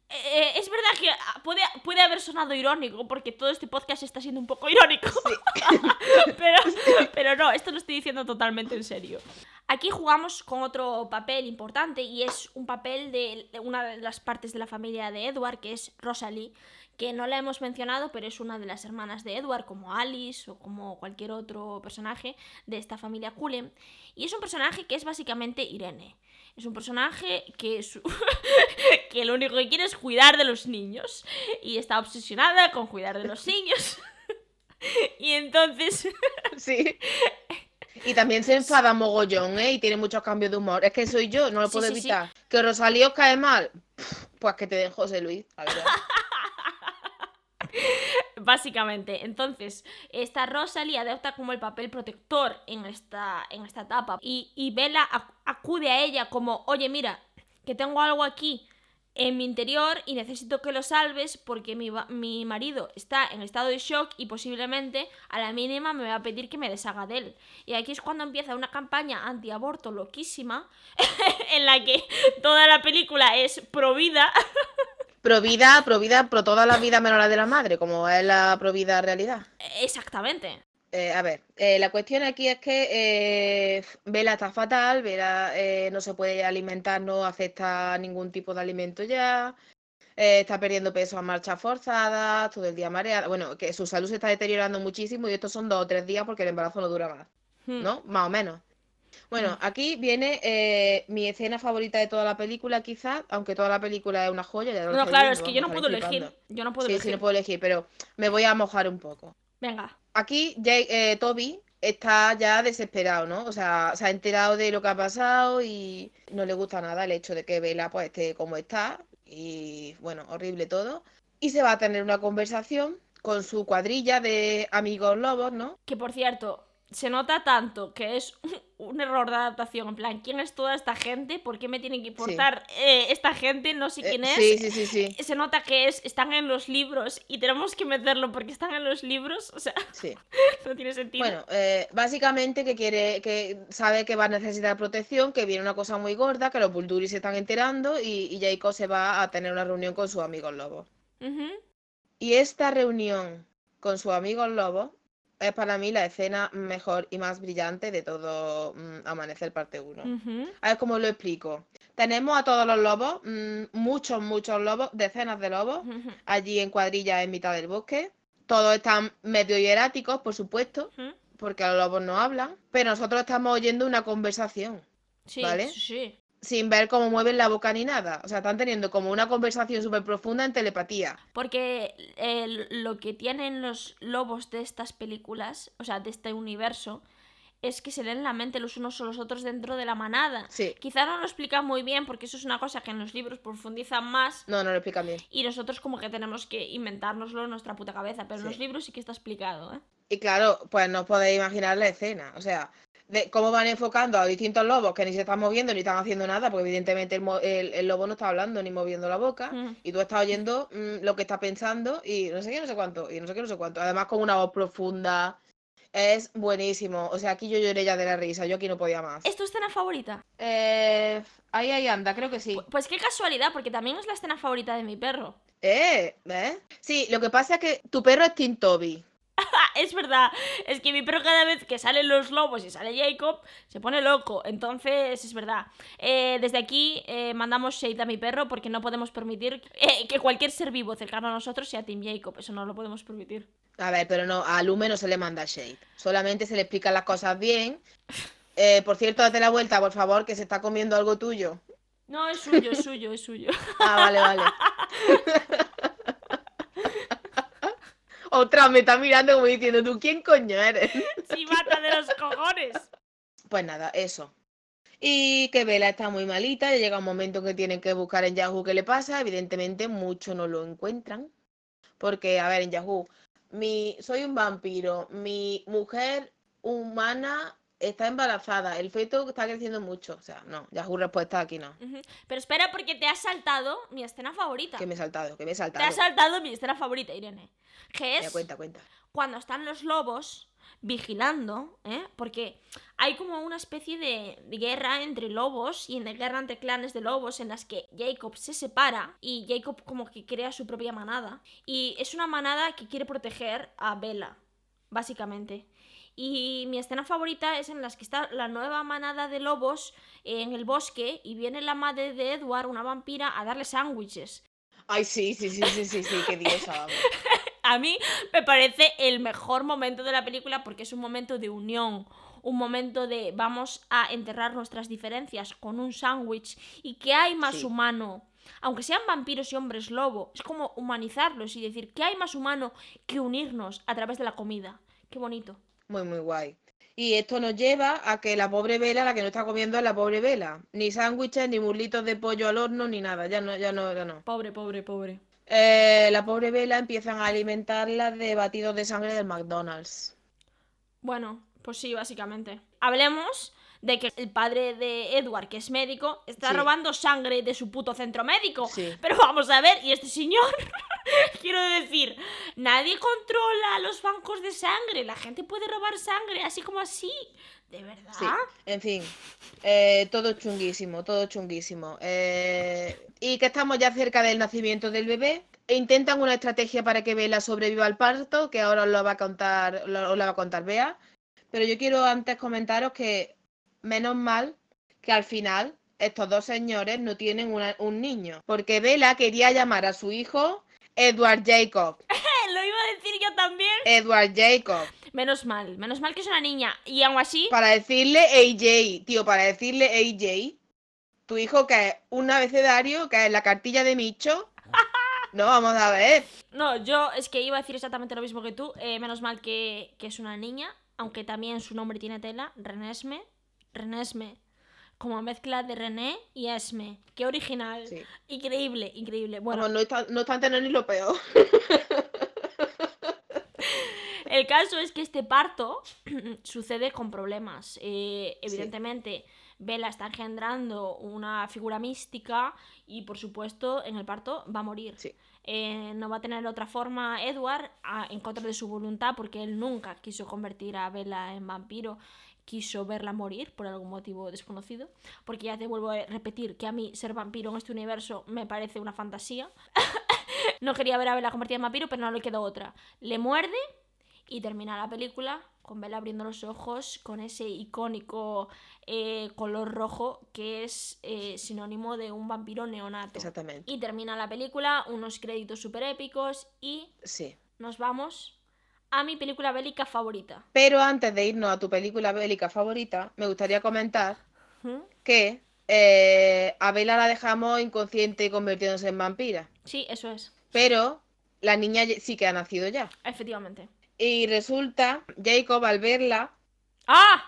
eh, es verdad que puede, puede haber sonado irónico, porque todo este podcast está siendo un poco irónico. pero, pero no, esto lo estoy diciendo totalmente en serio. Aquí jugamos con otro papel importante y es un papel de una de las partes de la familia de Edward, que es Rosalie, que no la hemos mencionado, pero es una de las hermanas de Edward, como Alice o como cualquier otro personaje de esta familia Cullen. Y es un personaje que es básicamente Irene. Es un personaje que, su- que lo único que quiere es cuidar de los niños. Y está obsesionada con cuidar de los niños. y entonces... Sí. Y también se enfada mogollón, ¿eh? Y tiene muchos cambios de humor. Es que soy yo, no lo puedo sí, sí. evitar. Que Rosalía os cae mal, pues que te den José Luis, la verdad. Básicamente, entonces, esta Rosalie adopta como el papel protector en esta, en esta etapa. Y, y Bella ac- acude a ella como, oye, mira, que tengo algo aquí en mi interior y necesito que lo salves porque mi, mi marido está en estado de shock y posiblemente a la mínima me va a pedir que me deshaga de él. Y aquí es cuando empieza una campaña antiaborto loquísima en la que toda la película es pro vida. Pro vida, pro toda la vida menos la de la madre, como es la pro vida realidad. Exactamente. Eh, a ver, eh, la cuestión aquí es que eh, Vela está fatal, Vela eh, no se puede alimentar, no acepta ningún tipo de alimento ya, eh, está perdiendo peso a marcha forzada, todo el día mareada. Bueno, que su salud se está deteriorando muchísimo y estos son dos o tres días porque el embarazo no dura más, Hmm. ¿no? Más o menos. Bueno, aquí viene mi escena favorita de toda la película, quizás, aunque toda la película es una joya. Ya No, estáis claro, es que yo no puedo elegir. Yo no puedo Sí, elegir. sí, no puedo elegir, pero me voy a mojar un poco. Venga. Aquí eh, Toby está ya desesperado, ¿no? O sea, se ha enterado de lo que ha pasado y no le gusta nada el hecho de que Bella pues esté como está y bueno, horrible todo. Y se va a tener una conversación con su cuadrilla de amigos lobos, ¿no? Que por cierto, se nota tanto que es un error de adaptación. En plan, ¿quién es toda esta gente? ¿Por qué me tiene que importar eh, esta gente? No sé Eh, quién es. sí, sí, sí, sí. Se nota que es, están en los libros y tenemos que meterlo porque están en los libros. O sea, Sí. no tiene sentido. Bueno, eh, básicamente que quiere, que sabe que va a necesitar protección, que viene una cosa muy gorda, que los Bulduris se están enterando y, y Jacob se va a tener una reunión con sus amigos lobos. Ujú. Y esta reunión con sus amigos lobos es para mí la escena mejor y más brillante de todo mm, Amanecer parte 1. Ujú. A ver cómo lo explico. Tenemos a todos los lobos, mm, muchos, muchos lobos, decenas de lobos, allí en cuadrillas en mitad del bosque. Todos están medio hieráticos, por supuesto, porque los lobos no hablan, pero nosotros estamos oyendo una conversación, Sí, ¿Vale? sí. Sin ver cómo mueven la boca ni nada. O sea, están teniendo como una conversación súper profunda en telepatía. Porque eh, lo que tienen los lobos de estas películas, o sea, de este universo, es que se leen la mente los unos a los otros dentro de la manada. Sí, Quizá no lo explican muy bien porque eso es una cosa que en los libros profundizan más no, no lo explican bien. y nosotros como que tenemos que inventárnoslo en nuestra puta cabeza, pero en los libros sí que está explicado, ¿eh? Y claro, pues no podéis imaginar la escena. O sea, de cómo van enfocando a distintos lobos que ni se están moviendo ni están haciendo nada, porque evidentemente el, el- el lobo no está hablando ni moviendo la boca. Mm. Y tú estás oyendo mm, lo que está pensando y no sé qué, no sé cuánto, y no sé qué, no sé cuánto. Además, con una voz profunda. Es buenísimo. O sea, aquí yo lloré ya de la risa. Yo aquí no podía más. ¿Es tu escena favorita? Eh, ahí, ahí anda, creo que sí. Pu- Pues qué casualidad, porque también es la escena favorita de mi perro. Eh, ¿ves? Sí, lo que pasa es que tu perro es Tim Toby. Es verdad, es que mi perro cada vez que salen los lobos y sale Jacob se pone loco, entonces es verdad. Eh, desde aquí eh, mandamos shade a mi perro porque no podemos permitir eh, que cualquier ser vivo cercano a nosotros sea Team Jacob, eso no lo podemos permitir. A ver, pero no, a Lume no se le manda shade. Solamente se le explican las cosas bien. Por cierto, date la vuelta, por favor, que se está comiendo algo tuyo. No, es suyo, es suyo, es suyo. Ah, vale, vale. Otra me está mirando como diciendo, ¿tú quién coño eres? Sí, mata de los cojones. Pues nada, eso. Y que Vela está muy malita, ya llega un momento que tienen que buscar en Yahoo qué le pasa. Evidentemente, muchos no lo encuentran. Porque, a ver, en Yahoo, mi, soy un vampiro, mi mujer humana está embarazada, el feto está creciendo mucho. O sea, no, Yahoo respuesta aquí no. Pero espera, porque te has saltado mi escena favorita. Que me he saltado, que me he Te saltado. has saltado mi escena favorita, Irene. Que Ya, es cuenta, cuenta. cuando están los lobos vigilando, ¿eh? Porque hay como una especie de guerra entre lobos y de guerra entre clanes de lobos en las que Jacob se separa y Jacob como que crea su propia manada. Y es una manada que quiere proteger a Bella, básicamente. Y mi escena favorita es en las que está la nueva manada de lobos en el bosque y viene la madre de Edward, una vampira, a darle sándwiches. Ay, sí, sí, sí, sí, sí, sí, qué diosa. A mí me parece el mejor momento de la película porque es un momento de unión, un momento de vamos a enterrar nuestras diferencias con un sándwich y que hay más Sí. humano. Aunque sean vampiros y hombres lobo, es como humanizarlos y decir que hay más humano que unirnos a través de la comida. Qué bonito. Muy, muy guay. Y esto nos lleva a que la pobre Vela, la que no está comiendo es la pobre Vela. Ni sándwiches, ni muslitos de pollo al horno, ni nada. Ya no, ya no, ya no. Pobre, pobre, pobre. Eh, la pobre Vela empiezan a alimentarla de batidos de sangre del McDonald's. Bueno, pues sí, básicamente. Hablemos de que el padre de Edward, que es médico, está Sí. robando sangre de su puto centro médico. Sí. Pero vamos a ver, y este señor, quiero decir, nadie controla los bancos de sangre. La gente puede robar sangre así como así. ¿De verdad? Sí, en fin, eh, todo chunguísimo, todo chunguísimo. Eh, y que estamos ya cerca del nacimiento del bebé. E intentan una estrategia para que Bella sobreviva al parto, que ahora os lo va a contar, lo, os va a contar Bea. Pero yo quiero antes comentaros que menos mal que al final estos dos señores no tienen una- un niño, porque Bella quería llamar a su hijo Edward Jacob. Lo iba a decir yo también. Edward Jacob. Menos mal, menos mal que es una niña. Y aún así, Para decirle AJ, tío, para decirle AJ, tu hijo que es un abecedario, que es la cartilla de Micho. No, vamos a ver. No, yo es que iba a decir exactamente lo mismo que tú. eh, menos mal que, que es una niña, aunque también su nombre tiene tela. Renesme. Renesme. Como mezcla de René y Esme. Qué original. Sí. Increíble, increíble. Bueno, Vamos, no, está, no obstante, no es ni lo peor. el caso es que este parto sucede con problemas. Eh, evidentemente, Bella está engendrando una figura mística y, por supuesto, en el parto va a morir. Sí. Eh, no va a tener otra forma Edward a- en contra de su voluntad porque él nunca quiso convertir a Bella en vampiro quiso verla morir por algún motivo desconocido porque ya te vuelvo a repetir que a mí ser vampiro en este universo me parece una fantasía no quería ver a Bella convertida en vampiro pero no le quedó otra le muerde y termina la película con Bella abriendo los ojos con ese icónico eh, color rojo que es eh, sinónimo de un vampiro neonato Exactamente. y termina la película, unos créditos súper épicos y Sí. nos vamos a mi película bélica favorita. Pero antes de irnos a tu película bélica favorita, me gustaría comentar ¿Mm? que eh, a Bella la dejamos inconsciente y convirtiéndose en vampira. Sí, eso es, Pero la niña sí que ha nacido ya. efectivamente. Y resulta, Jacob al verla. ¡Ah!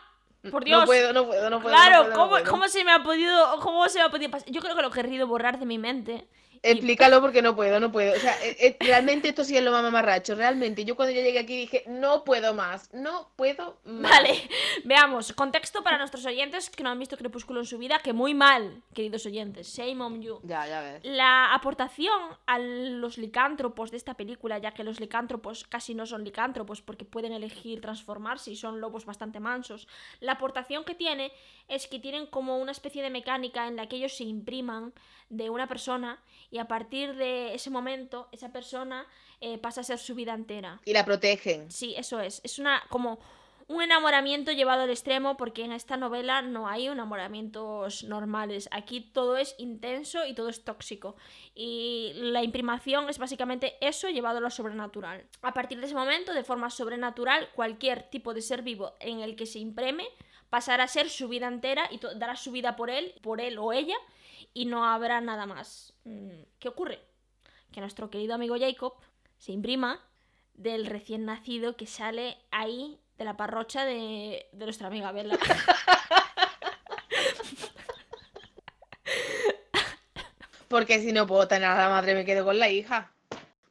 Por Dios. No puedo, no puedo, no puedo. claro, no puedo, no ¿cómo, puedo. cómo se me ha podido, cómo se me ha podido pasar? Yo creo que lo he querido borrar de mi mente. Explícalo porque no puedo, no puedo. O sea, eh, eh, realmente esto sí es lo más mamarracho. Realmente, yo cuando yo llegué aquí dije, no puedo más, no puedo más. Vale, veamos. Contexto para nuestros oyentes que no han visto Crepúsculo en su vida, que muy mal, queridos oyentes. Shame on you. Ya, ya ves. La aportación a los licántropos de esta película, ya que los licántropos casi no son licántropos porque pueden elegir transformarse y son lobos bastante mansos, la aportación que tiene es que tienen como una especie de mecánica en la que ellos se impriman de una persona y a partir de ese momento esa persona eh, pasa a ser su vida entera. Y la protegen. Sí, eso es. Es una como un enamoramiento llevado al extremo porque en esta novela no hay enamoramientos normales. Aquí todo es intenso y todo es tóxico. Y la imprimación es básicamente eso llevado a lo sobrenatural. A partir de ese momento, de forma sobrenatural, cualquier tipo de ser vivo en el que se impreme pasará a ser su vida entera y dará su vida por él, por él o ella y no habrá nada más. Mm, ¿Qué ocurre? Que nuestro querido amigo Jacob se imprima del recién nacido que sale ahí de la parrocha de, de nuestra amiga Bella. Porque si no puedo tener a la madre, me quedo con la hija.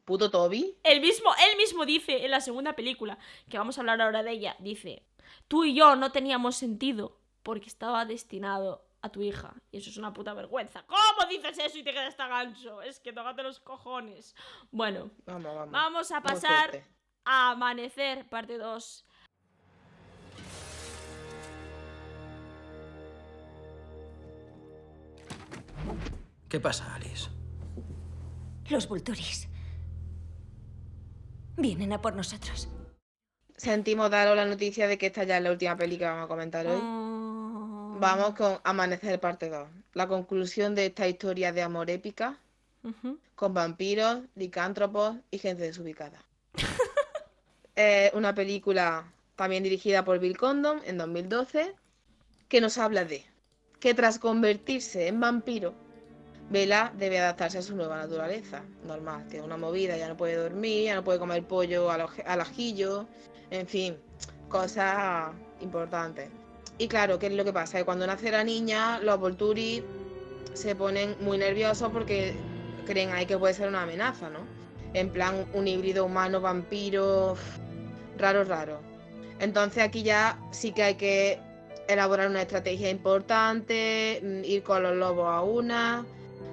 Puto Toby. Él mismo, él mismo dice en la segunda película, que vamos a hablar ahora de ella, dice, tú y yo no teníamos sentido porque estaba destinado a tu hija. Y eso es una puta vergüenza. ¿Cómo dices eso y te quedas tan gancho? Es que tócate los cojones. Bueno, Vamos, vamos. vamos a pasar a Amanecer, parte 2. ¿Qué pasa, Alice? Los Vulturis. Vienen a por nosotros. Sentimos daros la noticia de que esta ya es la última peli que vamos a comentar hoy. Mm. Vamos con Amanecer parte 2. La conclusión de esta historia de amor épica con vampiros, licántropos y gente desubicada. Es una película también dirigida por Bill Condon en 2012 que nos habla de que tras convertirse en vampiro, Bella debe adaptarse a su nueva naturaleza. Normal, tiene una movida, ya no puede dormir, ya no puede comer pollo al ajillo, en fin, cosas importantes. Y claro, ¿qué es lo que pasa? Que cuando nace la niña, los Volturi se ponen muy nerviosos porque creen ahí que puede ser una amenaza, ¿no? En plan, un híbrido humano-vampiro raro, raro. Entonces aquí ya sí que hay que elaborar una estrategia importante, mm, ir con los lobos a una,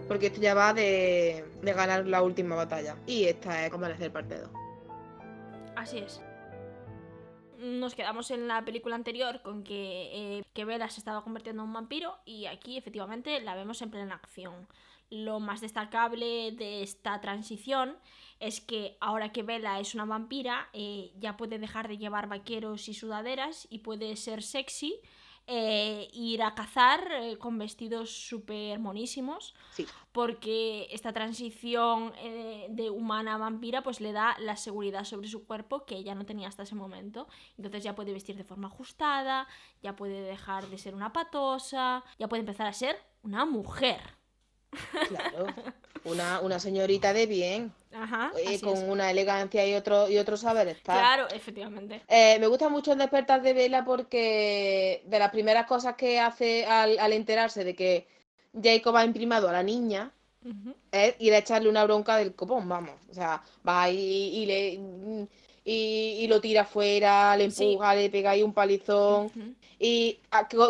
porque esto ya va de, de ganar la última batalla. Y esta es el parte 2. Así es. Nos quedamos en la película anterior con que, eh, que Bella se estaba convirtiendo en un vampiro y aquí efectivamente la vemos en plena acción. Lo más destacable de esta transición es que ahora que Bella es una vampira, eh, ya puede dejar de llevar vaqueros y sudaderas y puede ser sexy, eh, ir a cazar eh, con vestidos súper monísimos. Porque esta transición de humana a vampira pues le da la seguridad sobre su cuerpo que ella no tenía hasta ese momento. Entonces ya puede vestir de forma ajustada, ya puede dejar de ser una patosa, ya puede empezar a ser una mujer. Claro, una, una señorita de bien. Ajá, eh, con una elegancia y otro, y otro saber estar. Claro, efectivamente. Eh, me gusta mucho el despertar de Vela porque de las primeras cosas que hace al, al enterarse de que Jacob ha imprimado a la niña es ir a echarle una bronca del copón, vamos. O sea, va y, y le y, lo tira afuera, le empuja, le pega ahí un palizón. Y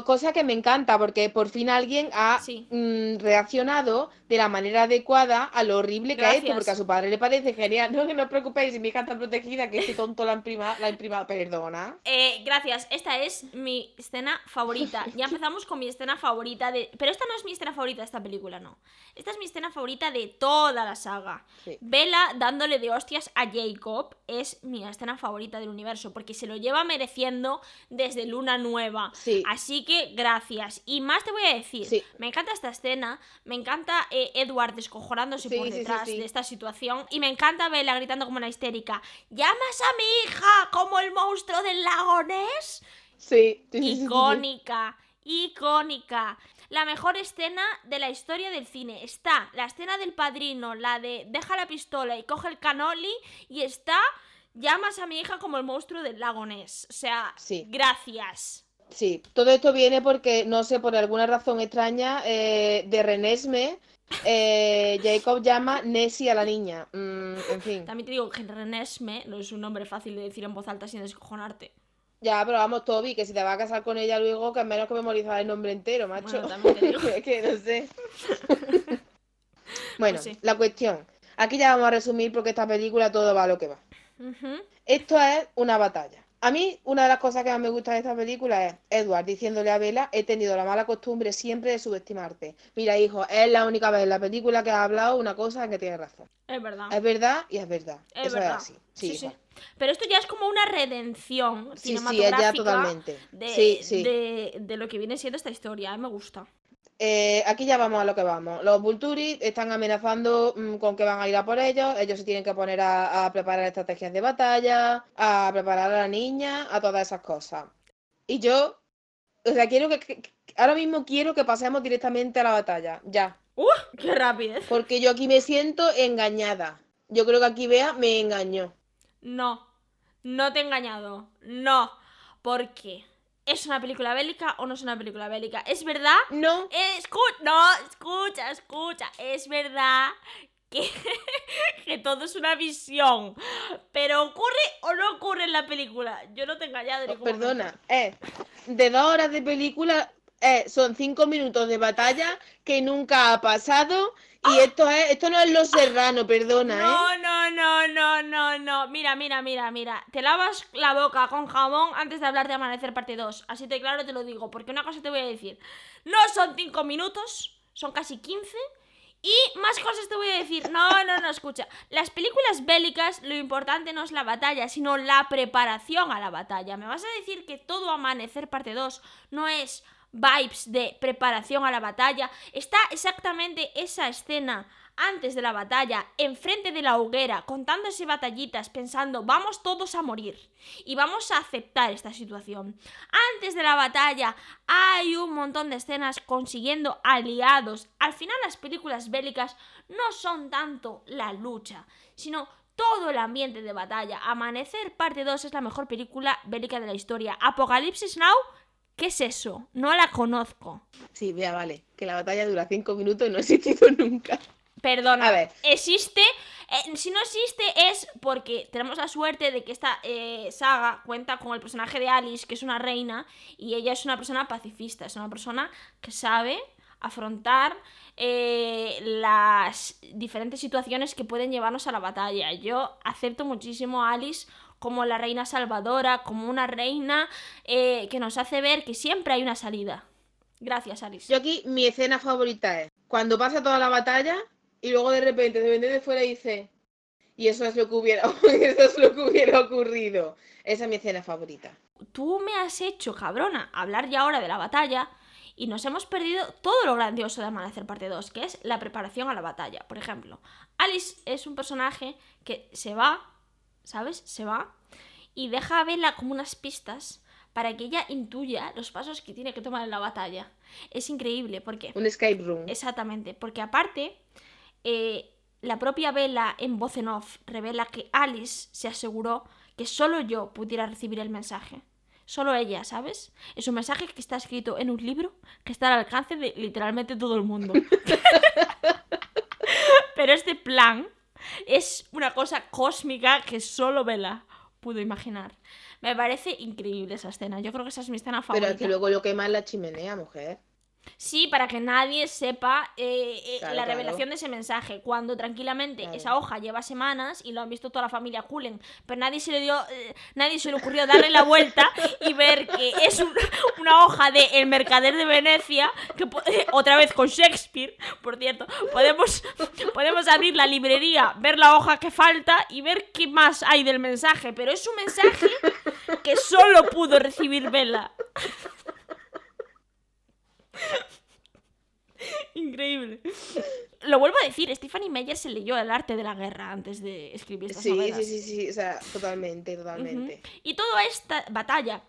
cosa que me encanta, porque por fin alguien ha mm, reaccionado de la manera adecuada a lo horrible que ha hecho, porque a su padre le parece genial. No, que no os preocupéis, mi hija está protegida, que este tonto la imprima, la imprima, perdona. Eh, gracias, esta es mi escena favorita. Ya empezamos con mi escena favorita de. Pero esta no es mi escena favorita de esta película, no. Esta es mi escena favorita de toda la saga. Bella dándole de hostias a Jacob es mi escena favorita del universo, porque se lo lleva mereciendo desde Luna Nueva. Así que gracias. Y más te voy a decir, me encanta esta escena, me encanta eh, Edward descojonándose por detrás de esta situación, y me encanta Bella gritando como una histérica, ¿llamas a mi hija como el monstruo del lago Ness? Sí, icónica, icónica. La mejor escena de la historia del cine. Está la escena del padrino, la de deja la pistola y coge el canoli, y está llamas a mi hija como el monstruo del lago Ness. O sea, gracias. Sí, todo esto viene porque, no sé, por alguna razón extraña, eh, de Renesme, eh, Jacob llama Nessie a la niña. Mm, en fin. También te digo que Renesme no es un nombre fácil de decir en voz alta sin descojonarte. Ya, pero vamos, Toby, que si te vas a casar con ella luego, que al menos que memorizar el nombre entero, macho. Bueno, también te digo. que no sé. bueno, pues la cuestión. Aquí ya vamos a resumir porque esta película todo va a lo que va. Esto es una batalla. A mí, una de las cosas que más me gusta de esta película es Edward diciéndole a Bella, he tenido la mala costumbre siempre de subestimarte. Mira, hijo, es la única vez en la película que ha hablado una cosa en que tiene razón. Es verdad. Es verdad y es verdad. Es Eso verdad. es así. Sí, sí, Pero esto ya es como una redención cinematográfica sí, ya totalmente. De, de, lo que viene siendo esta historia. A mí me gusta. Eh, aquí ya vamos a lo que vamos. Los Vulturi están amenazando mm, con que van a ir a por ellos. Ellos se tienen que poner a, preparar estrategias de batalla, a preparar a la niña, a todas esas cosas. Y yo, o sea, quiero que, ahora mismo quiero que pasemos directamente a la batalla. Ya. ¡Uh! ¡Qué rápido! Porque yo aquí me siento engañada. Yo creo que aquí Bea me engañó. No, no te he engañado. No. ¿Por qué? ¿Es una película bélica o no es una película bélica? ¿Es verdad? No. no, escucha, escucha. Es verdad que, que, todo es una visión. Pero ocurre o no ocurre en la película. Yo no te he engañado. Oh, perdona, eh, de dos horas de película eh, son cinco minutos de batalla que nunca ha pasado y esto es, esto no es lo serrano, perdona, no, ¿eh? No, no, no, no, no. Mira, mira, mira, mira. Te lavas la boca con jamón antes de hablar de Amanecer parte 2. Así de claro te lo digo. Porque una cosa te voy a decir. No son 5 minutos, son casi 15. Y más cosas te voy a decir. No, no, no, escucha. Las películas bélicas, lo importante no es la batalla, sino la preparación a la batalla. ¿Me vas a decir que todo Amanecer parte 2 no es vibes de preparación a la batalla. Está exactamente esa escena antes de la batalla, enfrente de la hoguera, contándose batallitas, pensando, vamos todos a morir y vamos a aceptar esta situación. Antes de la batalla hay un montón de escenas consiguiendo aliados. Al final las películas bélicas no son tanto la lucha, sino todo el ambiente de batalla. Amanecer parte 2 es la mejor película bélica de la historia. Apocalipsis Now, ¿qué es eso? No la conozco. Sí, vea, vale. Que la batalla dura cinco minutos y no ha existido nunca. Perdona, A ver. existe. eh, si no existe es porque tenemos la suerte de que esta eh, saga cuenta con el personaje de Alice, que es una reina, y ella es una persona pacifista, es una persona que sabe afrontar eh, las diferentes situaciones que pueden llevarnos a la batalla. Yo acepto muchísimo a Alice como la reina salvadora, como una reina eh, que nos hace ver que siempre hay una salida. Gracias, Alice. Yo aquí, mi escena favorita es cuando pasa toda la batalla y luego de repente de vender de fuera y dice, y eso es lo que hubiera, eso es lo que hubiera ocurrido. Esa es mi escena favorita. tú me has hecho, cabrona, hablar ya ahora de la batalla y nos hemos perdido todo lo grandioso de Amanecer parte 2, que es la preparación a la batalla. Por ejemplo, Alice es un personaje que se va, ¿sabes? Se va y deja a Bella como unas pistas para que ella intuya los pasos que tiene que tomar en la batalla. Es increíble, porque... Un escape room. Exactamente, porque aparte, eh, la propia Bella en voz en off revela que Alice se aseguró que solo yo pudiera recibir el mensaje. Solo ella, ¿sabes? Es un mensaje que está escrito en un libro que está al alcance de literalmente todo el mundo. Pero este plan es una cosa cósmica que solo Bella pudo imaginar. Me parece increíble esa escena. Yo creo que esa es mi escena Pero favorita. es que luego lo quema en la chimenea, mujer. Sí, para que nadie sepa eh, eh, Claro, la claro. revelación de ese mensaje. Cuando tranquilamente Claro. esa hoja lleva semanas y lo han visto toda la familia Cullen, pero nadie se le dio, eh, nadie se le ocurrió darle la vuelta y ver que es un- una hoja de El Mercader de Venecia, que otra vez con Shakespeare, por cierto, podemos, podemos abrir la librería, ver la hoja que falta y ver qué más hay del mensaje. Pero es un mensaje que solo pudo recibir Bella. Increíble. Lo vuelvo a decir, Stephanie Meyer se leyó el arte de la guerra antes de escribir estas Sí, novelas. sí, sí, sí, o sea, totalmente, totalmente. Y toda esta batalla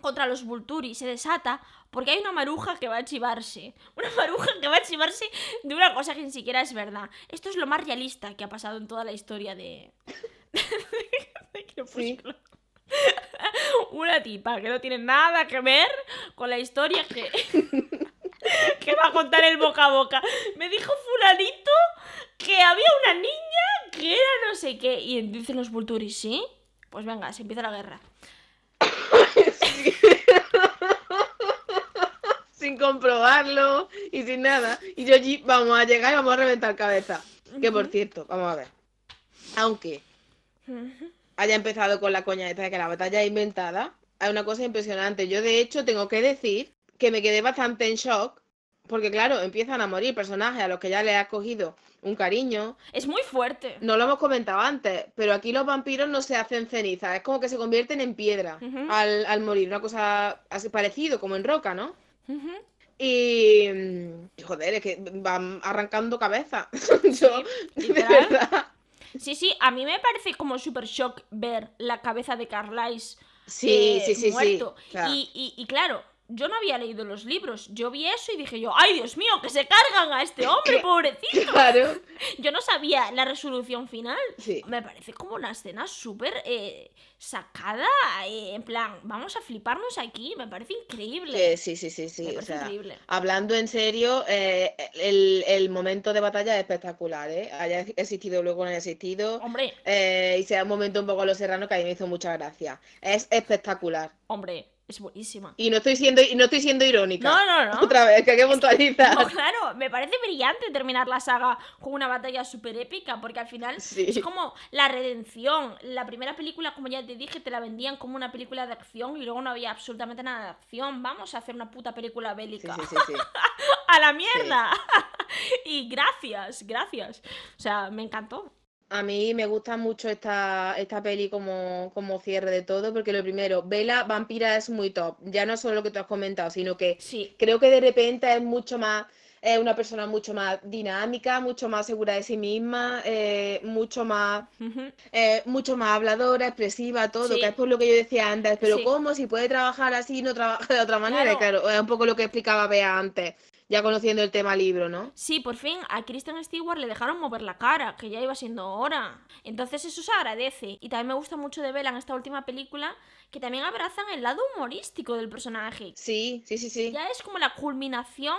contra los Volturi se desata porque hay una maruja que va a chivarse. Una maruja que va a chivarse de una cosa que ni siquiera es verdad. Esto es lo más realista que ha pasado en toda la historia de... de Crepúsculo. Una tipa que no tiene nada que ver con la historia que... que va a contar el boca a boca. Me dijo fulanito que había una niña que era no sé qué. Y dicen los Volturi, ¿sí? Pues venga, se empieza la guerra. sin comprobarlo y sin nada. Y yo allí vamos a llegar y vamos a reventar cabeza. Que por cierto, vamos a ver. Aunque haya empezado con la coña esta de que la batalla es inventada, hay una cosa impresionante. Yo de hecho tengo que decir que me quedé bastante en shock. Porque claro, empiezan a morir personajes a los que ya le has cogido un cariño. Es muy fuerte. No lo hemos comentado antes, pero aquí los vampiros no se hacen cenizas, es como que se convierten en piedra al, al morir, una cosa así parecido, como en roca, ¿no? Y mm, joder, es que van arrancando cabeza. Yo, de verdad. Sí, sí, a mí me parece como super shock ver la cabeza de Carlisle Sí, eh, sí, sí, muerto. Y, y- y claro, yo no había leído los libros. Yo vi eso y dije yo, ¡ay, Dios mío, que se cargan a este hombre, pobrecito! Claro. Yo no sabía la resolución final. Sí. Me parece como una escena súper eh, sacada, eh, en plan, vamos a fliparnos aquí, me parece increíble. Que sí, sí, sí, Me sí. O sea, increíble. hablando en serio, eh, el, el momento de batalla es espectacular, ¿eh? Haya existido luego no haya existido. Hombre, eh, y sea un momento un poco a los serranos que a mí me hizo mucha gracia. Es espectacular. hombre, es buenísima. Y no estoy siendo, y no estoy siendo irónica. No, no, no. Otra vez, que hay que puntualizar. No, claro, me parece brillante terminar la saga con una batalla súper épica, porque al final Sí. es como la redención. La primera película, como ya te dije, te la vendían como una película de acción y luego no había absolutamente nada de acción. Vamos a hacer una puta película bélica. sí, sí, sí. ¡A la mierda! y gracias, gracias. O sea, me encantó. A mí me gusta mucho esta, esta peli como, como cierre de todo, porque lo primero, Bella Vampira es muy top. Ya no solo lo que tú has comentado, sino que Sí. creo que de repente es mucho más, es una persona mucho más dinámica, mucho más segura de sí misma, eh, mucho más, eh, mucho más habladora, expresiva, todo, Sí. que es por lo que yo decía antes, pero Sí. ¿cómo? Si puede trabajar así, no trabaja de otra manera. Y Claro. claro, es un poco lo que explicaba Bea antes. Ya conociendo el tema libro, ¿no? Sí, por fin a Kristen Stewart le dejaron mover la cara, que ya iba siendo hora. Entonces eso se agradece. Y también me gusta mucho de Bella en esta última película, que también abrazan el lado humorístico del personaje. Sí, sí, sí, sí. Ya es como la culminación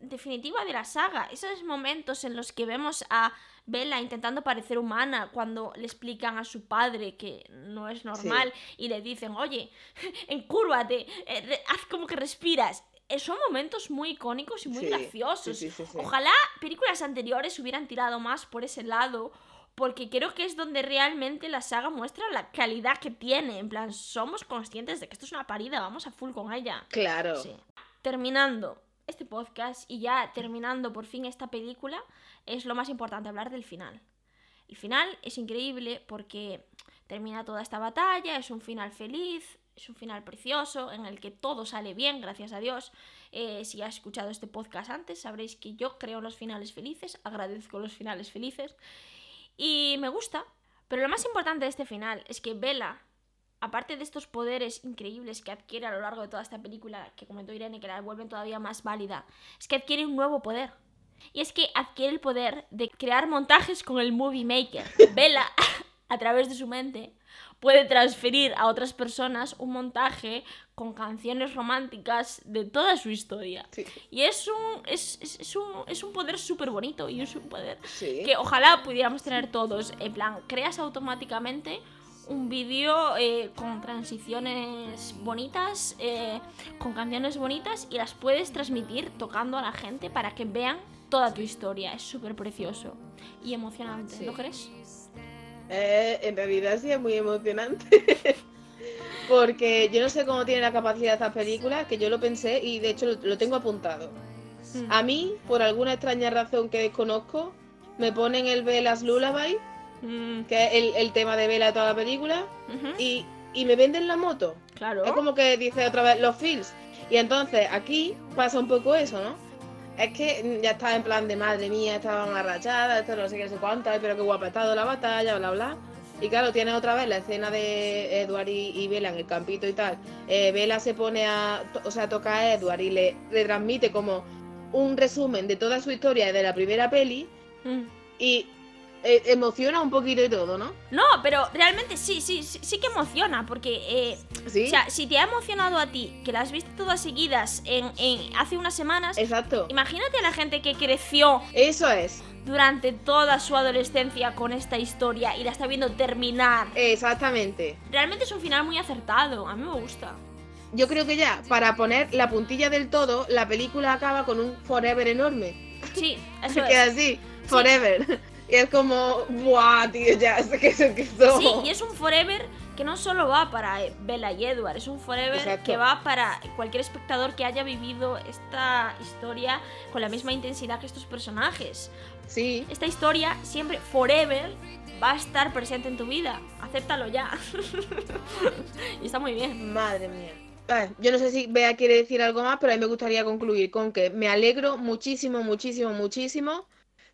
definitiva de la saga. Esos momentos en los que vemos a Bella intentando parecer humana cuando le explican a su padre que no es normal y le dicen, oye, encúrvate, eh, haz como que respiras. Eh, Son momentos muy icónicos y muy Sí, graciosos. sí, sí. Ojalá películas anteriores hubieran tirado más por ese lado. Porque creo que es donde realmente la saga muestra la calidad que tiene. En plan, somos conscientes de que esto es una parida, vamos a full con ella. Claro. Sí. Terminando este podcast y ya terminando por fin esta película, es lo más importante, hablar del final. El final es increíble porque termina toda esta batalla, es un final feliz, es un final precioso en el que todo sale bien, gracias a Dios. Eh, si has escuchado este podcast antes, sabréis que yo creo en los finales felices, agradezco los finales felices y me gusta. Pero lo más importante de este final es que Bella, aparte de estos poderes increíbles que adquiere a lo largo de toda esta película, que comentó Irene, que la vuelven todavía más válida, es que adquiere un nuevo poder. Y es que adquiere el poder de crear montajes con el Movie Maker. Bella, a través de su mente, puede transferir a otras personas un montaje con canciones románticas de toda su historia. Sí. Y es un, es, es- es un, es un poder súper bonito y es un poder Sí. que ojalá pudiéramos tener todos. En plan, creas automáticamente un vídeo eh, con transiciones bonitas, eh, con canciones bonitas y las puedes transmitir tocando a la gente para que vean toda tu historia. Es súper precioso y emocionante, Sí. ¿no crees? Eh, en realidad sí es muy emocionante. Porque yo no sé cómo tiene la capacidad estas películas, que yo lo pensé y de hecho lo, lo tengo apuntado. Mm. A mí, por alguna extraña razón que desconozco, me ponen el Velas Lullaby, Mm, que es el, el tema de Vela de toda la película, y, y me venden la moto. Claro. Es como que dice otra vez los feels. Y entonces aquí pasa un poco eso, ¿no? Es que ya estaba en plan de madre mía, estaban arrachadas, esto no sé qué, sé cuánto, pero qué guapa ha estado la batalla, bla, bla. Y claro, tienes otra vez la escena de Edward y, Bella en el campito y tal. Eh, Bella se pone a, o sea, a tocar a Edward y le, le transmite como un resumen de toda su historia de la primera peli Mm. y eh, emociona un poquito y todo, ¿no? No, pero realmente sí, sí, sí, sí que emociona, porque eh, Sí, o sea, si te ha emocionado a ti, que las viste todas seguidas en, en- hace unas semanas, exacto. imagínate a la gente que creció Eso es, durante toda su adolescencia con esta historia y la está viendo terminar. exactamente. Realmente es un final muy acertado, a mí me gusta. Yo creo que ya, para poner la puntilla del todo, la película acaba con un forever enorme. Sí, eso Se queda es. así, forever. Y es como, ¡buah, tío! Ya, es que se quedó. Sí, y es un forever que no solo va para eh, Bella y Edward, es un forever Exacto. que va para cualquier espectador que haya vivido esta historia con la misma intensidad que estos personajes. Sí, Esta historia siempre, forever, va a estar presente en tu vida. Acéptalo ya. y está muy bien. madre mía. Vale, yo no sé si Bea quiere decir algo más, pero a mí me gustaría concluir con que me alegro muchísimo, muchísimo, muchísimo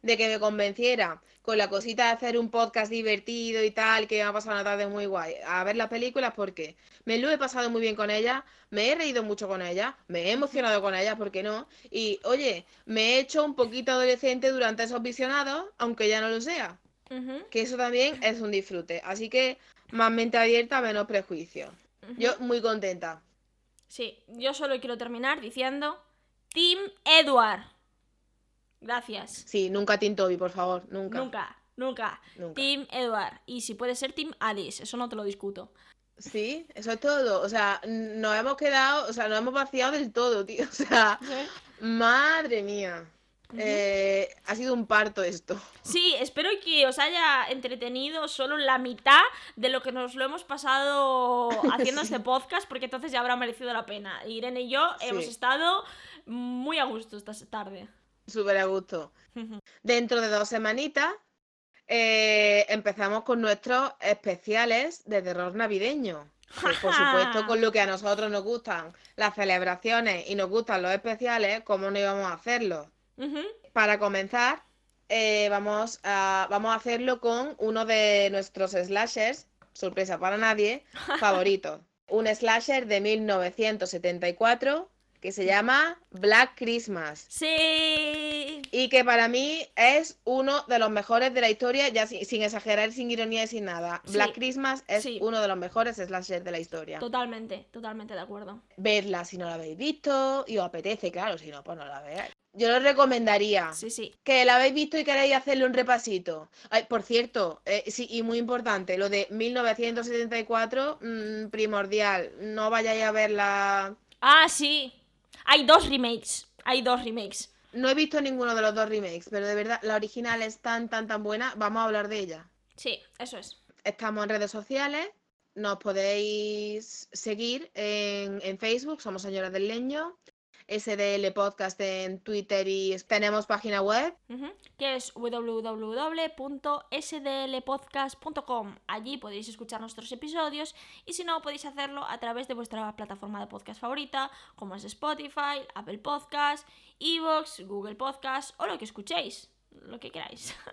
de que me convenciera con la cosita de hacer un podcast divertido y tal, que me ha pasado una tarde muy guay, a ver las películas porque me lo he pasado muy bien con ellas, me he reído mucho con ellas, me he emocionado con ellas, ¿por qué no? Y oye, me he hecho un poquito adolescente durante esos visionados, aunque ya no lo sea, que eso también es un disfrute. Así que más mente abierta, menos prejuicio. Yo muy contenta. Sí, yo solo quiero terminar diciendo Team Edward. Gracias. Sí, nunca Team Toby, por favor, nunca. Nunca, nunca. Nunca. Team Edward. Y si puede ser Team Alice, eso no te lo discuto. Sí, eso es todo. O sea, nos hemos quedado, o sea, nos hemos vaciado del todo, tío. O sea, madre mía. Eh, ha sido un parto esto. Sí, espero que os haya entretenido solo la mitad de lo que nos lo hemos pasado haciendo este podcast, porque entonces ya habrá merecido la pena. Irene y yo Sí. hemos estado muy a gusto esta tarde. Súper a gusto. Dentro de dos semanitas eh, empezamos con nuestros especiales de terror navideño. Por supuesto, con lo que a nosotros nos gustan las celebraciones y nos gustan los especiales, ¿cómo no íbamos a hacerlo? Para comenzar, eh, vamos, a, vamos a hacerlo con uno de nuestros slashers, sorpresa para nadie, favoritos. Un slasher de 1974 que se llama Black Christmas. Sí. Y que para mí es uno de los mejores de la historia, ya sin, sin exagerar, sin ironía y sin nada. Sí. Black Christmas es Sí. uno de los mejores slashers de la historia. Totalmente, totalmente de acuerdo. Verla si no la habéis visto y os apetece, claro, si no, pues no la veáis. Yo lo recomendaría. Sí, sí. Que la habéis visto y queréis hacerle un repasito. Ay, por cierto, eh, sí, y muy importante, lo de 1974, mm, primordial. No vayáis a verla. Ah, sí. Hay dos remakes. Hay dos remakes. No he visto ninguno de los dos remakes, pero de verdad, la original es tan, tan, tan buena. Vamos a hablar de ella. Sí, eso es. Estamos en redes sociales. Nos podéis seguir en, en Facebook, somos Señoras del Leño. SDL Podcast en Twitter y tenemos página web. Ujú, que es www.sdlpodcast.com. Allí podéis escuchar nuestros episodios y si no, podéis hacerlo a través de vuestra plataforma de podcast favorita, como es Spotify, Apple Podcast, Evox, Google Podcast o lo que escuchéis, lo que queráis.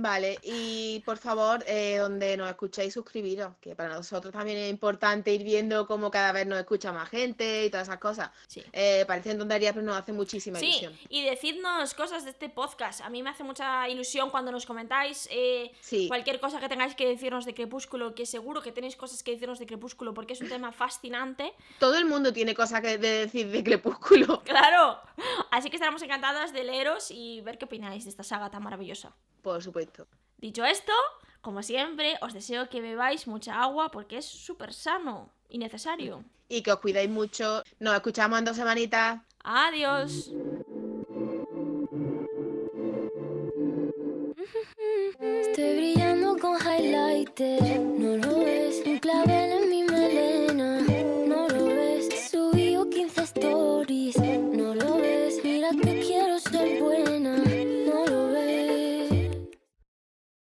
Vale, y por favor, eh, donde nos escuchéis, suscribiros, que para nosotros también es importante ir viendo cómo cada vez nos escucha más gente y todas esas cosas. Sí. Eh, parecen tonterías, pero nos hace muchísima Sí, ilusión. y decidnos cosas de este podcast. A mí me hace mucha ilusión cuando nos comentáis eh, Sí. cualquier cosa que tengáis que decirnos de Crepúsculo, que seguro que tenéis cosas que decirnos de Crepúsculo porque es un tema fascinante. Todo el mundo tiene cosas que de decir de Crepúsculo. Claro. Así que estaremos encantadas de leeros y ver qué opináis de esta saga tan maravillosa. Por supuesto. Dicho esto, como siempre, os deseo que bebáis mucha agua porque es súper sano y necesario. Y que os cuidéis mucho. Nos escuchamos en dos semanitas. Adiós. Estoy brillando con highlighter, no lo ves. Un clavel